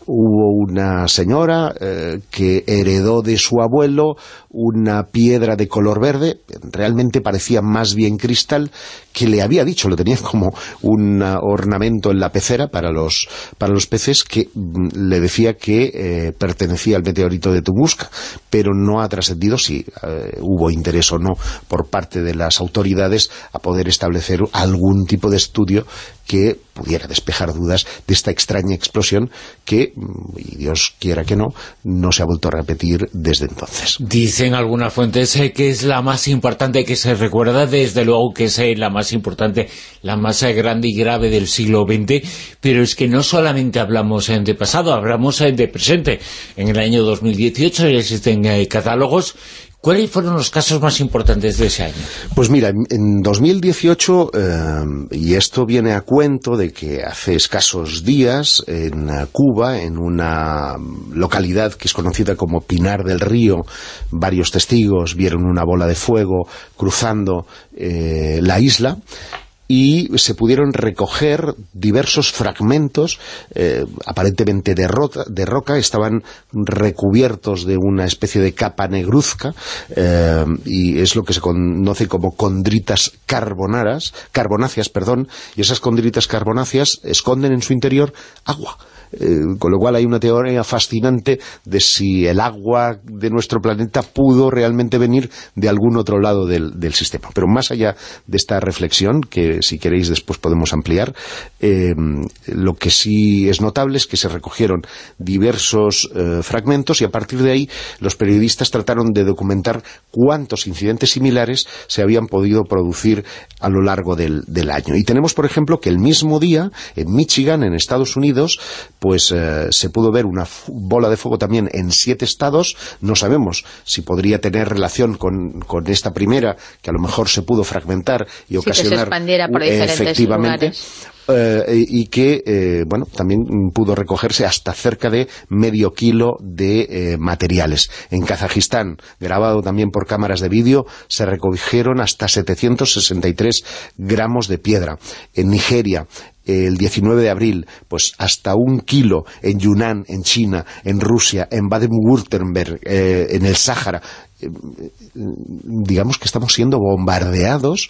S13: hubo una señora eh, que heredó de su abuelo una piedra de color verde, realmente parecía más bien cristal, que le había dicho, lo tenía como un ornamento en la pecera para los, para los peces, que mm, le decía que eh, pertenecía al meteorito de Tunguska, pero no ha trascendido si eh, hubo interés o no por parte de las autoridades a poder establecer algún tipo de estudio que pudiera despejar dudas de esta extraña explosión que, mm, y Dios quiera que no, no se ha vuelto a repetir desde entonces.
S1: Dicen algunas fuentes eh, que es la más importante que se recuerda, desde luego que es eh, la más importante, la más eh, grande y grave del siglo XX, pero es que no solamente hablamos de pasado, hablamos de presente. En el año 2018 existen catálogos ¿Cuáles fueron los casos más importantes de ese año?
S13: Pues mira, en 2018, eh, y esto viene a cuento de que hace escasos días en Cuba, en una localidad que es conocida como Pinar del Río, varios testigos vieron una bola de fuego cruzando eh, la isla y se pudieron recoger diversos fragmentos, eh, aparentemente de, roca, estaban recubiertos de una especie de capa negruzca, eh, y es lo que se conoce como condritas carbonaras, carbonáceas, perdón, y esas condritas carbonáceas esconden en su interior agua. Eh, con lo cual hay una teoría fascinante de si el agua de nuestro planeta pudo realmente venir de algún otro lado del, sistema. Pero más allá de esta reflexión, que si queréis después podemos ampliar, eh, lo que sí es notable es que se recogieron diversos eh, fragmentos y a partir de ahí los periodistas trataron de documentar cuántos incidentes similares se habían podido producir a lo largo del, del año. Y tenemos, por ejemplo, que el mismo día, en Michigan, en Estados Unidos, pues eh, se pudo ver una bola de fuego también en siete estados, no sabemos si podría tener relación con, esta primera, que a lo mejor se pudo fragmentar y ocasionar... efectivamente, eh, y que eh, bueno también pudo recogerse hasta cerca de medio kilo de materiales. En Kazajistán, grabado también por cámaras de vídeo, se recogieron hasta 763 gramos de piedra. En Nigeria, el 19 de abril, pues hasta un kilo en Yunnan, en China, en Rusia, en Baden-Württemberg, eh, en el Sáhara. Eh, digamos que estamos siendo bombardeados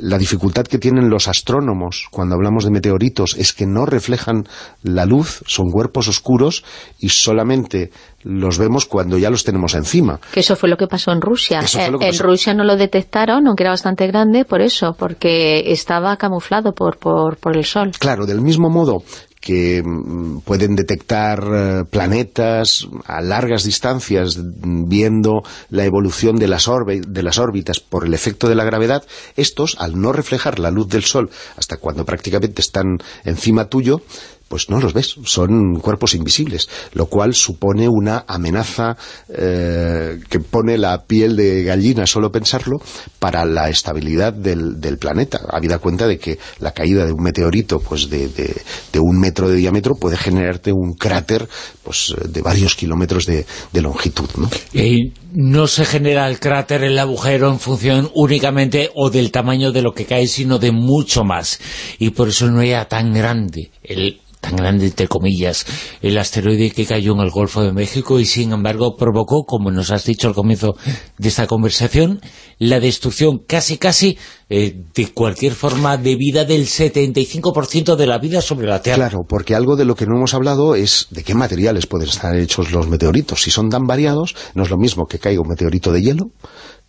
S13: la dificultad que tienen los astrónomos cuando hablamos de meteoritos es que no reflejan la luz, son cuerpos oscuros y solamente los vemos cuando ya los tenemos encima.
S3: Que eso fue lo que pasó en Rusia. Eh, en Rusia no lo detectaron, aunque era bastante grande, por eso, porque estaba camuflado por, por, por el sol.
S13: Claro, del mismo modo que mm, pueden detectar eh, planetas a largas distancias viendo la evolución de las, de las órbitas por el efecto de la gravedad, estos, al no reflejar la luz del Sol hasta cuando prácticamente están encima tuyo, pues no los ves, son cuerpos invisibles, lo cual supone una amenaza eh, que pone la piel de gallina, solo pensarlo, para la estabilidad del, planeta, habida cuenta de que la caída de un meteorito pues de, un metro de diámetro puede generarte un cráter pues de varios kilómetros de, longitud. ¿no?
S1: No se genera el cráter, el agujero, en función únicamente o del tamaño de lo que cae, sino de mucho más. Y por eso no era tan grande el tan grande, entre comillas, el asteroide que cayó en el Golfo de México y sin embargo provocó, como nos has dicho al comienzo de esta conversación, la destrucción casi casi eh, de cualquier forma de vida del 75% de la vida sobre la Tierra.
S13: Claro, porque algo de lo que no hemos hablado es de qué materiales pueden estar hechos los meteoritos. Si son tan variados, no es lo mismo que caiga un meteorito de hielo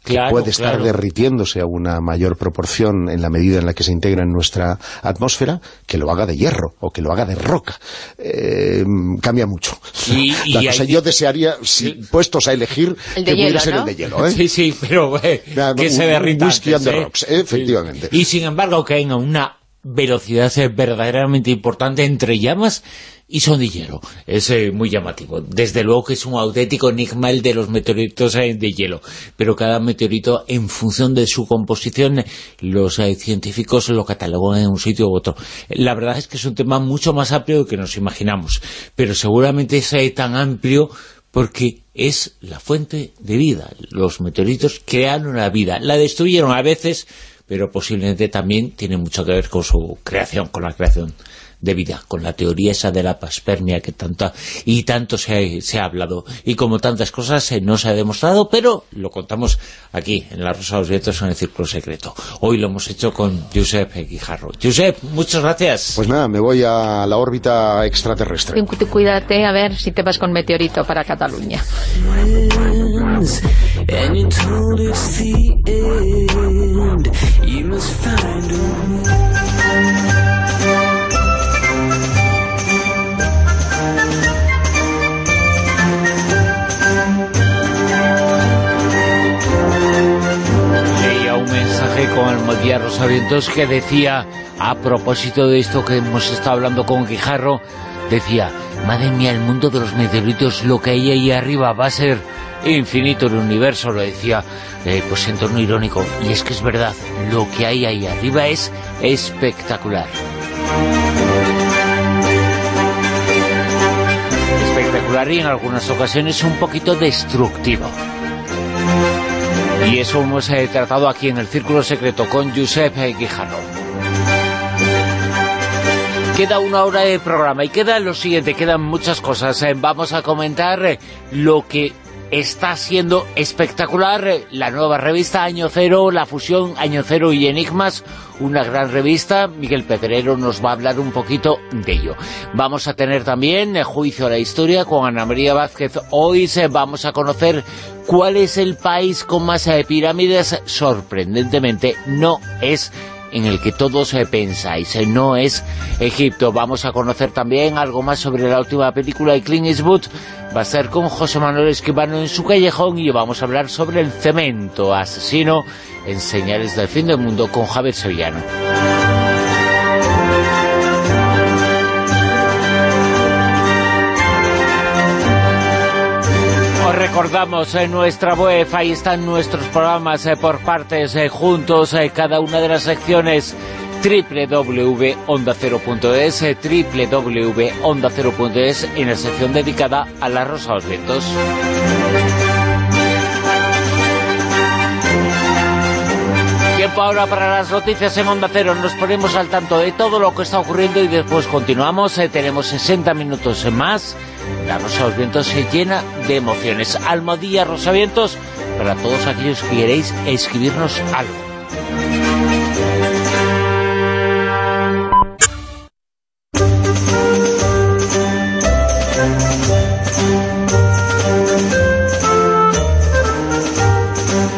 S13: que puede estar
S1: claro.
S13: derritiéndose a una mayor proporción en la medida en la que se integra en nuestra atmósfera, que lo haga de hierro o que lo haga de roca. Eh, cambia mucho.
S1: Y- y
S13: La
S1: hay-
S13: yo desearía, si puestos a elegir,
S3: El
S13: que
S3: de
S13: pudiera
S3: hielo,
S13: ser
S3: ¿no?
S13: el de hielo. ¿eh?
S1: Sí, sí, pero eh,
S13: Nada,
S1: que
S13: un-
S1: se derrita
S13: whisky
S1: antes,
S13: and the
S1: ¿eh?
S13: rocks, efectivamente.
S1: Y sin embargo caen a una velocidad eh, verdaderamente importante entre llamas y son de hielo. Es eh, muy llamativo. Desde luego que es un auténtico enigma el de los meteoritos eh, de hielo. Pero cada meteorito, en función de su composición, los eh, científicos lo catalogan en un sitio u otro. La verdad es que es un tema mucho más amplio que nos imaginamos. Pero seguramente es tan amplio porque es la fuente de vida. Los meteoritos crearon la vida. La destruyeron a veces, pero posiblemente también tiene mucho que ver con su creación, con la creación de vida, con la teoría esa de la paspermia que tanta y tanto se ha, se ha hablado. Y como tantas cosas eh, no se ha demostrado, pero lo contamos aquí, en La Rosa de los Vientos, en el Círculo Secreto. Hoy lo hemos hecho con Josep Guijarro. Josep, muchas gracias.
S13: Pues nada, me voy a la órbita extraterrestre.
S3: Cu- cu- Cuídate a ver si te vas con meteorito para Cataluña.
S1: Con el Modía Rosavientos que decía, a propósito de esto que hemos estado hablando con Guijarro, decía, madre mía, el mundo de los meteoritos, lo que hay ahí arriba va a ser infinito el universo, lo decía, eh, pues en tono irónico. Y es que es verdad, lo que hay ahí arriba es espectacular. Espectacular y en algunas ocasiones un poquito destructivo. Y eso hemos eh, tratado aquí en el Círculo Secreto con Josep eh, Guijarro. Queda una hora de programa y queda lo siguiente, quedan muchas cosas. Eh, Vamos a comentar lo que está siendo espectacular, eh, la nueva revista Año Cero, la fusión Año Cero y Enigmas, una gran revista. Miguel Pedrero nos va a hablar un poquito de ello. Vamos a tener también eh, Juicio a la Historia con Ana María Vázquez. Hoy eh, vamos a conocer cuál es el país con más pirámides. Sorprendentemente no es en el que todos pensáis, no es Egipto. Vamos a conocer también algo más sobre la última película de Clint Eastwood. Va a ser con José Manuel Esquivano en su callejón y vamos a hablar sobre el cemento asesino en Señales del Fin del Mundo con Javier Sevillano. Os recordamos en nuestra web, ahí están nuestros programas eh, por partes, eh, juntos, eh, cada una de las secciones www.ondacero.es, www.ondacero.es en la sección dedicada a la Rosa de los Vientos. Tiempo ahora para las noticias en Onda Cero. Nos ponemos al tanto de todo lo que está ocurriendo y después continuamos. Eh, tenemos 60 minutos más. La Rosa los Vientos se llena de emociones. Almodía Rosavientos para todos aquellos que queréis escribirnos algo.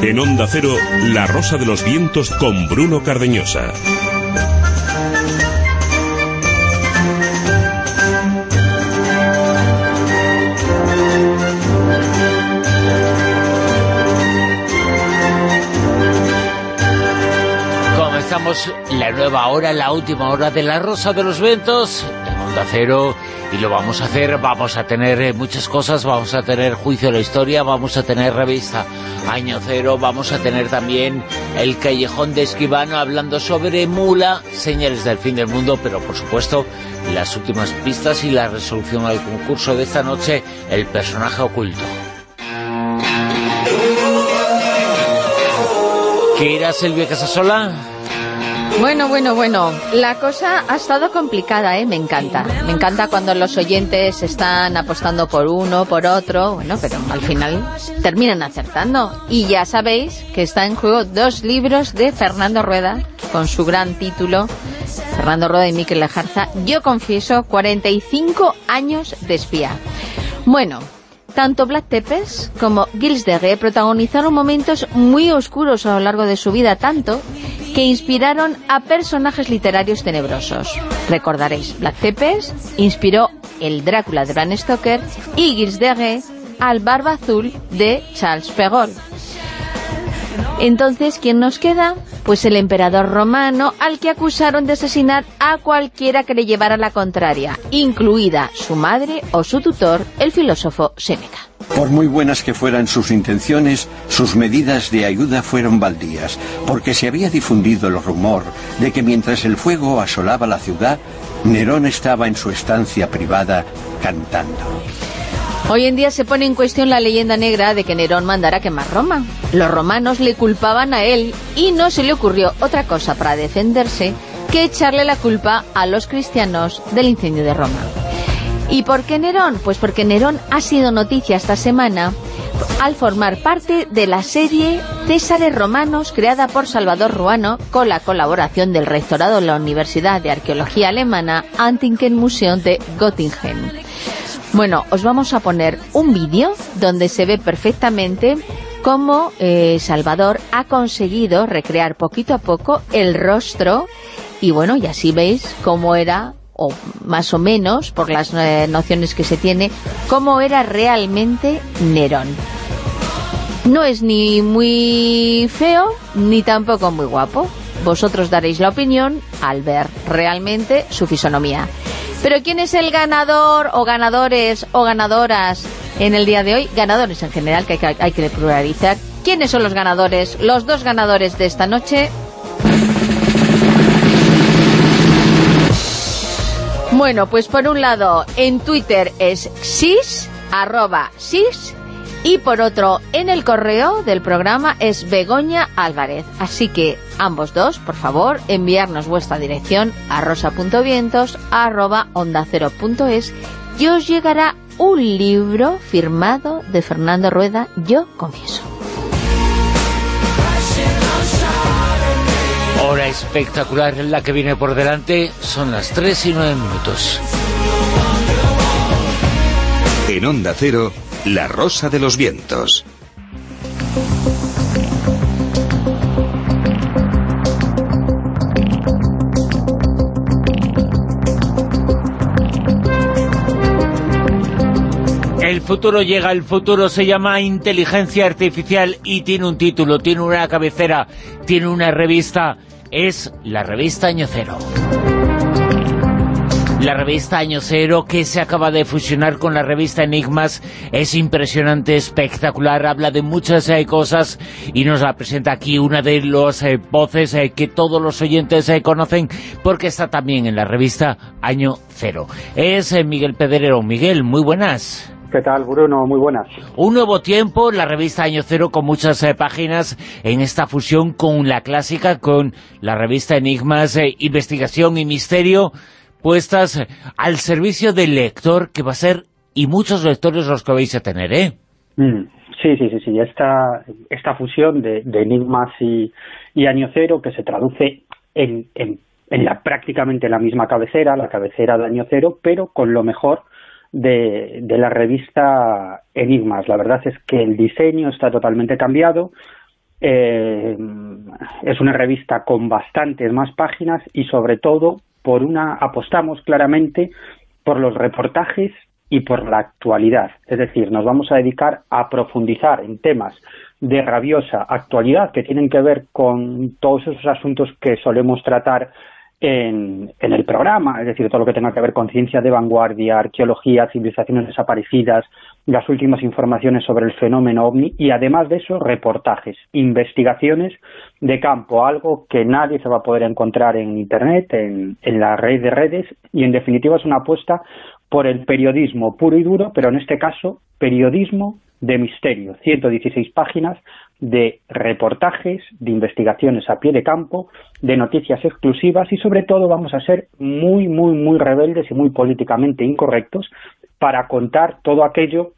S4: En Onda Cero, La Rosa de los Vientos con Bruno Cardeñosa.
S1: Comenzamos la nueva hora, la última hora de La Rosa de los Vientos en Onda Cero y lo vamos a hacer, vamos a tener eh, muchas cosas, vamos a tener juicio de la historia, vamos a tener revista Año Cero, vamos a tener también el Callejón de Esquivano hablando sobre Mula, señales del fin del mundo, pero por supuesto las últimas pistas y la resolución al concurso de esta noche, el personaje oculto. ¿Qué era Silvia Casasola?
S3: Bueno, bueno, bueno, la cosa ha estado complicada, ¿eh? Me encanta. Me encanta cuando los oyentes están apostando por uno, por otro, bueno, pero al final terminan acertando. Y ya sabéis que está en juego dos libros de Fernando Rueda, con su gran título, Fernando Rueda y Miquel Lejarza, Yo confieso, 45 años de espía. Bueno, Tanto Black Tepes como Gilles de Rey protagonizaron momentos muy oscuros a lo largo de su vida, tanto que inspiraron a personajes literarios tenebrosos. Recordaréis, Black Tepes inspiró el Drácula de Bram Stoker y Gilles de Rey al Barba Azul de Charles Perrault. Entonces, ¿quién nos queda? Pues el emperador romano al que acusaron de asesinar a cualquiera que le llevara la contraria, incluida su madre o su tutor, el filósofo Séneca.
S14: Por muy buenas que fueran sus intenciones, sus medidas de ayuda fueron baldías, porque se había difundido el rumor de que mientras el fuego asolaba la ciudad, Nerón estaba en su estancia privada cantando.
S3: Hoy en día se pone en cuestión la leyenda negra de que Nerón mandara quemar Roma. Los romanos le culpaban a él y no se le ocurrió otra cosa para defenderse que echarle la culpa a los cristianos del incendio de Roma. ¿Y por qué Nerón? Pues porque Nerón ha sido noticia esta semana al formar parte de la serie Césares Romanos creada por Salvador Ruano con la colaboración del rectorado de la Universidad de Arqueología Alemana Antiken Museum de Göttingen. Bueno, os vamos a poner un vídeo donde se ve perfectamente cómo eh, Salvador ha conseguido recrear poquito a poco el rostro y bueno, y así veis cómo era o más o menos, por las eh, nociones que se tiene, cómo era realmente Nerón. No es ni muy feo, ni tampoco muy guapo. Vosotros daréis la opinión al ver realmente su fisonomía. Pero ¿quién es el ganador o ganadores o ganadoras en el día de hoy? Ganadores en general, que hay, que pluralizar. ¿Quiénes son los ganadores? Los dos ganadores de esta noche. Bueno, pues por un lado, en Twitter es sis, arroba sis, y por otro, en el correo del programa es Begoña Álvarez. Así que ambos dos, por favor, enviarnos vuestra dirección a rosa.vientos arroba onda y os llegará un libro firmado de Fernando Rueda, Yo Confieso.
S1: Hora espectacular la que viene por delante, son las 3 y 9 minutos.
S11: En Onda Cero, La Rosa de los Vientos.
S1: El futuro llega, el futuro se llama inteligencia artificial y tiene un título, tiene una cabecera, tiene una revista, es la revista Año Cero. La revista Año Cero, que se acaba de fusionar con la revista Enigmas, es impresionante, espectacular, habla de muchas eh, cosas y nos la presenta aquí una de las eh, voces eh, que todos los oyentes conocen, porque está también en la revista Año Cero. Es Miguel Pedrero. Miguel, muy buenas.
S15: ¿Qué tal, Bruno? Muy buenas.
S1: Un nuevo tiempo, la revista Año Cero con muchas eh, páginas en esta fusión con la clásica, con la revista Enigmas, eh, Investigación y Misterio, puestas al servicio del lector, que va a ser, y muchos lectores los que vais a tener, ¿eh?
S15: Mm, sí, sí, sí, sí. Esta, esta fusión de, Enigmas y, y, Año Cero, que se traduce en, en, en la prácticamente la misma cabecera, la cabecera de Año Cero, pero con lo mejor de, de, la revista Enigmas. La verdad es que el diseño está totalmente cambiado. Eh, es una revista con bastantes más páginas y sobre todo por una apostamos claramente por los reportajes y por la actualidad. Es decir, nos vamos a dedicar a profundizar en temas de rabiosa actualidad que tienen que ver con todos esos asuntos que solemos tratar en, en, el programa, es decir, todo lo que tenga que ver con ciencia de vanguardia, arqueología, civilizaciones desaparecidas, las últimas informaciones sobre el fenómeno OVNI y además de eso, reportajes, investigaciones de campo, algo que nadie se va a poder encontrar en Internet, en, en la red de redes y en definitiva es una apuesta por el periodismo puro y duro, pero en este caso, periodismo de misterio, 116 páginas de reportajes, de investigaciones a pie de campo, de noticias exclusivas y sobre todo vamos a ser muy, muy, muy rebeldes y muy políticamente incorrectos para contar todo aquello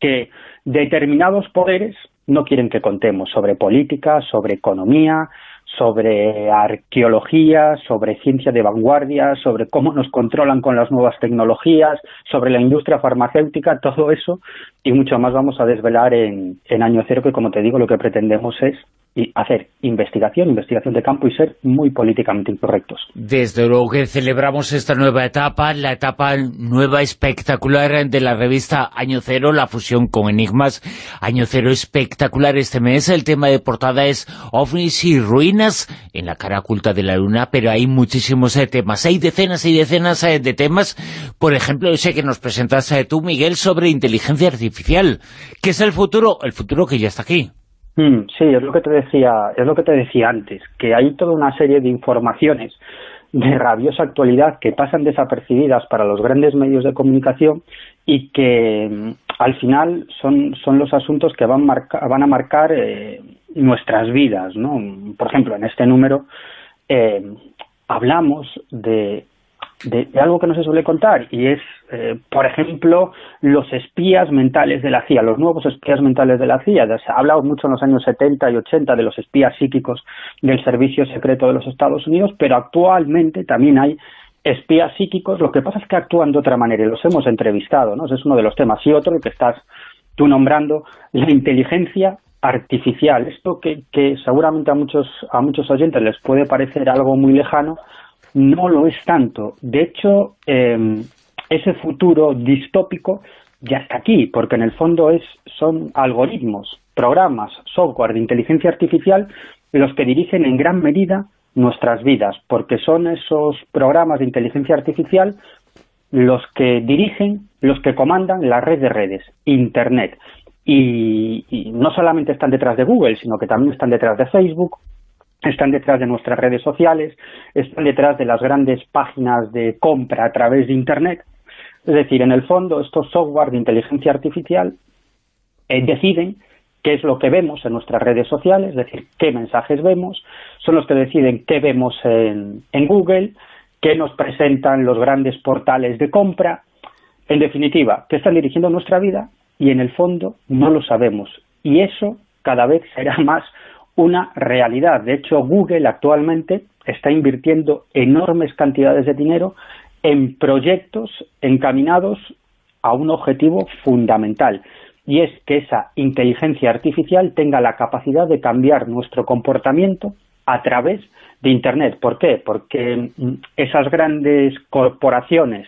S15: que determinados poderes no quieren que contemos sobre política, sobre economía, sobre arqueología, sobre ciencia de vanguardia, sobre cómo nos controlan con las nuevas tecnologías, sobre la industria farmacéutica, todo eso y mucho más vamos a desvelar en, en Año Cero, que como te digo, lo que pretendemos es y hacer investigación, investigación de campo y ser muy políticamente incorrectos.
S1: Desde luego que celebramos esta nueva etapa, la etapa nueva espectacular de la revista Año Cero, la fusión con Enigmas. Año Cero espectacular este mes, el tema de portada es ovnis y ruinas en la cara oculta de la luna, pero hay muchísimos eh, temas, hay decenas y decenas eh, de temas. Por ejemplo, ese que nos presentas eh, tú, Miguel, sobre inteligencia artificial. ¿Qué es el futuro? El futuro que ya está aquí.
S15: Mm, sí, es lo que te decía, es lo que te decía antes, que hay toda una serie de informaciones de rabiosa actualidad que pasan desapercibidas para los grandes medios de comunicación y que mm, al final son, son los asuntos que van, van a marcar eh, nuestras vidas, ¿no? Por ejemplo, en este número eh, hablamos de de, algo que no se suele contar y es, eh, por ejemplo, los espías mentales de la CIA, los nuevos espías mentales de la CIA. Se ha hablado mucho en los años 70 y 80 de los espías psíquicos del Servicio Secreto de los Estados Unidos, pero actualmente también hay espías psíquicos. Lo que pasa es que actúan de otra manera y los hemos entrevistado, ¿no? Ese es uno de los temas. Y otro, el que estás tú nombrando, la inteligencia artificial. Esto que, que seguramente a muchos, a muchos oyentes les puede parecer algo muy lejano, no lo es tanto. De hecho, em, ese futuro distópico ya está aquí, porque en el fondo es son algoritmos, programas, software de inteligencia artificial los que dirigen en gran medida nuestras vidas, porque son esos programas de inteligencia artificial los que dirigen, los que comandan la red de redes, Internet. y, no solamente están detrás de Google, sino que también están detrás de Facebook, están detrás de nuestras redes sociales, están detrás de las grandes páginas de compra a través de Internet. Es decir, en el fondo, estos software de inteligencia artificial eh, deciden qué es lo que vemos en nuestras redes sociales, es decir, qué mensajes vemos, son los que deciden qué vemos en, en Google, qué nos presentan los grandes portales de compra, en definitiva, qué están dirigiendo nuestra vida y en el fondo no lo sabemos. Y eso cada vez será más una realidad. De hecho, Google actualmente está invirtiendo enormes cantidades de dinero en proyectos encaminados a un objetivo fundamental, y es que esa inteligencia artificial tenga la capacidad de cambiar nuestro comportamiento a través de Internet. ¿Por qué? Porque mm, esas grandes corporaciones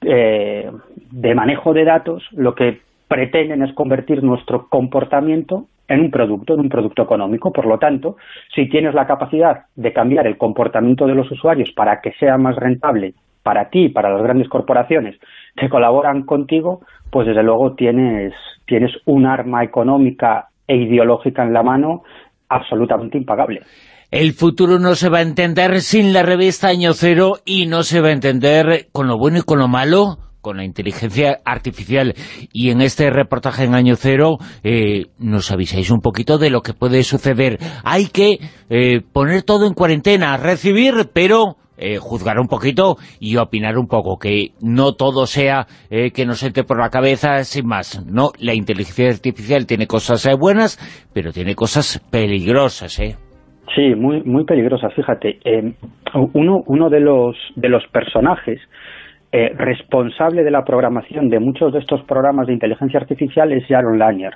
S15: eh, de manejo de datos lo que pretenden es convertir nuestro comportamiento en un producto, en un producto económico. Por lo tanto, si tienes la capacidad de cambiar el comportamiento de los usuarios para que sea más rentable para ti, para las grandes corporaciones que colaboran contigo, pues desde luego tienes, tienes un arma económica e ideológica en la mano absolutamente impagable.
S1: El futuro no se va a entender sin la revista Año Cero y no se va a entender con lo bueno y con lo malo con la inteligencia artificial y en este reportaje en Año Cero eh, nos avisáis un poquito de lo que puede suceder. Hay que eh, poner todo en cuarentena, recibir, pero eh, juzgar un poquito y opinar un poco, que no todo sea que nos entre por la cabeza sin más. No, la inteligencia artificial tiene cosas buenas, pero tiene cosas peligrosas, ¿eh?
S15: Sí, muy muy peligrosas, fíjate. uno uno de los de los personajes eh, responsable de la programación de muchos de estos programas de inteligencia artificial es Jaron Lanier.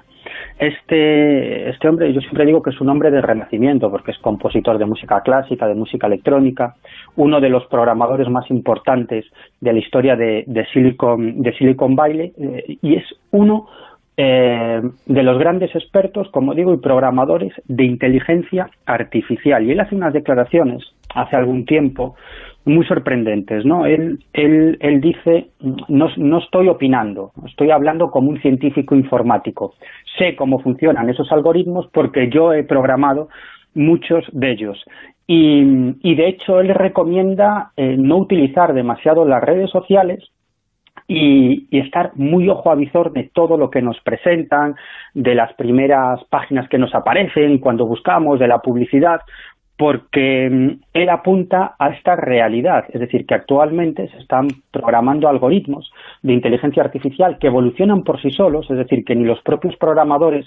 S15: Este, este hombre, yo siempre digo que es un hombre de renacimiento, porque es compositor de música clásica, de música electrónica, uno de los programadores más importantes de la historia de, Silicon, de Silicon Valley, eh, y es uno eh, de los grandes expertos, como digo, y programadores de inteligencia artificial. Y él hace unas declaraciones hace algún tiempo muy sorprendentes, ¿no? Él, él, él dice, no, no estoy opinando, estoy hablando como un científico informático. Sé cómo funcionan esos algoritmos porque yo he programado muchos de ellos. Y, y de hecho él recomienda eh, no utilizar demasiado las redes sociales y, y, estar muy ojo a visor de todo lo que nos presentan, de las primeras páginas que nos aparecen cuando buscamos, de la publicidad, porque mm, él apunta a esta realidad, es decir, que actualmente se están programando algoritmos de inteligencia artificial que evolucionan por sí solos, es decir, que ni los propios programadores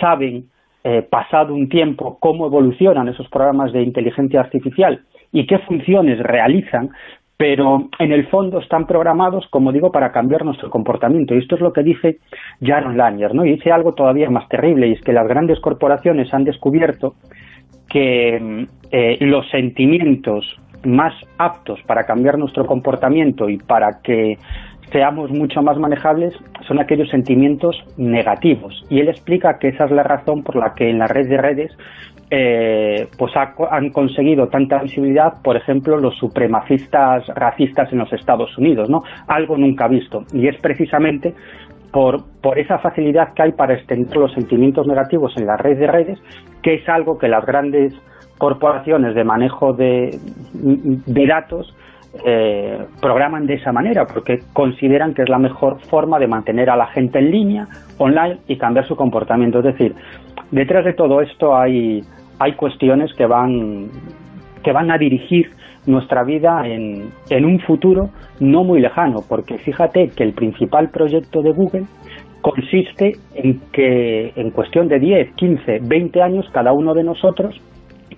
S15: saben eh, pasado un tiempo, cómo evolucionan esos programas de inteligencia artificial y qué funciones realizan, pero en el fondo están programados, como digo, para cambiar nuestro comportamiento. Y esto es lo que dice Jaron Lanier, ¿no? Y dice algo todavía más terrible, y es que las grandes corporaciones han descubierto que eh, los sentimientos más aptos para cambiar nuestro comportamiento y para que seamos mucho más manejables son aquellos sentimientos negativos. Y él explica que esa es la razón por la que en la red de redes eh, pues han conseguido tanta visibilidad, por ejemplo, los supremacistas racistas en los Estados Unidos, ¿no? Algo nunca visto. Y es precisamente por, por esa facilidad que hay para extender los sentimientos negativos en la red de redes, que es algo que las grandes corporaciones de manejo de, datos eh, programan de esa manera porque consideran que es la mejor forma de mantener a la gente en línea, online y cambiar su comportamiento. Es decir, detrás de todo esto hay, hay cuestiones que van, que van a dirigir nuestra vida en, en un futuro no muy lejano, porque fíjate que el principal proyecto de Google consiste en que en cuestión de 10, 15, 20 años cada uno de nosotros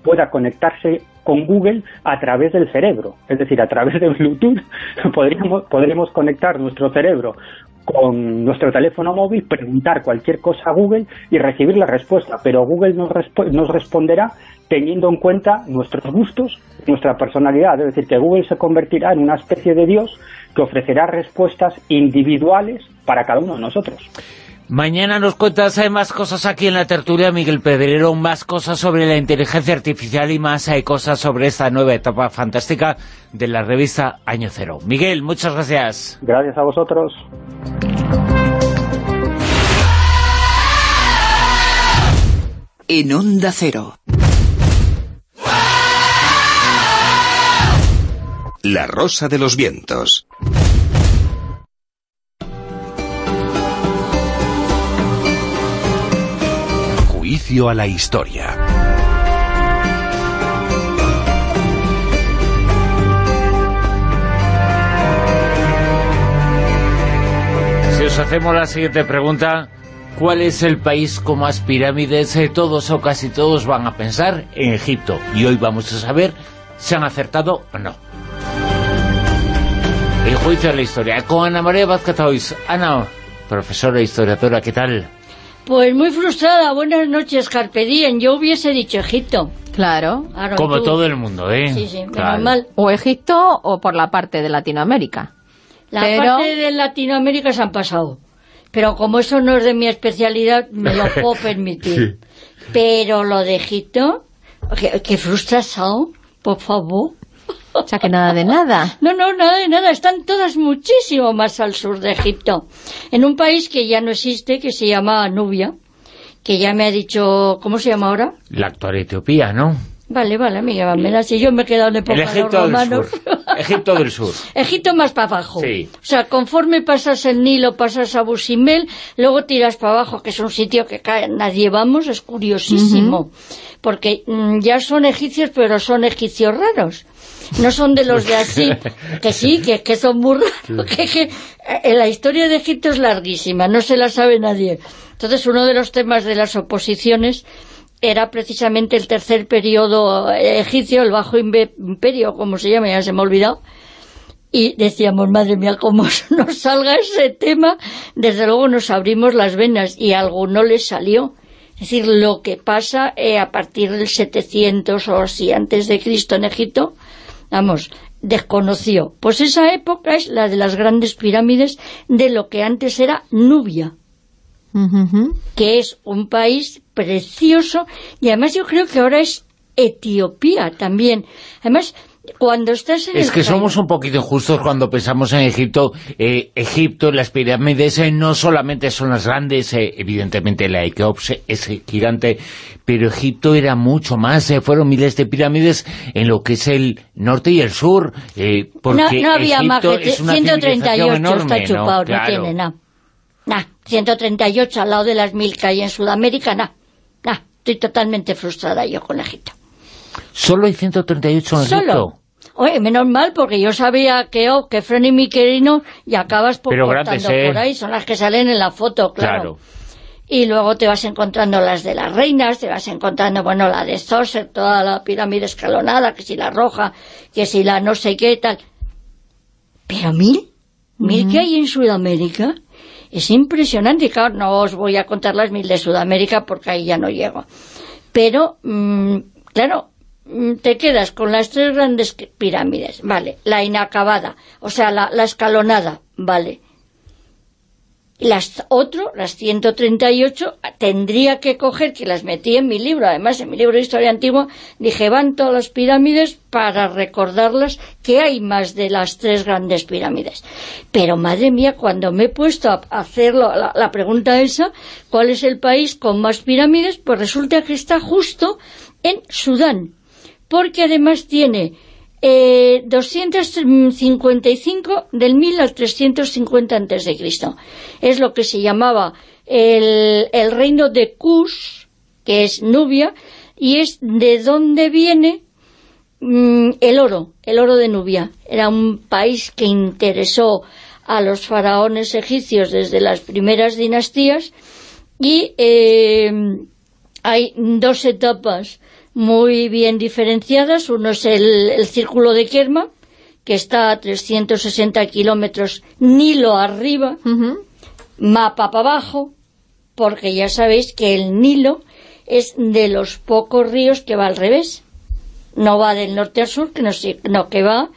S15: pueda conectarse con Google a través del cerebro, es decir, a través de Bluetooth podríamos, podremos conectar nuestro cerebro con nuestro teléfono móvil, preguntar cualquier cosa a Google y recibir la respuesta, pero Google nos, nos responderá teniendo en cuenta nuestros gustos, nuestra personalidad, es decir, que Google se convertirá en una especie de Dios que ofrecerá respuestas individuales para cada uno de nosotros.
S1: Mañana nos cuentas hay más cosas aquí en la tertulia, Miguel Pedrero, más cosas sobre la inteligencia artificial y más hay cosas sobre esta nueva etapa fantástica de la revista Año Cero. Miguel, muchas gracias.
S15: Gracias a vosotros.
S12: En Onda Cero.
S11: La Rosa de los Vientos. Juicio a la historia.
S1: Si os hacemos la siguiente pregunta, ¿cuál es el país con más pirámides? Eh, todos o casi todos van a pensar en Egipto. Y hoy vamos a saber si han acertado o no. El juicio a la historia con Ana María Vázquez Ana, profesora historiadora, ¿qué tal?
S16: Pues muy frustrada. Buenas noches, Carpe Diem. Yo hubiese dicho Egipto.
S3: Claro.
S16: Claro,
S1: Como
S16: tú.
S1: todo el mundo, ¿eh?
S16: Sí, sí, menos
S1: Claro.
S16: mal.
S3: O Egipto o por la parte de Latinoamérica.
S16: La
S3: Pero-
S16: parte de Latinoamérica se han pasado. Pero como eso no es de mi especialidad, me lo puedo permitir. Pero lo de Egipto, qué frustración, por favor.
S3: O sea que nada de nada.
S16: No, no, nada de nada. Están todas muchísimo más al sur de Egipto. En un país que ya no existe, que se llama Nubia, que ya me ha dicho... ¿Cómo se llama ahora?
S1: La actual Etiopía, ¿no?
S16: Vale, vale, amiga, me si yo me he quedado en época
S1: El
S16: de los
S1: Egipto del. Sur. Egipto del Sur.
S16: Egipto más para abajo.
S1: Sí.
S16: O sea, conforme pasas el Nilo, pasas a Busimel, luego tiras para abajo, que es un sitio que nadie vamos, es curiosísimo. Porque mm, ya son egipcios, pero son egipcios raros. No son de los de así, que sí, que, que son muy raros. Que, que, eh, la historia de Egipto es larguísima, no se la sabe nadie. Entonces, uno de los temas de las oposiciones era precisamente el tercer periodo eh, egipcio, el Bajo Imperio, como se llama, ya se me ha olvidado, y decíamos, madre mía, como nos salga ese tema, desde luego nos abrimos las venas, y a alguno le salió. Es decir, lo que pasa eh, a partir del 700 o así antes de Cristo en Egipto, vamos, desconoció. Pues esa época es la de las grandes pirámides de lo que antes era Nubia que es un país precioso y además yo creo que ahora es Etiopía también. Además, cuando estás en
S1: Es
S16: el
S1: que somos un poquito injustos cuando pensamos en Egipto. Eh, Egipto, las pirámides eh, no solamente son las grandes, eh, evidentemente la de Keops es gigante, pero Egipto era mucho más. eh, fueron miles de pirámides en lo que es el norte y el sur. eh,
S16: no,
S1: porque
S16: no había más que
S1: es una
S16: 138
S1: civilización enorme,
S16: está chupado, no,
S1: Claro.
S16: tiene nada. Nah, 138 al lado de las mil que hay en Sudamérica, nah. Nah, estoy totalmente frustrada yo con Egipto.
S1: Solo hay 138 en Egipto.
S16: Solo. Oye, menos mal, porque yo sabía que, oh, que Fren y Miquelino y acabas por cortando
S1: grandes, ¿eh?
S16: por ahí, son las que salen en la foto, claro.
S1: Claro.
S16: y luego te vas encontrando las de las reinas, te vas encontrando, bueno, la de Zoser, toda la pirámide escalonada, que si la roja, que si la no sé qué tal. Pero mil, mil que hay en Sudamérica, es impresionante. Claro, no os voy a contar las mil de Sudamérica porque ahí ya no llego. Pero, mm, claro, te quedas con las tres grandes pirámides, vale, la inacabada, o sea, la, la escalonada, vale, las otro, las 138, tendría que coger, que las metí en mi libro, además en mi libro de Historia Antigua, dije, van todas las pirámides para recordarlas que hay más de las tres grandes pirámides. Pero madre mía, cuando me he puesto a hacer la, la pregunta esa, ¿cuál es el país con más pirámides? Pues resulta que está justo en Sudán, porque además tiene eh, 255 del 1000 al 350 antes de Cristo. Es lo que se llamaba el, el reino de Kush, que es Nubia, y es de donde viene mm, el oro, el oro de Nubia. Era un país que interesó a los faraones egipcios desde las primeras dinastías y eh, hay dos etapas muy bien diferenciadas. Uno es el, círculo de Kerma, que está a 360 kilómetros Nilo arriba, mapa para abajo, porque ya sabéis que el Nilo es de los pocos ríos que va al revés. No va del norte al sur, que no, que va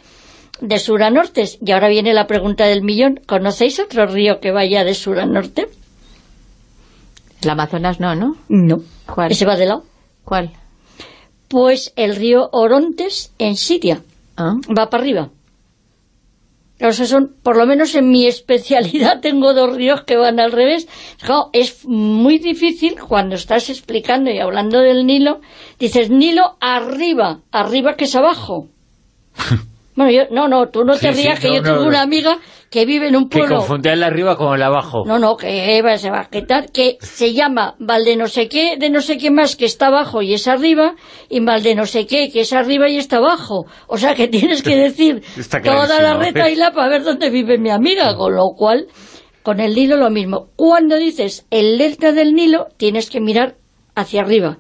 S16: de sur a norte. Y ahora viene la pregunta del millón. ¿Conocéis otro río que vaya de sur a norte?
S3: El Amazonas no, ¿no?
S16: No.
S3: ¿Cuál?
S16: Ese va de lado.
S3: ¿Cuál?
S16: Pues el río Orontes en Siria.
S3: Ah.
S16: Va para arriba. O sea, son, por lo menos en mi especialidad tengo dos ríos que van al revés. es muy difícil cuando estás explicando y hablando del Nilo, dices Nilo arriba, arriba que es abajo. bueno, yo, no, no, tú no te rías que yo tengo una amiga que vive en un pueblo...
S1: Que confunde el arriba con el abajo.
S16: No, no, que Eva se va a quitar, que se llama Valde no sé qué, de no sé qué más, que está abajo y es arriba, y Valde no sé qué, que es arriba y está abajo. O sea, que tienes que decir toda la reta y la para ver dónde vive mi amiga, con lo cual, con el Nilo lo mismo. Cuando dices el delta del Nilo, tienes que mirar hacia arriba.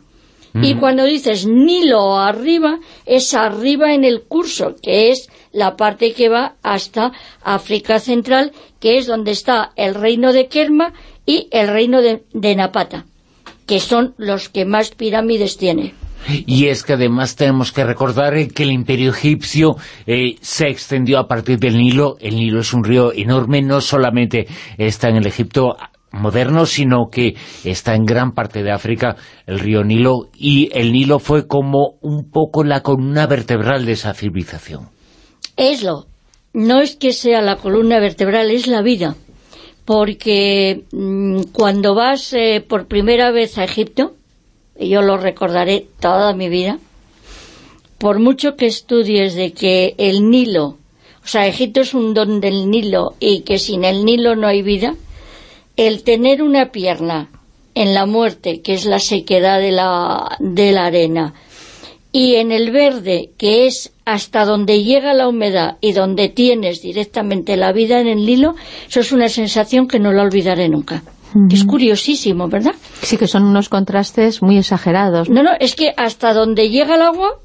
S16: Y cuando dices Nilo arriba, es arriba en el curso, que es la parte que va hasta África Central, que es donde está el reino de Kerma y el reino de, Napata, que son los que más pirámides tiene.
S1: Y es que además tenemos que recordar que el imperio egipcio eh, se extendió a partir del Nilo. El Nilo es un río enorme, no solamente está en el Egipto moderno, sino que está en gran parte de África, el río Nilo, y el Nilo fue como un poco la columna vertebral de esa civilización.
S16: Eslo. No es que sea la columna vertebral, es la vida. Porque mm, cuando vas eh, por primera vez a Egipto, yo lo recordaré toda mi vida, por mucho que estudies de que el Nilo, o sea, Egipto es un don del Nilo y que sin el Nilo no hay vida, el tener una pierna en la muerte, que es la sequedad de la, de la arena, y en el verde, que es hasta donde llega la humedad y donde tienes directamente la vida en el hilo, eso es una sensación que no la olvidaré nunca. Es curiosísimo, ¿verdad?
S3: Sí, que son unos contrastes muy exagerados.
S16: No, no, es que hasta donde llega el agua,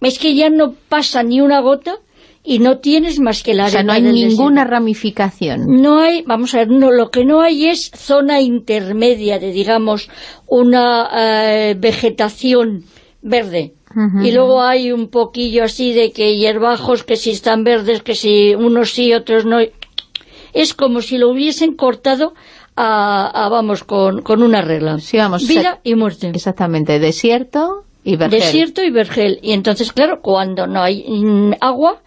S16: es que ya no pasa ni una gota y no tienes más que la arena
S3: O sea, no hay ninguna ramificación.
S16: No hay, vamos a ver, no, lo que no hay es zona intermedia de, digamos, una eh, vegetación verde. Y luego hay un poquillo así de que hierbajos, que si están verdes, que si unos sí, otros no. Es como si lo hubiesen cortado a, vamos, con, con, una regla.
S3: Sí, vamos,
S16: Vida y muerte.
S3: Exactamente, desierto y vergel.
S16: Desierto y vergel. Y entonces, claro, cuando no hay mm, agua,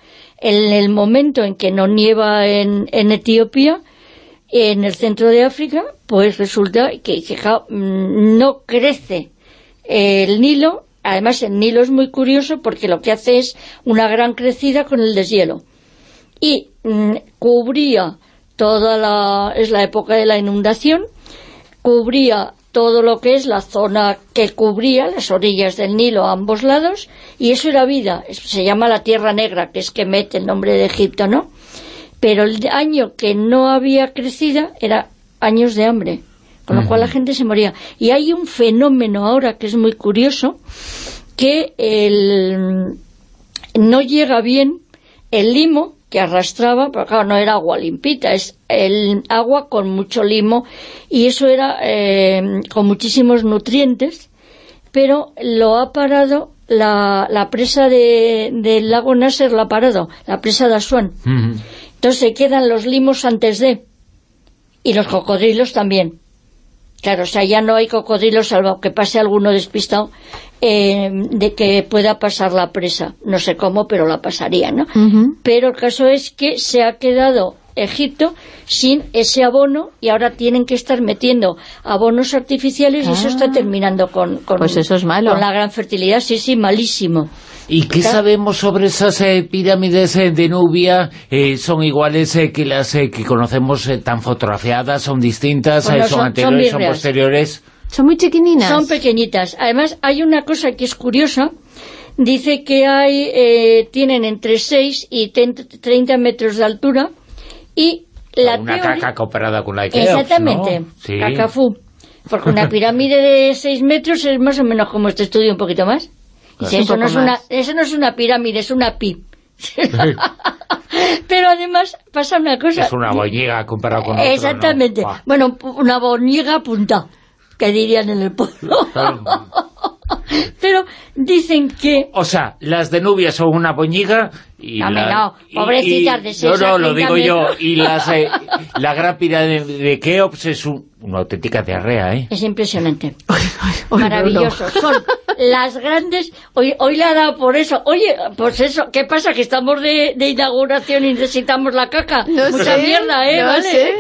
S16: en el momento en que no nieva en, Etiopía, en el centro de África, pues resulta que, mm, no crece el Nilo, además el Nilo es muy curioso porque lo que hace es una gran crecida con el deshielo. Y mm, cubría toda la... es la época de la inundación, cubría todo lo que es la zona que cubría las orillas del Nilo a ambos lados, y eso era vida, se llama la Tierra Negra, que es que mete el nombre de Egipto, ¿no? Pero el año que no había crecido era años de hambre, con lo cual la gente se moría. Y hay un fenómeno ahora que es muy curioso, que el, no llega bien el limo que arrastraba, pero claro, no era agua limpita, es el agua con mucho limo y eso era eh, con muchísimos nutrientes, pero lo ha parado la, la presa de, del lago Nasser, la ha parado, la presa de Asuán. Entonces se quedan los limos antes de, y los cocodrilos también. Claro, o sea, ya no hay cocodrilos, salvo que pase alguno despistado, eh, de que pueda pasar la presa. No sé cómo, pero la pasaría, ¿no? Pero el caso es que se ha quedado Egipto sin ese abono y ahora tienen que estar metiendo abonos artificiales y eso está terminando con, con,
S3: Pues eso es malo.
S16: con la gran fertilidad. Sí, sí, malísimo.
S1: ¿Y qué sabemos sobre esas eh, pirámides eh, de Nubia? Eh, ¿Son iguales eh, que las eh, que conocemos eh, tan fotografiadas? ¿Son distintas?
S16: Bueno,
S1: eh, ¿Son, anteriores? ¿Son, posteriores?
S3: Son muy chiquininas.
S16: Son pequeñitas. Además, hay una cosa que es curiosa. Dice que hay eh, tienen entre 6 y 30 metros de altura y la
S1: Una
S16: teoría-
S1: caca comparada con la de Keops,
S16: Exactamente,
S1: ¿no? Sí.
S16: Cacafú. Porque una pirámide de 6 metros es más o menos como este estudio, un poquito más. Dice, eso, no es una, eso no es una pirámide, es una pi. Pero además pasa una cosa.
S1: Es una boñiga comparada con otro, ¿no?
S16: Exactamente. Bueno, una boñiga punta, que dirían en el pueblo. Pero dicen que...
S1: O sea, las de Nubia son una boñiga y
S16: No,
S1: la-
S16: pobrecitas de seis
S1: No,
S16: a
S1: no, lo
S16: 30
S1: digo yo. Y las, eh, la gran pirámide de Keops es un- una auténtica diarrea, ¿eh?
S16: Es impresionante. Maravilloso. Son las grandes... Hoy, hoy le ha dado por eso. Oye, pues eso, ¿qué pasa? ¿Que estamos de, de inauguración y necesitamos la caca?
S3: No
S16: Mucha
S3: sé,
S16: mierda, ¿eh?
S3: no
S16: ¿Vale?
S3: sé.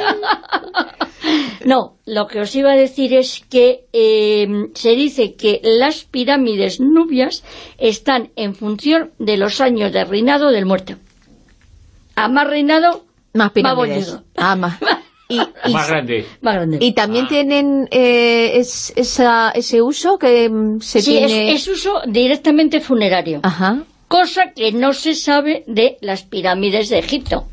S16: No, lo que os iba a decir es que eh, se dice que las pirámides nubias están en función de los años de reinado del muerto. A más reinado,
S3: Más pirámides.
S16: bonito.
S3: Ah, más. Y, y-
S1: Más grande.
S16: más grande.
S3: y también tienen eh, es- esa, ese uso que mm, se
S16: sí, es,
S3: tiene...
S16: es uso directamente funerario.
S3: Ajá.
S16: Cosa que no se sabe de las pirámides de Egipto.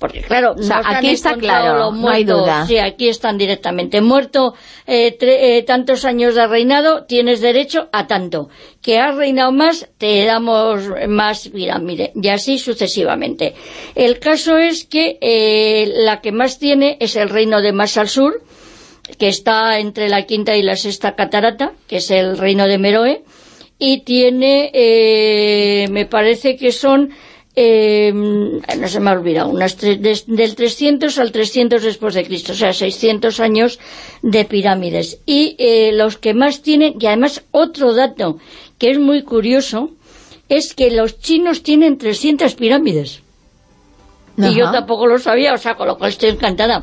S16: Porque claro,
S3: O sea, aquí está claro,
S16: los
S3: no hay
S16: muertos.
S3: duda.
S16: Sí, aquí están directamente. Muerto eh, tre- eh, tantos años de reinado, tienes derecho a tanto. Que has reinado más, te damos más pirámide. Y así sucesivamente. El caso es que eh, la que más tiene es el reino de más al sur, que está entre la quinta y la sexta catarata, que es el reino de Meroe, y tiene, eh, me parece que son, eh, no se me ha olvidado, unas del 300 al 300 después de Cristo, o sea, 600 años de pirámides. Y eh, los que más tienen, y además otro dato que es muy curioso, es que los chinos tienen 300 pirámides. Y yo tampoco lo sabía, o sea, con lo cual estoy encantada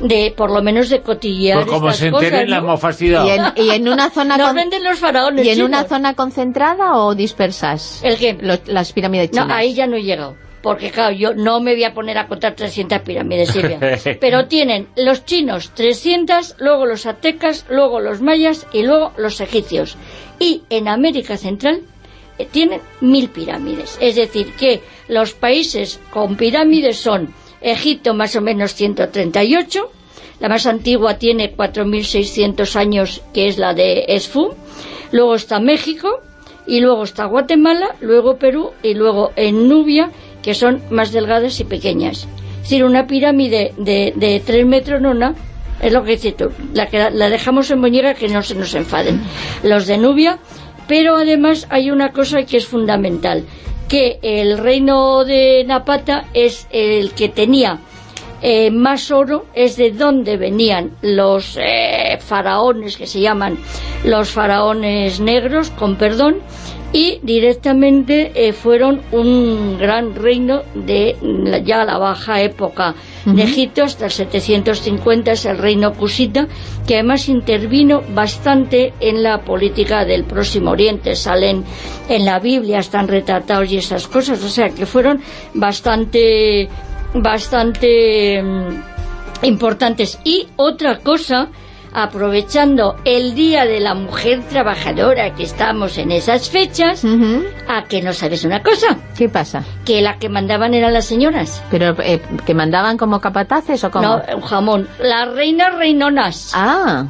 S16: de, por lo menos de cotillear
S1: Pues como se enteren,
S16: cosas,
S1: la
S16: ¿no?
S1: hemos fastidiado.
S3: Y en, y en una zona
S16: Nos
S3: con-
S16: venden los faraones
S3: y en una zona concentrada o dispersas
S16: ¿El qué?
S3: Los- las pirámides
S16: No,
S3: chinas
S16: ahí ya no he llegado. Porque claro, yo no me voy a poner a contar 300 pirámides, Silvia. Pero tienen los chinos 300, luego los aztecas, luego los mayas y luego los egipcios. Y en América Central eh, tienen mil pirámides. Es decir, que los países con pirámides son Egipto más o menos 138, la más antigua tiene 4.600 años, que es la de Esfu, luego está México, y luego está Guatemala, luego Perú, y luego en Nubia, que son más delgadas y pequeñas. Es decir, una pirámide de, de 3 metros nona, es lo que dices tú, la, que la dejamos en Moñera que no se nos enfaden. Los de Nubia, pero además hay una cosa que es fundamental, que el reino de Napata es el que tenía eh, más oro, es de donde venían los eh, faraones que se llaman los faraones negros, con perdón, y directamente eh, fueron un gran reino de ya la baja época. De Egipto hasta el 750 es el reino cusita que además intervino bastante en la política del Próximo Oriente. Salen en la Biblia están retratados y esas cosas. O sea que fueron bastante bastante mm, importantes. Y otra cosa aprovechando el Día de la Mujer Trabajadora que estamos en esas fechas, a que no sabes una cosa.
S3: ¿Qué pasa?
S16: Que la que mandaban eran las señoras.
S3: ¿Pero eh, que mandaban como capataces o como...?
S16: No, un jamón. Las reinas reinonas.
S3: Ah.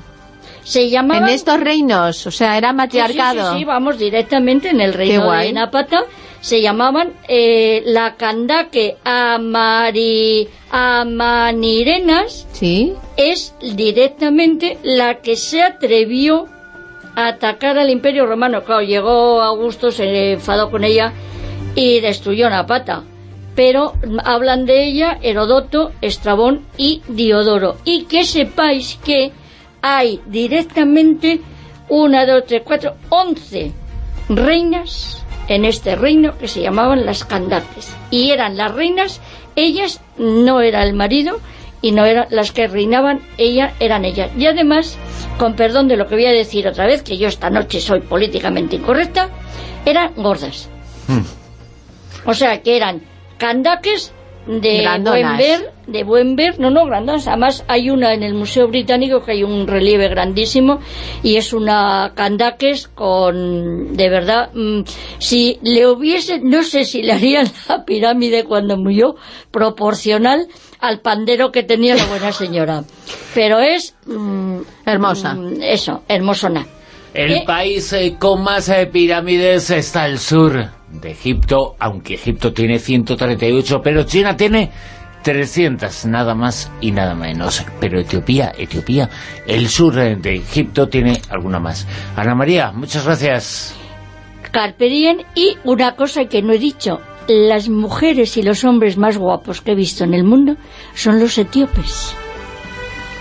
S16: Se llamaban...
S3: En estos reinos, o sea, era matriarcado.
S16: Sí, sí, sí, vamos directamente en el reino de Napata. Se llamaban eh, la Candaque Amari, Amanirenas.
S3: Sí.
S16: Es directamente la que se atrevió a atacar al Imperio Romano. Claro, llegó Augusto, se enfadó con ella y destruyó Napata. Pero hablan de ella Herodoto, Estrabón y Diodoro. Y que sepáis que hay directamente una, dos, tres, cuatro, once reinas en este reino que se llamaban las Candates. Y eran las reinas, ellas no era el marido y no eran las que reinaban, ellas eran ellas. Y además, con perdón de lo que voy a decir otra vez, que yo esta noche soy políticamente incorrecta, eran gordas. O sea, que eran candaques de
S3: Grandonas.
S16: buen ver, de buen ver, no, no, grandonas, además hay una en el Museo Británico que hay un relieve grandísimo y es una candaques con, de verdad, mm, si le hubiese, no sé si le harían la pirámide cuando murió, proporcional al pandero que tenía la buena señora, pero es... mm,
S3: Hermosa.
S16: mm, eso, hermosona.
S1: El
S16: ¿Qué?
S1: país eh, con más eh, pirámides está al sur de Egipto, aunque Egipto tiene 138, pero China tiene 300, nada más y nada menos. Pero Etiopía, Etiopía, el sur de Egipto tiene alguna más. Ana María, muchas gracias.
S16: Carpe diem y una cosa que no he dicho, las mujeres y los hombres más guapos que he visto en el mundo son los etíopes.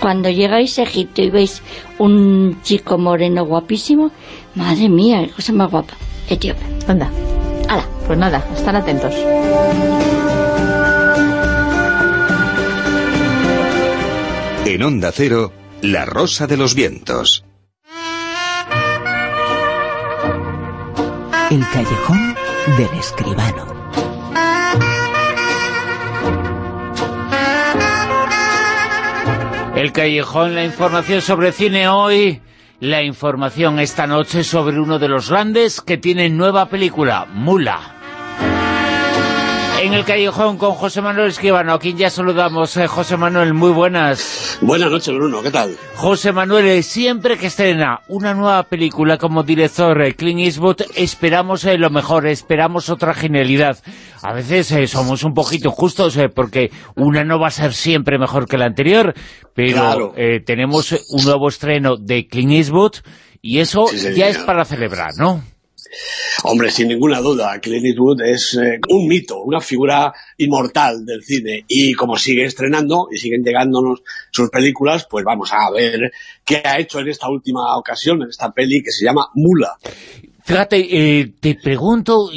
S16: Cuando llegáis a Egipto y veis un chico moreno guapísimo, madre mía, qué cosa más guapa, etíope.
S3: Anda.
S16: Hala.
S3: Pues nada, estar atentos.
S11: En Onda Cero, La Rosa de los Vientos.
S17: El callejón del escribano.
S1: El Callejón, la información sobre cine hoy, la información esta noche sobre uno de los grandes que tiene nueva película, Mula. En el Callejón con José Manuel Esquivano, a quien ya saludamos. Eh, José Manuel, muy buenas.
S18: Buenas noches, Bruno, ¿qué tal?
S1: José Manuel, eh, siempre que estrena una nueva película como director eh, Clint Eastwood, esperamos eh, lo mejor, esperamos otra genialidad. A veces eh, somos un poquito injustos eh, porque una no va a ser siempre mejor que la anterior, pero
S18: Claro.
S1: eh, tenemos un nuevo estreno de Clint Eastwood y eso
S18: Sí,
S1: ya es para celebrar, ¿no?
S18: Hombre, sin ninguna duda, Clint Eastwood es eh, un mito, una figura inmortal del cine. Y como sigue estrenando y siguen llegándonos sus películas, pues vamos a ver qué ha hecho en esta última ocasión, en esta peli que se llama Mula.
S1: Fíjate, eh, te pregunto,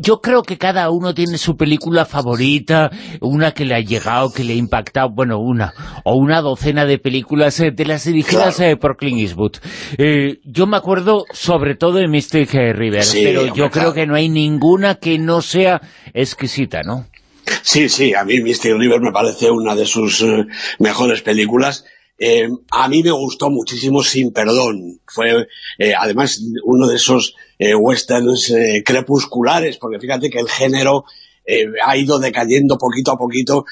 S1: yo creo que cada uno tiene su película favorita, una que le ha llegado, que le ha impactado, bueno, una, o una docena de películas eh, de las dirigidas eh, por Clint Eastwood. Eh, yo me acuerdo sobre todo de Mystic River,
S18: Sí,
S1: pero yo creo
S18: claro.
S1: que no hay ninguna que no sea exquisita, ¿no?
S18: Sí, sí, a mí Mystic River me parece una de sus eh, mejores películas. Eh, a mí me gustó muchísimo Sin Perdón. Fue, eh, además, uno de esos eh, westerns crepusculares, porque fíjate que el género ha ido decayendo poquito a poquito.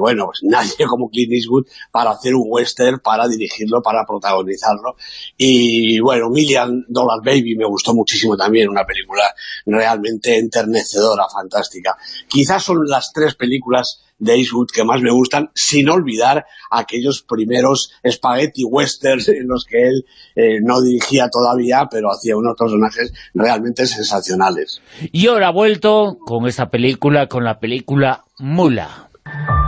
S18: Bueno, pues nadie como Clint Eastwood para hacer un western, para dirigirlo, para protagonizarlo. Y bueno, Million Dollar Baby me gustó muchísimo también, una película realmente enternecedora, fantástica. Quizás son las tres películas de Eastwood que más me gustan, sin olvidar aquellos primeros spaghetti westerns en los que él eh, no dirigía todavía, pero hacía unos personajes realmente sensacionales.
S1: Y ahora ha vuelto con esta película, con la película Mula.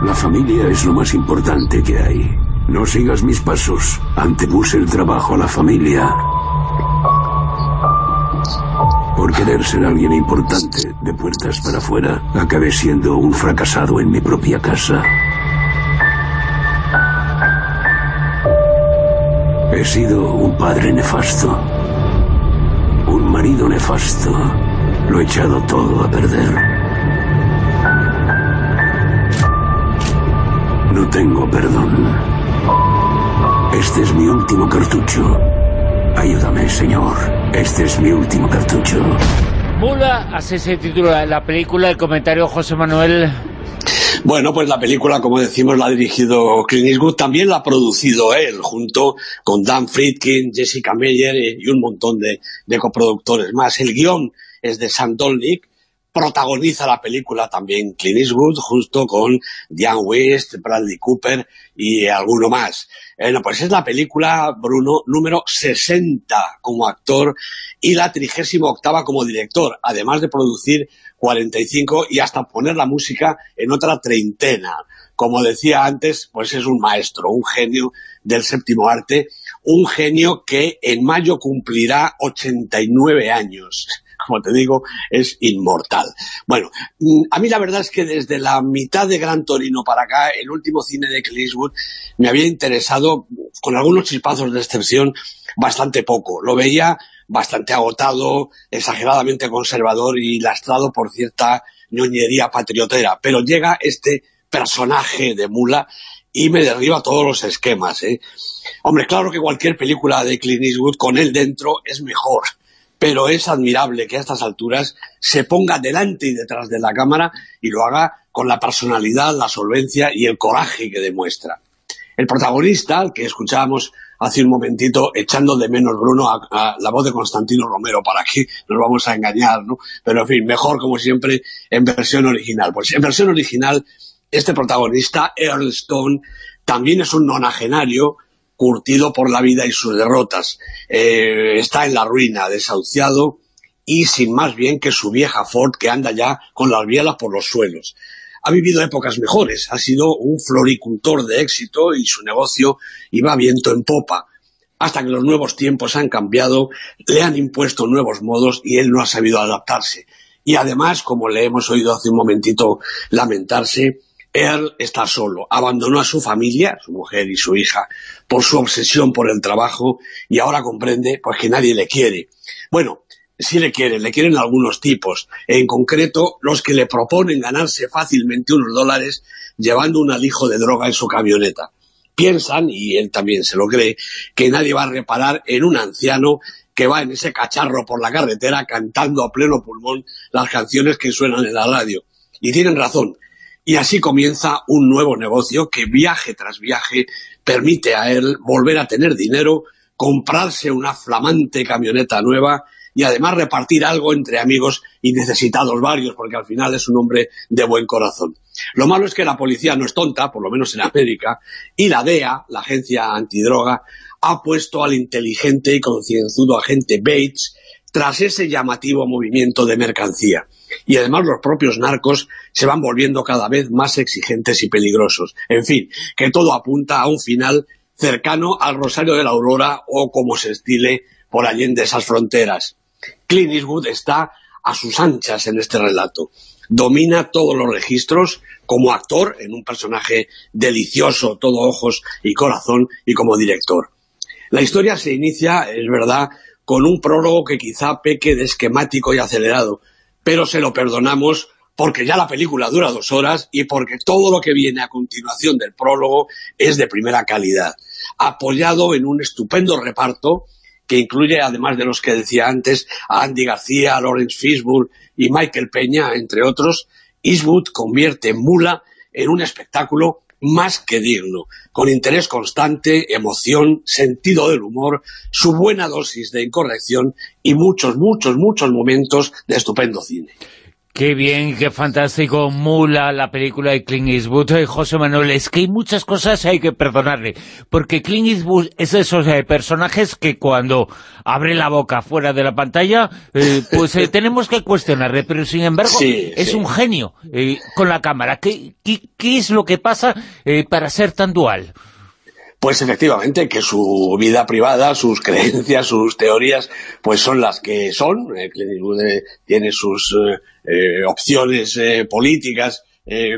S19: La familia es lo más importante que hay. No sigas mis pasos. Antepuse el trabajo a la familia. Por querer ser alguien importante de puertas para afuera, acabé siendo un fracasado en mi propia casa. He sido un padre nefasto. Un marido nefasto. Lo he echado todo a perder. No tengo perdón. Este es mi último cartucho. Ayúdame, señor. Este es mi último cartucho.
S1: Mula, así se titula la película, el comentario José Manuel.
S18: Bueno, pues la película, como decimos, la ha dirigido Clint Eastwood, también la ha producido él, junto con Dan Friedkin, Jessica Meyer y un montón de, de coproductores más. El guion es de Sam Dolnick, protagoniza la película también Clint Eastwood, justo con Diane West, Bradley Cooper y alguno más. Bueno, pues es la película, Bruno, número 60 como actor y la 38 como director, además de producir 45 y hasta poner la música en otra treintena. Como decía antes, pues es un maestro, un genio del séptimo arte, un genio que en mayo cumplirá 89 años como te digo, es inmortal. Bueno, mm, a mí la verdad es que desde la mitad de Gran Torino para acá, el último cine de Clint Eastwood me había interesado, con algunos chispazos de excepción, bastante poco. Lo veía bastante agotado, exageradamente conservador y lastrado por cierta ñoñería patriotera. Pero llega este personaje de mula y me derriba todos los esquemas. ¿eh? Hombre, claro que cualquier película de Clint Eastwood con él dentro es mejor pero es admirable que a estas alturas se ponga delante y detrás de la cámara y lo haga con la personalidad, la solvencia y el coraje que demuestra. El protagonista, que escuchábamos hace un momentito, echando de menos, Bruno, a, la voz de Constantino Romero, para que nos vamos a engañar, ¿no? Pero, en fin, mejor, como siempre, en versión original. Pues en versión original, este protagonista, Earl Stone, también es un nonagenario curtido por la vida y sus derrotas. Eh, está en la ruina, desahuciado y sin más bien que su vieja Ford que anda ya con las bielas por los suelos. Ha vivido épocas mejores, ha sido un floricultor de éxito y su negocio iba viento en popa. Hasta que los nuevos tiempos han cambiado, le han impuesto nuevos modos y él no ha sabido adaptarse. Y además, como le hemos oído hace un momentito lamentarse, él está solo, abandonó a su familia, su mujer y su hija, por su obsesión por el trabajo y ahora comprende pues que nadie le quiere. Bueno, sí le quieren, le quieren algunos tipos, en concreto los que le proponen ganarse fácilmente unos dólares llevando un alijo de droga en su camioneta. Piensan, y él también se lo cree, que nadie va a reparar en un anciano que va en ese cacharro por la carretera cantando a pleno pulmón las canciones que suenan en la radio. Y tienen razón, y así comienza un nuevo negocio que viaje tras viaje permite a él volver a tener dinero, comprarse una flamante camioneta nueva y además repartir algo entre amigos y necesitados varios, porque al final es un hombre de buen corazón. Lo malo es que la policía no es tonta, por lo menos en América, y la DEA, la agencia antidroga, ha puesto al inteligente y concienzudo agente Bates tras ese llamativo movimiento de mercancía y además los propios narcos se van volviendo cada vez más exigentes y peligrosos. En fin, que todo apunta a un final cercano al Rosario de la Aurora o como se estile por allende esas fronteras. Clint Eastwood está a sus anchas en este relato. Domina todos los registros como actor en un personaje delicioso, todo ojos y corazón, y como director. La historia se inicia, es verdad, con un prólogo que quizá peque de esquemático y acelerado, pero se lo perdonamos porque ya la película dura dos horas y porque todo lo que viene a continuación del prólogo es de primera calidad, apoyado en un estupendo reparto que incluye, además de los que decía antes, a Andy García, a Lawrence Fishburne y Michael Peña, entre otros, Eastwood convierte Mula en un espectáculo más que digno, con interés constante, emoción, sentido del humor, su buena dosis de incorrección y muchos, muchos, muchos momentos de estupendo cine.
S1: Qué bien, qué fantástico, Mula, la película de Clint Eastwood. Eh, José Manuel, es que hay muchas cosas que hay que perdonarle, porque Clint Eastwood es de esos eh, personajes que cuando abre la boca fuera de la pantalla, eh, pues tenemos que cuestionarle, pero sin embargo es un genio con la cámara. ¿Qué, qué, es lo que pasa para ser tan dual?
S18: Pues efectivamente, que su vida privada, sus creencias, sus teorías, pues son las que son. Clint Eastwood tiene sus eh, opciones eh, políticas, eh,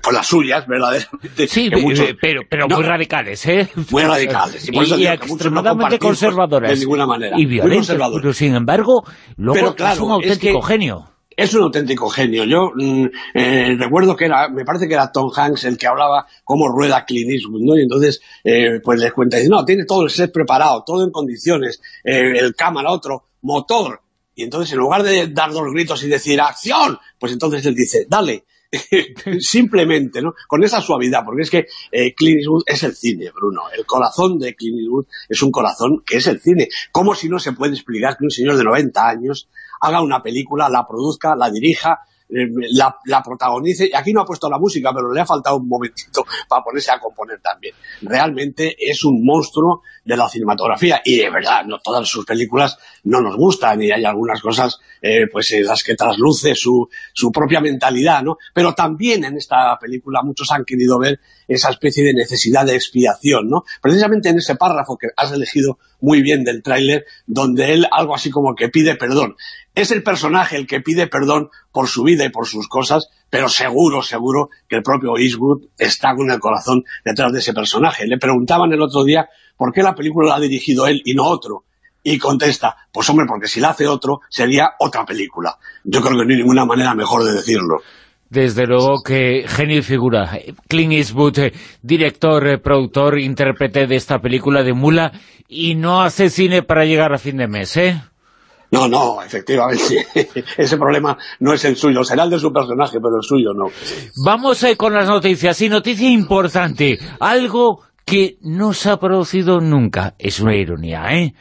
S18: pues las suyas, verdaderamente.
S1: Sí, pero, pero muy radicales, ¿eh?
S18: Muy radicales.
S1: Y, extremadamente conservadoras.
S18: De ninguna manera.
S1: Y violentas, pero sin embargo, luego es un auténtico genio.
S18: Es un auténtico genio. Yo mm, eh, recuerdo que era, me parece que era Tom Hanks el que hablaba cómo rueda Clint Eastwood, ¿no? Y entonces, eh, pues les cuenta, dice, no, tiene todo el set preparado, todo en condiciones, eh, el cámara, otro, motor. Y entonces, en lugar de dar dos gritos y decir, ¡acción! Pues entonces él dice, dale. Simplemente, ¿no? Con esa suavidad, porque es que eh, Clint Eastwood es el cine, Bruno. El corazón de Clint Eastwood es un corazón que es el cine. ¿Cómo si no se puede explicar que un señor de 90 años haga una película, la produzca, la dirija, eh, la, la, protagonice, y aquí no ha puesto la música, pero le ha faltado un momentito para ponerse a componer también. Realmente es un monstruo de la cinematografía, y de verdad, no todas sus películas no nos gustan, y hay algunas cosas eh, pues en las que trasluce su, su propia mentalidad, ¿no? Pero también en esta película muchos han querido ver esa especie de necesidad de expiación, ¿no? Precisamente en ese párrafo que has elegido muy bien del tráiler, donde él algo así como que pide perdón. Es el personaje el que pide perdón por su vida y por sus cosas, pero seguro, seguro que el propio Eastwood está con el corazón detrás de ese personaje. Le preguntaban el otro día por qué la película la ha dirigido él y no otro. Y contesta, pues hombre, porque si la hace otro, sería otra película. Yo creo que no hay ninguna manera mejor de decirlo.
S1: Desde luego que genio y figura. Clint Eastwood, eh, director, eh, productor, intérprete de esta película de Mula, y no hace cine para llegar a fin de mes, ¿eh?
S18: No, no, efectivamente. Ese problema no es el suyo. Será el de su personaje, pero el suyo no.
S1: Vamos eh, con las noticias. Y noticia importante. Algo que no se ha producido nunca. Es una ironía, ¿eh?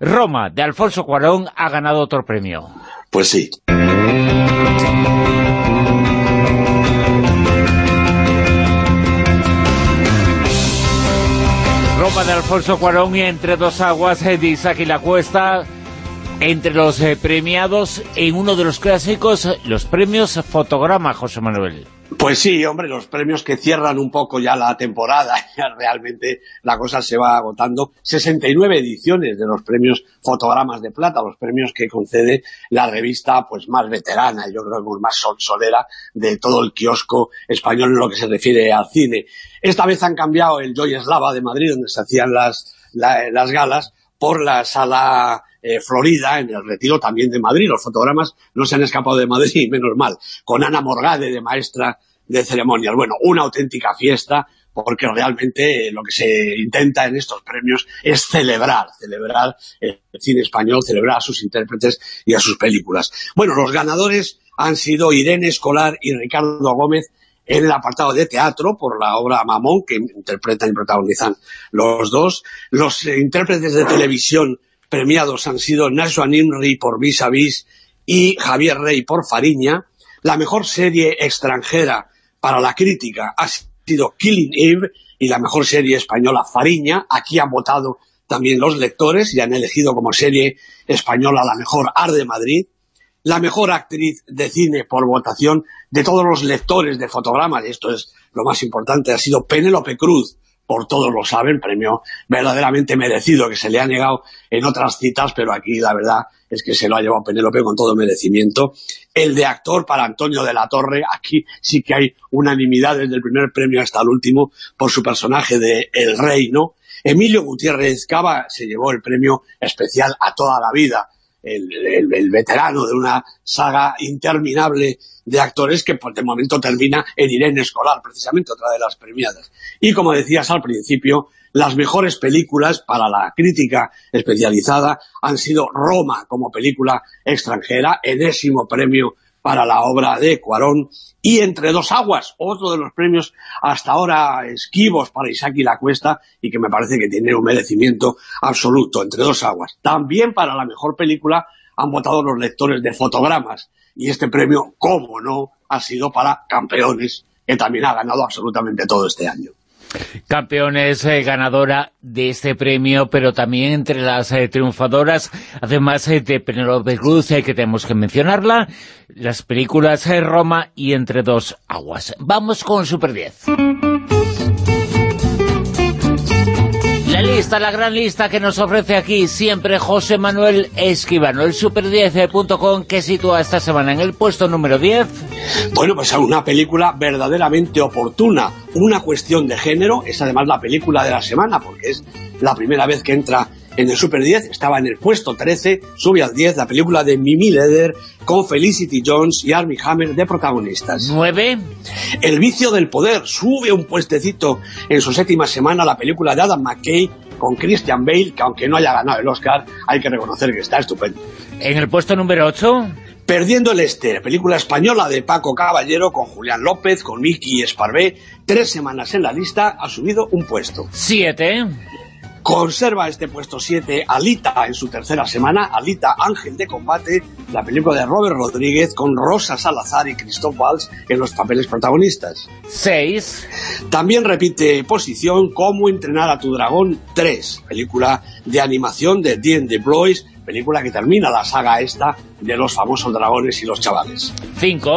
S1: Roma, de Alfonso Cuarón, ha ganado otro premio.
S18: Pues sí.
S1: Roma de Alfonso Cuarón y Entre dos aguas de Isaac y la Cuesta entre los eh, premiados en uno de los clásicos, los premios Fotograma, José Manuel.
S18: Pues sí, hombre, los premios que cierran un poco ya la temporada, ya realmente la cosa se va agotando. 69 ediciones de los premios Fotogramas de Plata, los premios que concede la revista pues más veterana, yo creo que más solera de todo el kiosco español en lo que se refiere al cine. Esta vez han cambiado el Joy Eslava de Madrid, donde se hacían las, las galas, por la sala eh, Florida, en el retiro también de Madrid. Los fotogramas no se han escapado de Madrid, menos mal, con Ana Morgade de maestra de ceremonias. Bueno, una auténtica fiesta, porque realmente lo que se intenta en estos premios es celebrar, celebrar el cine español, celebrar a sus intérpretes y a sus películas. Bueno, los ganadores han sido Irene Escolar y Ricardo Gómez en el apartado de teatro por la obra Mamón, que interpretan y protagonizan los dos. Los intérpretes de televisión premiados han sido Nacho Nimri por Vis a Vis y Javier Rey por Fariña. La mejor serie extranjera para la crítica ha sido Killing Eve y la mejor serie española Fariña. Aquí han votado también los lectores y han elegido como serie española la mejor Ar de Madrid. La mejor actriz de cine por votación de todos los lectores de fotogramas, y esto es lo más importante, ha sido Penélope Cruz por todos lo saben, premio verdaderamente merecido que se le ha negado en otras citas, pero aquí la verdad es que se lo ha llevado Penélope con todo merecimiento. El de actor para Antonio de la Torre, aquí sí que hay unanimidad desde el primer premio hasta el último por su personaje de El Reino. Emilio Gutiérrez Cava se llevó el premio especial a toda la vida, el, veterano de una saga interminable de actores que por el momento termina en Irene Escolar, precisamente otra de las premiadas. Y como decías al principio, las mejores películas para la crítica especializada han sido Roma como película extranjera, enésimo premio para la obra de Cuarón, y Entre dos aguas, otro de los premios hasta ahora esquivos para Isaac y la Cuesta, y que me parece que tiene un merecimiento absoluto, Entre dos aguas. También para la mejor película han votado los lectores de fotogramas, y este premio, cómo no, ha sido para Campeones, que también ha ganado absolutamente todo este año.
S1: Campeones eh, ganadora de este premio, pero también entre las eh, triunfadoras, además eh, de Penelope Cruz, que tenemos que mencionarla, las películas Roma y Entre dos aguas. Vamos con Super 10. La gran lista que nos ofrece aquí siempre José Manuel Esquivano, el super10.com que sitúa esta semana en el puesto número 10.
S18: Bueno, pues una película verdaderamente oportuna, una cuestión de género, es además la película de la semana, porque es la primera vez que entra en el Super 10, estaba en el puesto 13, sube al 10 la película de Mimi Leder con Felicity Jones y Armie Hammer de protagonistas.
S1: 9.
S18: El vicio del poder sube un puestecito en su séptima semana la película de Adam McKay con Christian Bale, que aunque no haya ganado el Oscar, hay que reconocer que está estupendo.
S1: En el puesto número 8...
S18: Perdiendo el Este, película española de Paco Caballero con Julián López, con Miki Esparvé, tres semanas en la lista, ha subido un puesto.
S1: 7.
S18: Conserva este puesto 7 Alita en su tercera semana, Alita Ángel de Combate, la película de Robert Rodríguez con Rosa Salazar y Christoph Waltz en los papeles protagonistas.
S1: 6.
S18: También repite posición Cómo entrenar a tu dragón 3, película de animación de Dean DeBlois, película que termina la saga esta de los famosos dragones y los chavales.
S1: 5.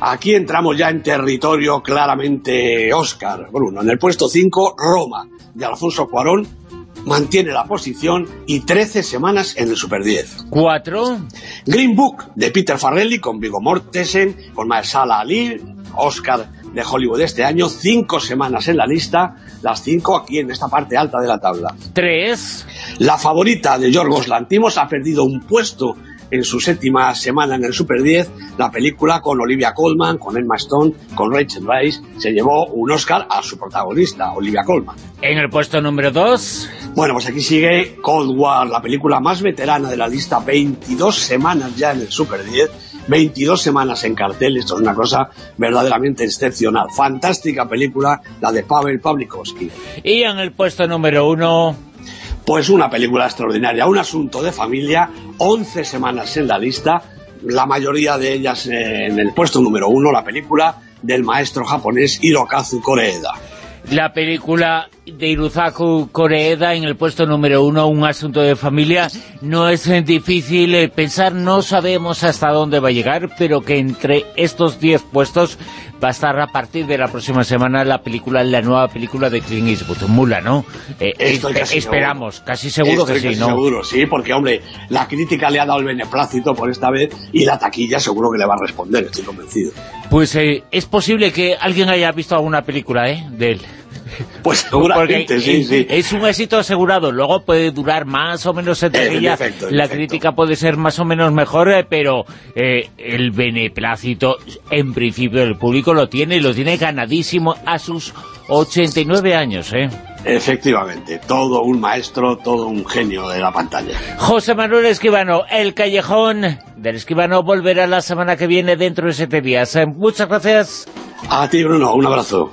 S18: Aquí entramos ya en territorio claramente Oscar, Bruno. En el puesto 5, Roma, de Alfonso Cuarón, mantiene la posición y 13 semanas en el Super 10.
S1: 4.
S18: Green Book, de Peter Farrelly, con Viggo Mortensen, con Mahershala Ali, Oscar de Hollywood este año, cinco semanas en la lista, las cinco aquí en esta parte alta de la tabla.
S1: 3.
S18: La favorita de Yorgos Lantimos ha perdido un puesto en su séptima semana en el Super 10, la película con Olivia Colman, con Emma Stone, con Rachel Weisz, se llevó un Oscar a su protagonista, Olivia Colman.
S1: En el puesto número 2...
S18: Bueno, pues aquí sigue Cold War, la película más veterana de la lista, 22 semanas ya en el Super 10, 22 semanas en cartel, esto es una cosa verdaderamente excepcional. Fantástica película, la de Pavel Pavlikovsky.
S1: Y en el puesto número 1...
S18: Pues una película extraordinaria, un asunto de familia, 11 semanas en la lista, la mayoría de ellas en el puesto número uno, la película del maestro japonés Hirokazu Koreeda.
S1: La película de Hirokazu Koreeda en el puesto número uno, un asunto de familia, no es difícil pensar, no sabemos hasta dónde va a llegar, pero que entre estos 10 puestos va a estar a partir de la próxima semana la película, la nueva película de Clint Eastwood, Mula, ¿no? Eh,
S18: Estoy casi
S1: esperamos,
S18: seguro.
S1: casi seguro
S18: Estoy
S1: que sí,
S18: casi
S1: ¿no?
S18: seguro, sí, porque, hombre, la crítica le ha dado el beneplácito por esta vez y la taquilla seguro que le va a responder, estoy convencido.
S1: Pues eh, es posible que alguien haya visto alguna película, ¿eh?, de él.
S18: Pues seguramente,
S1: Porque
S18: sí,
S1: es,
S18: sí.
S1: es un éxito asegurado, luego puede durar más o menos entre
S18: En
S1: ellas, la crítica puede ser más o menos mejor, eh, pero eh, el beneplácito en principio el público lo tiene, y lo tiene ganadísimo a sus 89 años, ¿eh?
S18: Efectivamente, todo un maestro, todo un genio de la pantalla.
S1: José Manuel Esquivano, El Callejón del Esquivano volverá la semana que viene dentro de siete días. Muchas gracias.
S18: A ti, Bruno, un abrazo.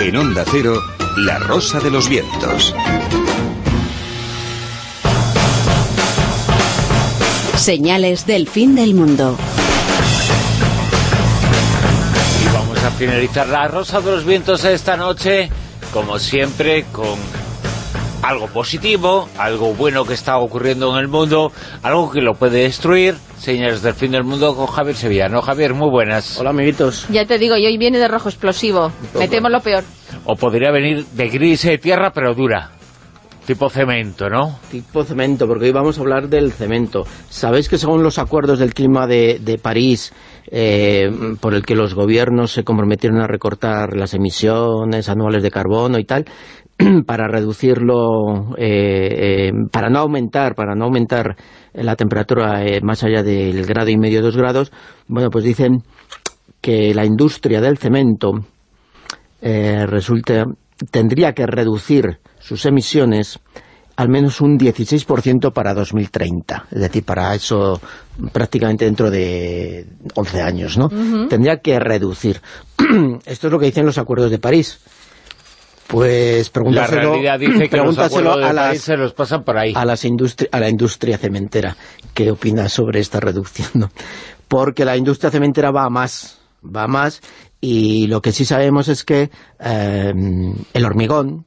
S11: En Onda Cero, La Rosa de los Vientos.
S20: Señales del fin del mundo.
S1: Y vamos a finalizar la Rosa de los Vientos esta noche, como siempre, con algo positivo, algo bueno que está ocurriendo en el mundo, algo que lo puede destruir. Señales del fin del mundo con Javier Sevillano. Javier, muy buenas.
S21: Hola, amiguitos.
S3: Ya te digo, y hoy viene de rojo explosivo. Me temo lo peor.
S1: O podría venir de gris de tierra, pero dura. Tipo cemento, ¿no?
S21: Tipo cemento, porque hoy vamos a hablar del cemento. ¿Sabéis que según los acuerdos del clima de, de París, eh, por el que los gobiernos se comprometieron a recortar las emisiones anuales de carbono y tal, para reducirlo, eh, eh, para no aumentar, para no aumentar la temperatura eh, más allá del grado y medio, dos grados, bueno, pues dicen que la industria del cemento eh, resulta, tendría que reducir sus emisiones al menos un 16% para 2030. Es decir, para eso prácticamente dentro de 11 años, ¿no? Tendría que reducir. Esto es lo que dicen los acuerdos de París. Pues
S1: La
S21: pregúntaselo,
S1: realidad dice que
S21: pregúntaselo a las
S1: se los pasan por ahí.
S21: a, las industri- a la industria cementera qué opina sobre esta reducción ¿no? porque la industria cementera va a más va a más y lo que sí sabemos es que eh, el hormigón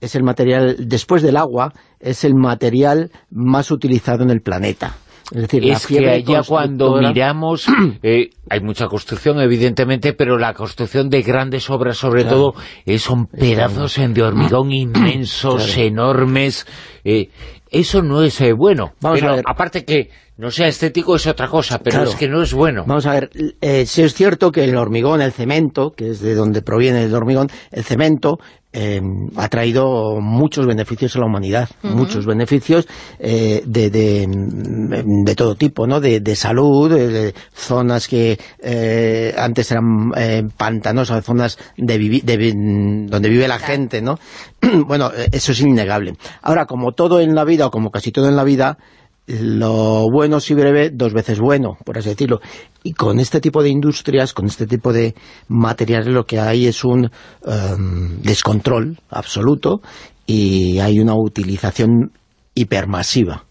S21: es el material, después del agua, es el material más utilizado en el planeta. Es decir, la
S1: es que allá cuando miramos, eh, hay mucha construcción evidentemente, pero la construcción de grandes obras sobre
S21: Claro.
S1: todo, eh, son pedazos en de hormigón inmensos,
S21: Claro.
S1: enormes, eh, eso no es eh, bueno.
S21: Vamos
S1: pero
S21: a ver.
S1: aparte que no sea estético es otra cosa, pero
S21: Claro.
S1: es que no es bueno.
S21: Vamos a ver, eh, sí es cierto que el hormigón, el cemento, que es de donde proviene el hormigón, el cemento eh, ha traído muchos beneficios a la humanidad, muchos beneficios eh, de, de, de todo tipo, ¿no? De, de salud, de, de zonas que eh, antes eran eh, pantanosas, zonas de, vivi- de vi- donde vive la gente, ¿no? bueno, eh, eso es innegable. Ahora, como todo en la vida, o como casi todo en la vida, lo bueno si breve, dos veces bueno, por así decirlo. Y con este tipo de industrias, con este tipo de materiales, lo que hay es un em, descontrol absoluto y hay una utilización hipermasiva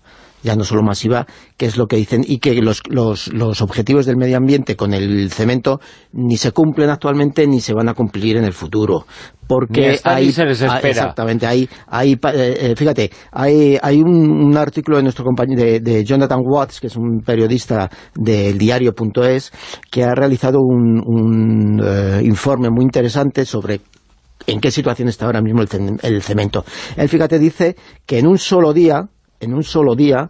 S21: ya no solo masiva, que es lo que dicen, y que los, los, los objetivos del medio ambiente con el cemento ni se cumplen actualmente ni se van a cumplir en el futuro. Porque hay,
S1: se les
S21: hay-
S1: espera.
S21: exactamente, hay, hay eh, eh, fíjate, hay, hay un, un artículo de nuestro compañero, de, de Jonathan Watts, que es un periodista del diario.es, que ha realizado un, un, eh, informe muy interesante sobre en qué situación está ahora mismo el, el cemento. Él, fíjate, dice que en un solo día, en un solo día,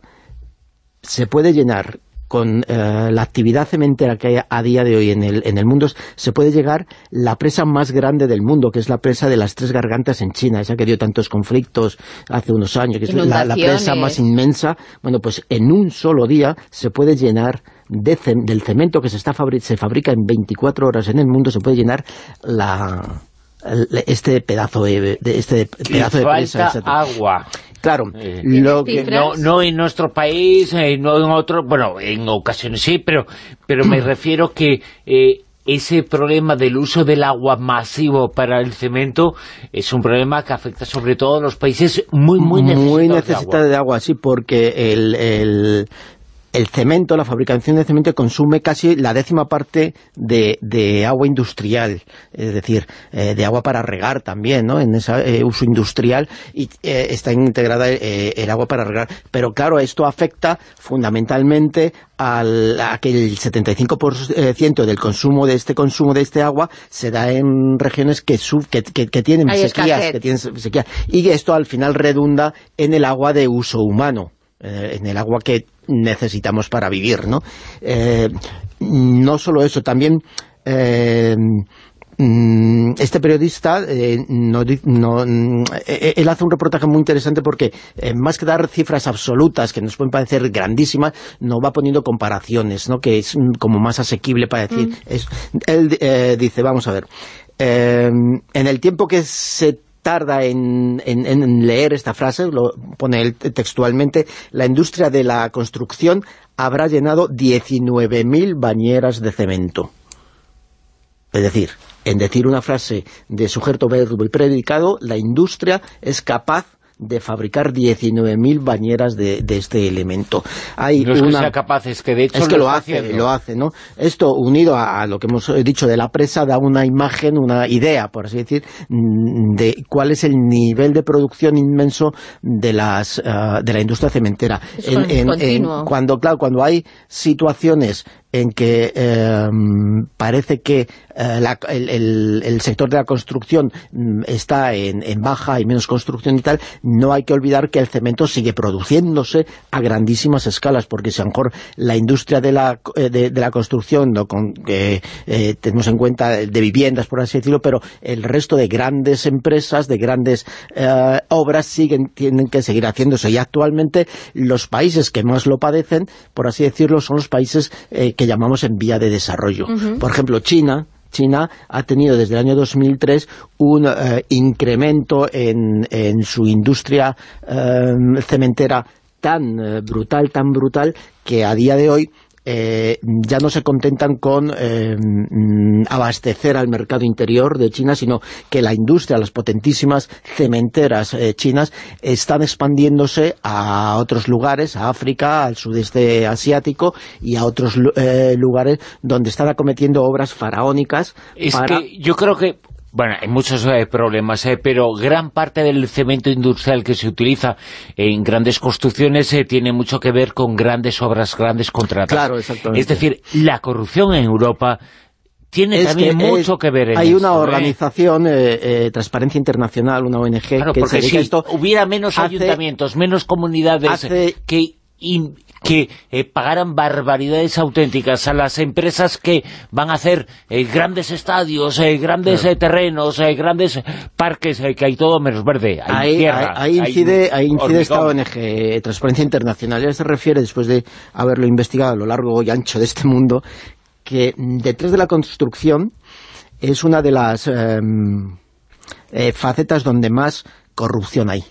S21: se puede llenar con eh, la actividad cementera que hay a día de hoy en el, en el mundo, se puede llegar la presa más grande del mundo, que es la presa de las tres gargantas en China, esa que dio tantos conflictos hace unos años, que es la, la presa más inmensa. Bueno, pues en un solo día se puede llenar de del cemento que se, está fabri- se fabrica en 24 horas en el mundo, se puede llenar la este pedazo de, de- este
S1: Y
S21: pedazo de
S1: agua.
S21: Claro, lo que...
S1: no, no en nuestro país, eh, no en otro, bueno, en ocasiones sí, pero, pero me refiero que eh, ese problema del uso del agua masivo para el cemento es un problema que afecta sobre todo a los países muy, muy necesitados
S21: muy
S1: de agua.
S21: necesitada de agua, sí, porque el, el, el cemento, la fabricación de cemento consume casi la décima parte de, de agua industrial, es decir, eh, de agua para regar también, ¿no? En ese uso industrial y eh, está integrada eh, el agua para regar. Pero claro, esto afecta fundamentalmente al, a que el 75% del consumo de este consumo de este agua se da en regiones que, suf- que, que- que tienen
S3: Hay
S21: sequías,
S3: escasez.
S21: que tienen sequía. Y esto al final redunda en el agua de uso humano, eh, en el agua que necesitamos para vivir, ¿no? Eh, no solo eso, también... eh, mm, este periodista eh, no, di- no, mm, él hace un reportaje muy interesante porque eh, más que dar cifras absolutas que nos pueden parecer grandísimas no va poniendo comparaciones ¿no? que es mm, como más asequible para decir es- él eh, dice vamos a ver en el tiempo que se tarda en, leer esta frase, lo pone textualmente, la industria de la construcción habrá llenado 19.000 bañeras de cemento. Es decir, en decir una frase de sujeto, verbo y predicado, la industria es capaz de fabricar 19.000 bañeras de, de este elemento. Hay
S1: No es que
S21: una-
S1: sea capaz, es que de hecho
S21: es que
S1: lo
S21: hace,
S1: haciendo.
S21: lo hace, ¿no? Esto unido a, a lo que hemos dicho de la presa da una imagen, una idea, por así decir, mm, de cuál es el nivel de producción inmenso de las ah, de la industria cementera.
S3: Es con- continuo.
S21: cuando claro, cuando hay situaciones en que eh, parece que eh, el, sector de la construcción mm, está en, baja y menos construcción y tal, no hay que olvidar que el cemento sigue produciéndose a grandísimas escalas, porque si a lo mejor la industria de la, eh, de, la construcción, no con, que eh, tenemos en cuenta de viviendas, por así decirlo, pero el resto de grandes empresas, de grandes obras siguen tienen que seguir haciéndose. Y actualmente los países que más lo padecen, por así decirlo, son los países eh, que llamamos en vía de desarrollo. Por ejemplo, China China ha tenido desde el año 2003 un eh, incremento en, en su industria eh, cementera tan eh, brutal, tan brutal, que a día de hoy eh, ya no se contentan con eh, mm, abastecer al mercado interior de China, sino que la industria, las potentísimas cementeras eh, chinas, están expandiéndose a otros lugares, a África, al sudeste asiático y a otros eh, lugares donde están acometiendo obras faraónicas
S1: Es
S21: para...
S1: que yo creo que, bueno, hay muchos eh, problemas, eh, pero gran parte del cemento industrial que se utiliza en grandes construcciones eh, tiene mucho que ver con grandes obras, grandes contratos.
S21: Claro, exactamente.
S1: Es decir, la corrupción en Europa tiene
S21: Es
S1: también
S21: que
S1: mucho
S21: es-
S1: que ver en
S21: Hay una
S1: esto, ¿eh?
S21: organización, eh, eh, Transparencia Internacional, una ONG,
S1: Claro,
S21: que
S1: porque si
S21: esto.
S1: hubiera menos
S21: hace-
S1: ayuntamientos, menos comunidades
S21: hace-
S1: que y que eh, pagaran barbaridades auténticas a las empresas que van a hacer eh, grandes estadios, eh, grandes
S21: Claro.
S1: terrenos, grandes parques, que hay todo menos verde, hay
S21: ahí,
S1: tierra,
S21: ahí- ahí incide, ahí incide esta. ONG, Transparencia Internacional. Ella se refiere, después de haberlo investigado a lo largo y ancho de este mundo, que detrás de la construcción es una de las em, eh, facetas donde más corrupción hay.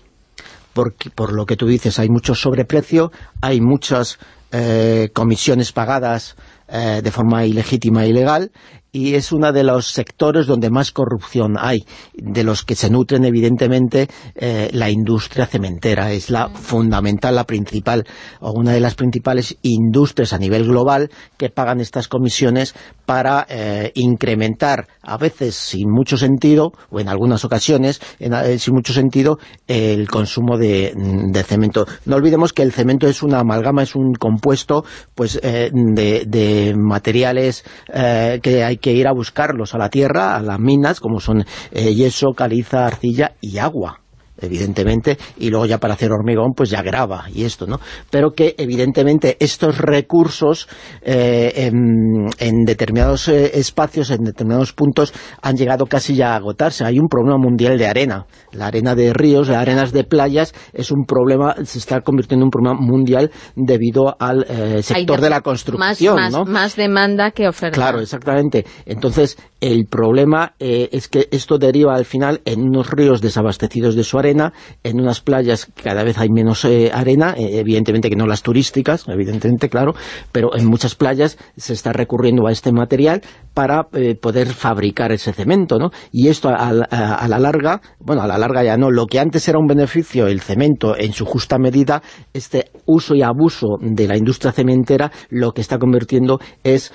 S21: Porque, por lo que tú dices, hay mucho sobreprecio, hay muchas eh, comisiones pagadas eh, de forma ilegítima e ilegal, y es uno de los sectores donde más corrupción hay, de los que se nutren evidentemente eh, la industria cementera, es la fundamental, la principal, o una de las principales industrias a nivel global que pagan estas comisiones para eh, incrementar, a veces sin mucho sentido, o en algunas ocasiones, en, eh, sin mucho sentido, el consumo de, de cemento. No olvidemos que el cemento es una amalgama, es un compuesto pues eh, de, de materiales eh, que hay que ir a buscarlos a la tierra, a las minas, como son eh, yeso, caliza, arcilla y agua evidentemente, y luego ya para hacer hormigón, pues ya grava y esto, ¿no? Pero que evidentemente estos recursos eh, en, en determinados eh, espacios, en determinados puntos, han llegado casi ya a agotarse. Hay un problema mundial de arena. La arena de ríos, las arenas de playas, es un problema, se está convirtiendo en un problema mundial debido al eh, sector de la construcción,
S3: más,
S21: ¿no?
S3: más demanda que oferta.
S21: Claro, exactamente. Entonces, el problema es que esto deriva al final en unos ríos desabastecidos de su arena, en unas playas cada vez hay menos eh, arena, eh, evidentemente que no las turísticas, evidentemente, claro, pero en muchas playas se está recurriendo a este material para eh, poder fabricar ese cemento, ¿no? Y esto a, a- a la larga, bueno, a la larga ya no, lo que antes era un beneficio, el cemento en su justa medida, este uso y abuso de la industria cementera lo que está convirtiendo es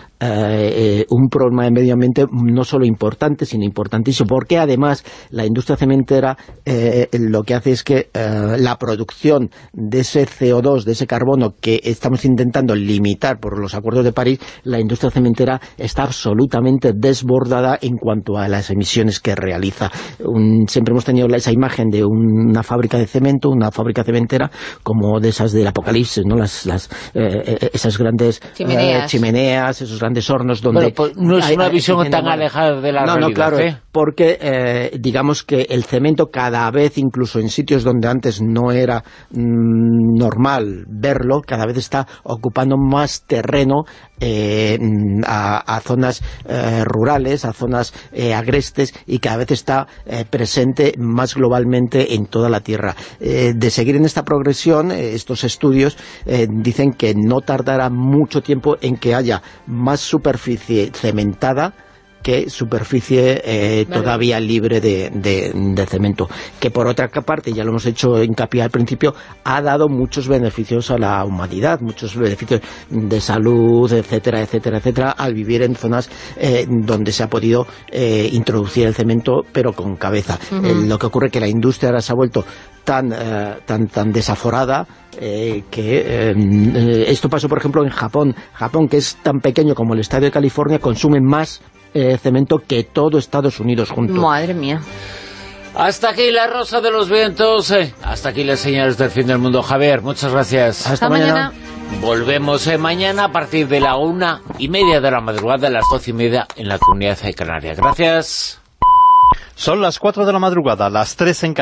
S21: un problema de medio ambiente no solo importante, sino importantísimo, porque además la industria cementera eh, lo que hace es que eh, la producción de ese CO2, de ese carbono que estamos intentando limitar por los acuerdos de París, la industria cementera está absolutamente desbordada en cuanto a las emisiones que realiza. Un- siempre hemos tenido esa imagen de una fábrica de cemento, una fábrica cementera, como de esas del apocalipsis, ¿no? Las, las, eh, eh, esas grandes eh,
S3: Chimeneas.
S21: esos grandes hornos donde...
S1: Bueno, pues no es
S21: hay-
S1: una
S21: hay-
S1: visión tan alejada de la
S21: no,
S1: realidad,
S21: No, claro,
S1: ¿eh?
S21: porque eh, digamos que el cemento cada vez, incluso en sitios donde antes no era mm, normal verlo, cada vez está ocupando más terreno eh, a, zonas eh, rurales, a zonas eh, agrestes y cada vez está presente más globalmente en toda la Tierra. De seguir en esta progresión, estos estudios dicen que no tardará mucho tiempo en que haya más superficie cementada que superficie eh,
S3: Vale.
S21: todavía libre de, de- de cemento, que por otra parte, ya lo hemos hecho hincapié al principio, ha dado muchos beneficios a la humanidad, muchos beneficios de salud, etcétera, etcétera, etcétera, al vivir en zonas eh, donde se ha podido eh, introducir el cemento, pero con cabeza. Lo que ocurre es que la industria ahora se ha vuelto tan, tan, tan desaforada eh, que eh, esto pasó, por ejemplo, en Japón. Japón, que es tan pequeño como el Estadio de California, consume más eh, cemento que todo Estados Unidos junto.
S3: Madre mía.
S1: Hasta aquí la rosa de los vientos, eh, hasta aquí las señales del fin del mundo. Javier, muchas gracias.
S21: Hasta Hasta mañana.
S1: Volvemos eh, mañana a partir de la una y media de la madrugada, a las doce y media en la comunidad de Canarias. Gracias.
S22: Son las 4 de la madrugada, las 3 en